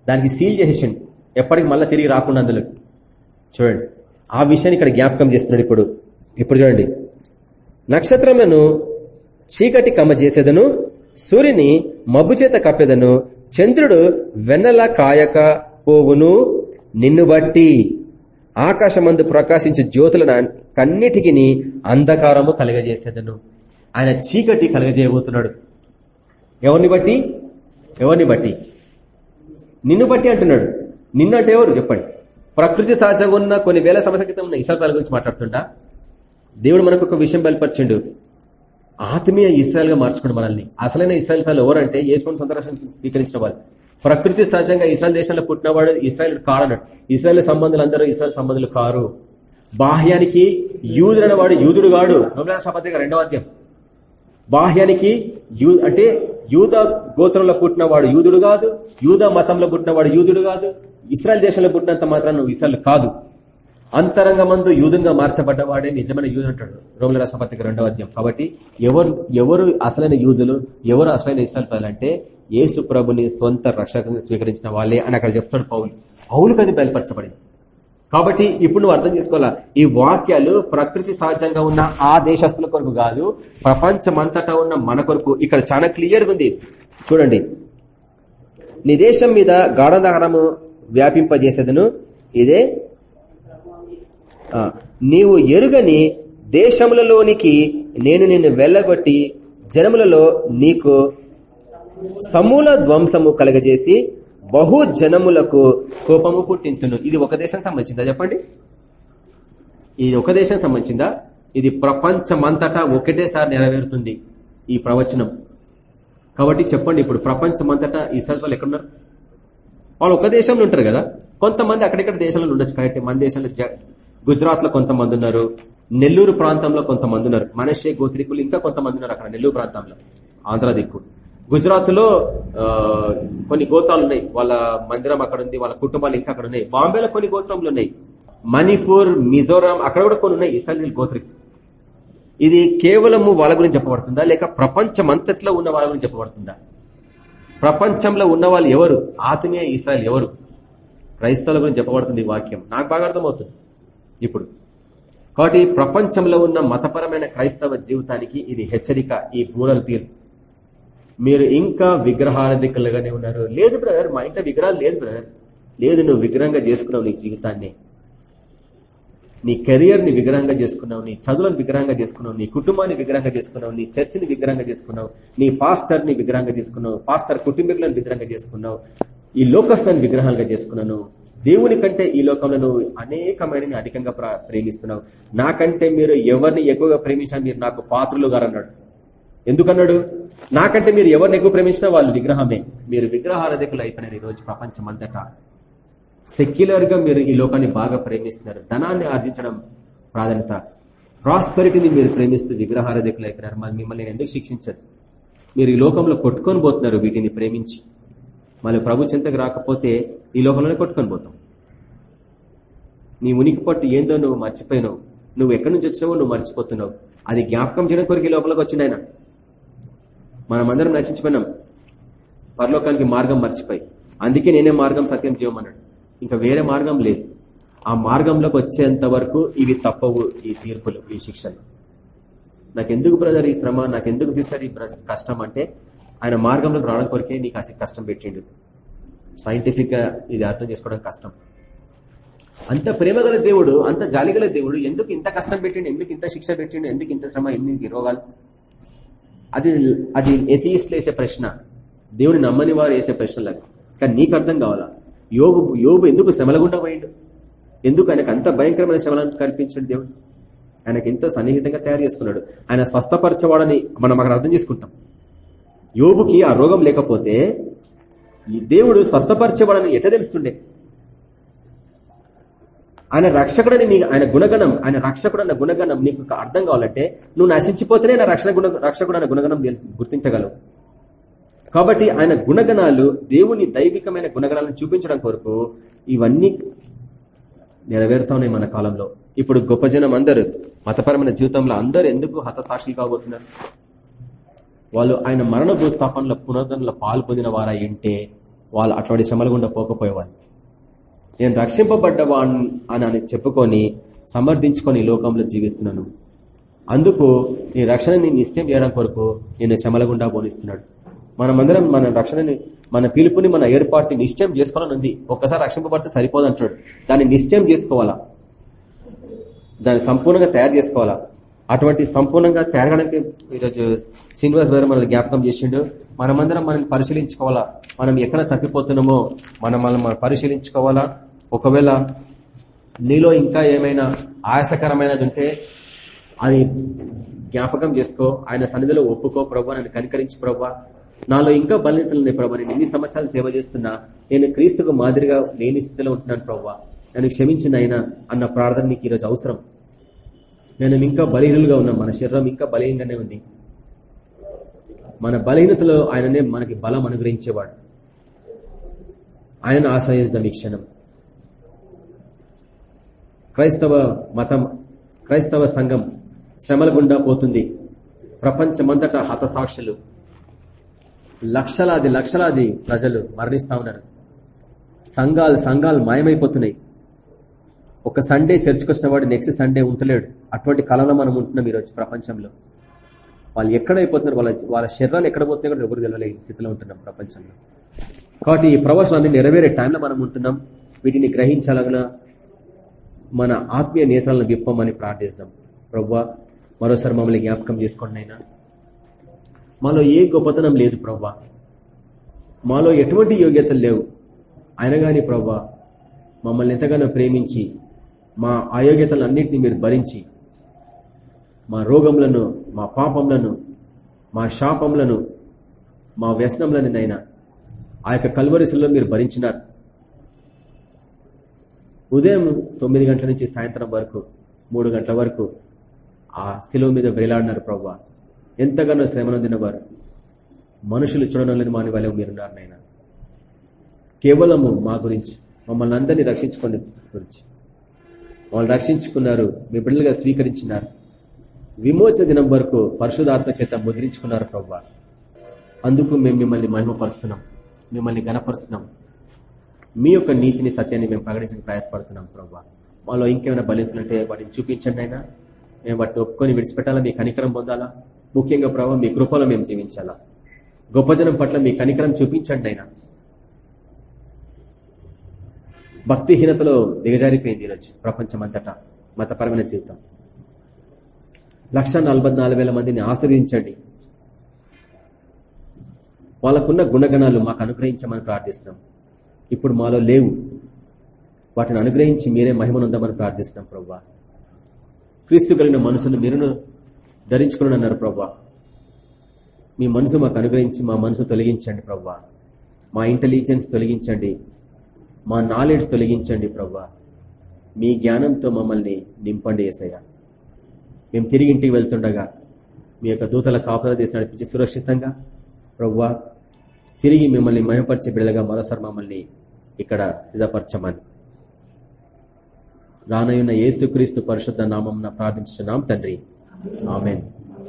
S1: దానికి సీల్ చేసేసిండు. ఎప్పటికి మళ్ళీ తిరిగి రాకుండా అందులో. చూడండి. ఆ విషయాన్ని ఇక్కడ జ్ఞాపకం చేస్తున్నాడు ఇప్పుడు. ఇప్పుడు చూడండి. నక్షత్రములను చీకటి కమ్మ చేసేదను సూర్యుని మబ్బు చేత కప్పెదను చంద్రుడు వెన్నెల కాయక పోవును. నిన్ను బట్టి ఆకాశమందు ప్రకాశించే జ్యోతులను కన్నిటికి అంధకారము కలగజేసేదను. ఆయన చీకటి కలగజేయబోతున్నాడు. ఎవరిని బట్టి? ఎవరిని బట్టి? నిన్ను బట్టి అంటున్నాడు. నిన్నంటే ఎవరు? చెప్పండి. ప్రకృతి సహజంగా ఉన్న కొన్ని వేల సంవత్సరాల క్రితం ఉన్న ఇస్రాయల్ గురించి మాట్లాడుతుంటా దేవుడు మనకు ఒక విషయం బయలుపరిచిండు. ఆత్మీయ ఇస్రాయల్గా మార్చుకోండి మనల్ని. అసలైన ఇస్రాయల్ కాలు ఎవరంటే యేసుకొని సంతరాశం స్వీకరించిన వాళ్ళు. ప్రకృతి సహజంగా ఇస్రాయల్ దేశంలో పుట్టినవాడు ఇస్రాయల్ కాడన్నాడు ఇస్రాయల్ సంబంధులు అందరూ ఇస్రాయల్ సంబంధులు కారు. బాహ్యానికి యూదుడైన వాడు యూదుడు గాడు పత్రిక రెండవ అధ్యాయం. బాహ్యానికి యూ అంటే యూద గోత్రంలో పుట్టినవాడు యూదుడు కాదు యూద మతంలో పుట్టినవాడు యూదుడు కాదు ఇస్రాయల్ దేశంలో పుట్టినంత మాత్రం నువ్వు ఇస్రాయల్ కాదు. అంతరంగమందు యూదంగా మార్చబడ్డవాడే నిజమైన యూదు అంటాడు. రోగుల రాష్ట్రపతికి రెండవ అధ్యాయం. కాబట్టి ఎవరు ఎవరు అసలైన యూదులు ఎవరు అసలైన ఇస్రాయల్ అంటే యేసు ప్రభుని సొంత రక్షకంగా స్వీకరించిన వాళ్ళే అని అక్కడ చెప్తాడు పౌలు. పౌలుకు అది బయలుపరచబడింది. కాబట్టి ఇప్పుడు నువ్వు అర్థం చేసుకోవాలా? ఈ వాక్యాలు ప్రకృతి సహజంగా ఉన్న ఆ దేశస్తుల కొరకు కాదు ప్రపంచమంతటా ఉన్న మన కొరకు ఇక్కడ చాలా క్లియర్గా ఉంది. చూడండి. నీ దేశం మీద గాఢధారము వ్యాపింపజేసేదను ఇదే నీవు ఎరుగని దేశములలోనికి నేను నిన్ను వెళ్ళగొట్టి జనములలో నీకు సమూల ధ్వంసము కలగజేసి బహు జనములకు కోపము పుట్టించును. ఇది ఒక దేశం సంబంధించిందా చెప్పండి? ఇది ఒక దేశం సంబంధించిందా? ఇది ప్రపంచమంతటా ఒకటేసారి నెరవేరుతుంది ఈ ప్రవచనం. కాబట్టి చెప్పండి ఇప్పుడు ప్రపంచమంతటా ఈ వాళ్ళు ఎక్కడున్నారు? వాళ్ళు ఒక దేశంలో ఉంటారు కదా. కొంతమంది అక్కడెక్కడ దేశంలో ఉండొచ్చు. కాబట్టి మన దేశంలో జ- గుజరాత్లో కొంతమంది ఉన్నారు నెల్లూరు ప్రాంతంలో కొంతమంది ఉన్నారు. మనషే గోత్రికులు ఇంకా కొంతమంది ఉన్నారు అక్కడ నెల్లూరు ప్రాంతంలో ఆంధ్ర దిక్కు. గుజరాత్లో కొన్ని గోత్రాలు ఉన్నాయి. వాళ్ళ మందిరం అక్కడ ఉంది వాళ్ళ కుటుంబాలు ఇంకా అక్కడ ఉన్నాయి. బాంబేలో కొన్ని గోత్రములు ఉన్నాయి. మణిపూర్ మిజోరాం అక్కడ కూడా కొన్ని ఉన్నాయి ఇస్రాయల్ గోత్రి ఇది కేవలము వాళ్ళ గురించి చెప్పబడుతుందా? లేక ప్రపంచమంతట్లో ఉన్న వాళ్ళ గురించి చెప్పబడుతుందా? ప్రపంచంలో ఉన్న వాళ్ళు ఎవరు? ఆత్మీయ ఇస్రాయల్ ఎవరు? క్రైస్తవుల గురించి చెప్పబడుతుంది ఈ వాక్యం. నాకు బాగా అర్థమవుతుంది. ఇప్పుడు. కాబట్టి ప్రపంచంలో ఉన్న మతపరమైన క్రైస్తవ జీవితానికి ఇది హెచ్చరిక ఈ బూరల తీరు. మీరు ఇంకా విగ్రహారధికలుగానే ఉన్నారు. లేదు బ్రదర్ మా ఇంట్లో విగ్రహాలు లేదు బ్రదర్. లేదు నువ్వు విగ్రహంగా చేసుకున్నావు నీ జీవితాన్ని. నీ కెరియర్ని విగ్రహంగా చేసుకున్నావు నీ చదువులను విగ్రహంగా చేసుకున్నావు నీ కుటుంబాన్ని విగ్రహంగా చేసుకున్నావు నీ చర్చిని విగ్రహంగా చేసుకున్నావు నీ పాస్టర్ని విగ్రహంగా చేసుకున్నావు పాస్టర్ కుటుంబీకులను విగ్రహంగా చేసుకున్నావు ఈ లోకస్థాన్ని విగ్రహాలుగా చేసుకున్నాను. దేవుని కంటే ఈ లోకంలో నువ్వు అనేకమైన అధికంగా ప్ర- ప్రేమిస్తున్నావు. నాకంటే మీరు ఎవరిని ఎక్కువగా ప్రేమించినా మీరు నాకు పాత్రలు గారు అన్నాడు ఎందుకన్నాడు? నాకంటే మీరు ఎవరిని ఎక్కువ ప్రేమించినా వాళ్ళు విగ్రహమే. మీరు విగ్రహారధికులు అయిపోయినారు ఈ రోజు ప్రపంచం అంతటా సెక్యులర్గా మీరు ఈ లోకాన్ని బాగా ప్రేమిస్తున్నారు. ధనాన్ని ఆర్జించడం ప్రాధాన్యత. ప్రాస్పరిటీని మీరు ప్రేమిస్తూ విగ్రహారధికులు అయిపోయినారు. మరి మిమ్మల్ని ఎందుకు శిక్షించదు మీరు ఈ లోకంలో కొట్టుకొని పోతున్నారు వీటిని ప్రేమించి. మళ్ళీ ప్రభు చింతకు రాకపోతే ఈ లోకంలోనే కొట్టుకొని పోతాం. నీ ఉనికి పట్టు ఏందో నువ్వు మర్చిపోయినావు. నువ్వు ఎక్కడి నుంచి వచ్చినావో నువ్వు మర్చిపోతున్నావు. అది జ్ఞాపకం చేయడం కొరికి ఈ లోపలికి వచ్చిండు ఆయన. మనమందరం నశించిపోయినాం. పరలోకానికి మార్గం మర్చిపోయి. అందుకే నేనే మార్గం సత్యం చేయమన్నాడు ఇంకా వేరే మార్గం లేదు. ఆ మార్గంలోకి వచ్చేంత వరకు ఇవి తప్పవు ఈ తీర్పులు ఈ శిక్షలు. నాకెందుకు బ్రదర్ ఈ శ్రమ? నాకెందుకు సిస్టర్ ఈ కష్టం అంటే ఆయన మార్గంలోకి రావడం కొరికే నీకు ఆ కష్టం పెట్టిండు. సైంటిఫిక్గా ఇది అర్థం చేసుకోవడం కష్టం. అంత ప్రేమగల దేవుడు అంత జాలిగల దేవుడు ఎందుకు ఇంత కష్టం పెట్టిండు ఎందుకు ఇంత శిక్ష పెట్టిండు ఎందుకు ఇంత శ్రమ ఎందుకు రోగాలు? అది అది ఎథియిస్ట్ వేసే ప్రశ్న. దేవుడు నమ్మని వారు వేసే ప్రశ్నలకు కానీ నీకు అర్థం కావాలా? యోగు యోగు ఎందుకు శ్రమలగుండా పోయిండు? ఎందుకు ఆయనకు అంత భయంకరమైన శ్రమలను కల్పించాడు దేవుడు? ఆయనకి ఎంతో సన్నిహితంగా తయారు చేసుకున్నాడు. ఆయన స్వస్థపరచవాడని మనం అక్కడ అర్థం చేసుకుంటాం. యోగుకి ఆ రోగం లేకపోతే ఈ దేవుడు స్వస్థపరచేవాడని ఎట్లా తెలుస్తుండే? ఆయన రక్షకుడని నీ ఆయన గుణగణం ఆయన రక్షకుడు అన్న గుణగణం నీకు అర్థం కావాలంటే నువ్వు నశించిపోతేనే నా రక్షణ గుణ రక్షకుడు అన్న గుణగణం గుర్తించగలవు. కాబట్టి ఆయన గుణగణాలు దేవుని దైవికమైన గుణగణాలను చూపించడం కొరకు ఇవన్నీ నెరవేరుతా ఉన్నాయి మన కాలంలో. ఇప్పుడు గొప్ప జనం అందరూ మతపరమైన జీవితంలో అందరూ ఎందుకు హతసాక్షులు కాబోతున్నారు? వాళ్ళు ఆయన మరణ భూస్థాపనలో పునరుద్ధరణలో పాలు పొందిన వారా ఏంటే వాళ్ళు అటువంటి శ్రమలు గుండా పోకపోయేవాళ్ళు నేను రక్షింపబడ్డవాణ్ణి అని అని చెప్పుకొని సమర్థించుకొని ఈ లోకంలో జీవిస్తున్నాను. అందుకు నీ రక్షణని నిశ్చయం చేయడం కొరకు నేను శ్రమల గుండా పోనిస్తున్నాడు. మనమందరం మన రక్షణని మన పిలుపుని మన ఏర్పాటుని నిశ్చయం చేసుకోవాలని ఉంది ఒక్కసారి రక్షింపబడితే సరిపోదు దాన్ని నిశ్చయం చేసుకోవాలా? దాన్ని సంపూర్ణంగా తయారు చేసుకోవాలా? అటువంటి సంపూర్ణంగా తిరగడానికి ఈరోజు శ్రీనివాస్ గారు మనల్ని జ్ఞాపకం చేసిండు. మనమందరం మనం పరిశీలించుకోవాలా? మనం ఎక్కడ తప్పిపోతున్నామో మనం మనం పరిశీలించుకోవాలా? ఒకవేళ నీలో ఇంకా ఏమైనా ఆయాసకరమైనది ఉంటే అది జ్ఞాపకం చేసుకో. ఆయన సన్నిధిలో ఒప్పుకో ప్రభు నన్ను కనికరించి ప్రభు. నాలో ఇంకా బలనీతలు ఉన్నాయి ప్రభా. నేను ఎన్ని సంవత్సరాలు సేవ చేస్తున్నా నేను క్రీస్తుకు మాదిరిగా లేని స్థితిలో ఉంటున్నాను ప్రభు. నన్ను క్షమించిన ఆయన అన్న ప్రార్థన నీకు ఈరోజు అవసరం. నేను ఇంకా బలహీనులుగా ఉన్నాం మన శరీరం ఇంకా బలహీనంగానే ఉంది. మన బలహీనతలో ఆయననే మనకి బలం అనుగ్రహించేవాడు. ఆయనను ఆశ్రయిస్తాం ఈ క్షణం. క్రైస్తవ మతం క్రైస్తవ సంఘం శ్రమల గుండా పోతుంది. ప్రపంచమంతటా హతసాక్షులు. లక్షలాది లక్షలాది ప్రజలు మరణిస్తా ఉన్నారు. సంఘాలు సంఘాలు మాయమైపోతున్నాయి. ఒక సండే చర్చ్కి వచ్చిన వాడు నెక్స్ట్ సండే ఉంటలేడు. అటువంటి కాలంలో మనం ఉంటున్నాం ఈరోజు ప్రపంచంలో. వాళ్ళు ఎక్కడ అయిపోతున్నారు? వాళ్ళ వాళ్ళ శరీరాలు ఎక్కడ పోతున్నాయి కూడా ఎవరు తెలియలే స్థితిలో ఉంటున్నాం ప్రపంచంలో. కాబట్టి ఈ ప్రవచనాన్ని నెరవేరే టైంలో మనం ఉంటున్నాం. వీటిని గ్రహించాలగిన మన ఆత్మీయ నేతలను విప్పమని ప్రార్థిస్తాం. ప్రవ్వా మరోసారి మమ్మల్ని జ్ఞాపకం చేసుకోండి అయినా మాలో ఏ గొప్పతనం లేదు ప్రవ్వా. మాలో ఎటువంటి యోగ్యతలు లేవు. అయినా కానీ ప్రవ్వా మమ్మల్ని ఎంతగానో ప్రేమించి మా అయోగ్యతలన్నింటినీ మీరు భరించి మా రోగములను మా పాపములను మా శాపములను మా వ్యసనములను నైనా ఆ యొక్క కల్వరిశల్లో మీరు భరించినారు. ఉదయం తొమ్మిది గంటల నుంచి సాయంత్రం వరకు మూడు గంటల వరకు ఆ శిలువ మీద వేలాడినారు ప్రవ్వా. ఎంతగానో శ్రమనొందినవారు మనుషులు మనుషులు లేని మాని వాళ్ళు మీరున్నారు నాయన కేవలము మా గురించి మమ్మల్ని అందరినీ రక్షించుకోండి గురించి. వాళ్ళు రక్షించుకున్నారు మీ బిడ్డలుగా స్వీకరించినారు. విమోచన దినం వరకు పరిశుధాత్మ చేత ముద్రించుకున్నారు ప్రవ్వా. అందుకు మేము మిమ్మల్ని మహిమపరుస్తున్నాం మిమ్మల్ని గనపరుస్తున్నాం మీ యొక్క నీతిని సత్యాన్ని మేము ప్రకటించడానికి ప్రయాసపడుతున్నాం ప్రభా మాలో ఇంకేమైనా బలితులుంటే వాటిని చూపించండి అయినా. మేము వాటిని ఒప్పుకొని విడిచిపెట్టాలా? మీ కనికరం పొందాలా? ముఖ్యంగా ప్రభావ మీ కృపలో మేము జీవించాలా? గొప్ప జనం పట్ల మీ కనికరం చూపించండి అయినా. భక్తిహీనతలో దిగజారిపోయింది ఈరోజు ప్రపంచమంతటా మతపరమైన జీవితం. లక్ష మందిని ఆశ్రయించండి. వాళ్ళకున్న గుణగణాలు మాకు అనుగ్రహించమని ప్రార్థిస్తున్నాం. ఇప్పుడు మాలో లేవు. వాటిని అనుగ్రహించి మీరే మహిమనుందామని ప్రార్థిస్తున్నాం ప్రవ్వా. క్రీస్తు కలిగిన మనసును మీరును ధరించుకుని అన్నారు ప్రవ్వా. మీ మనసు మాకు అనుగ్రహించి మా మనసు తొలగించండి ప్రవ్వా. మా ఇంటెలిజెన్స్ తొలగించండి. మా నాలెడ్జ్ తొలగించండి ప్రవ్వా. మీ జ్ఞానంతో మమ్మల్ని నింపండి ఏసయ్య. మేము తిరిగి ఇంటికి వెళ్తుండగా మీ యొక్క దూతల కాపుదల దేశం నడిపించి సురక్షితంగా ప్రవ్వా తిరిగి మిమ్మల్ని మయపరిచే బిడ్డలుగా మరోసారి మమ్మల్ని ఇక్కడ సిద్ధపరచమని. రానయున్న యేసుక్రీస్తు పరిశుద్ధ నామం ప్రార్థించున్నాం తండ్రి. ఆమెన్.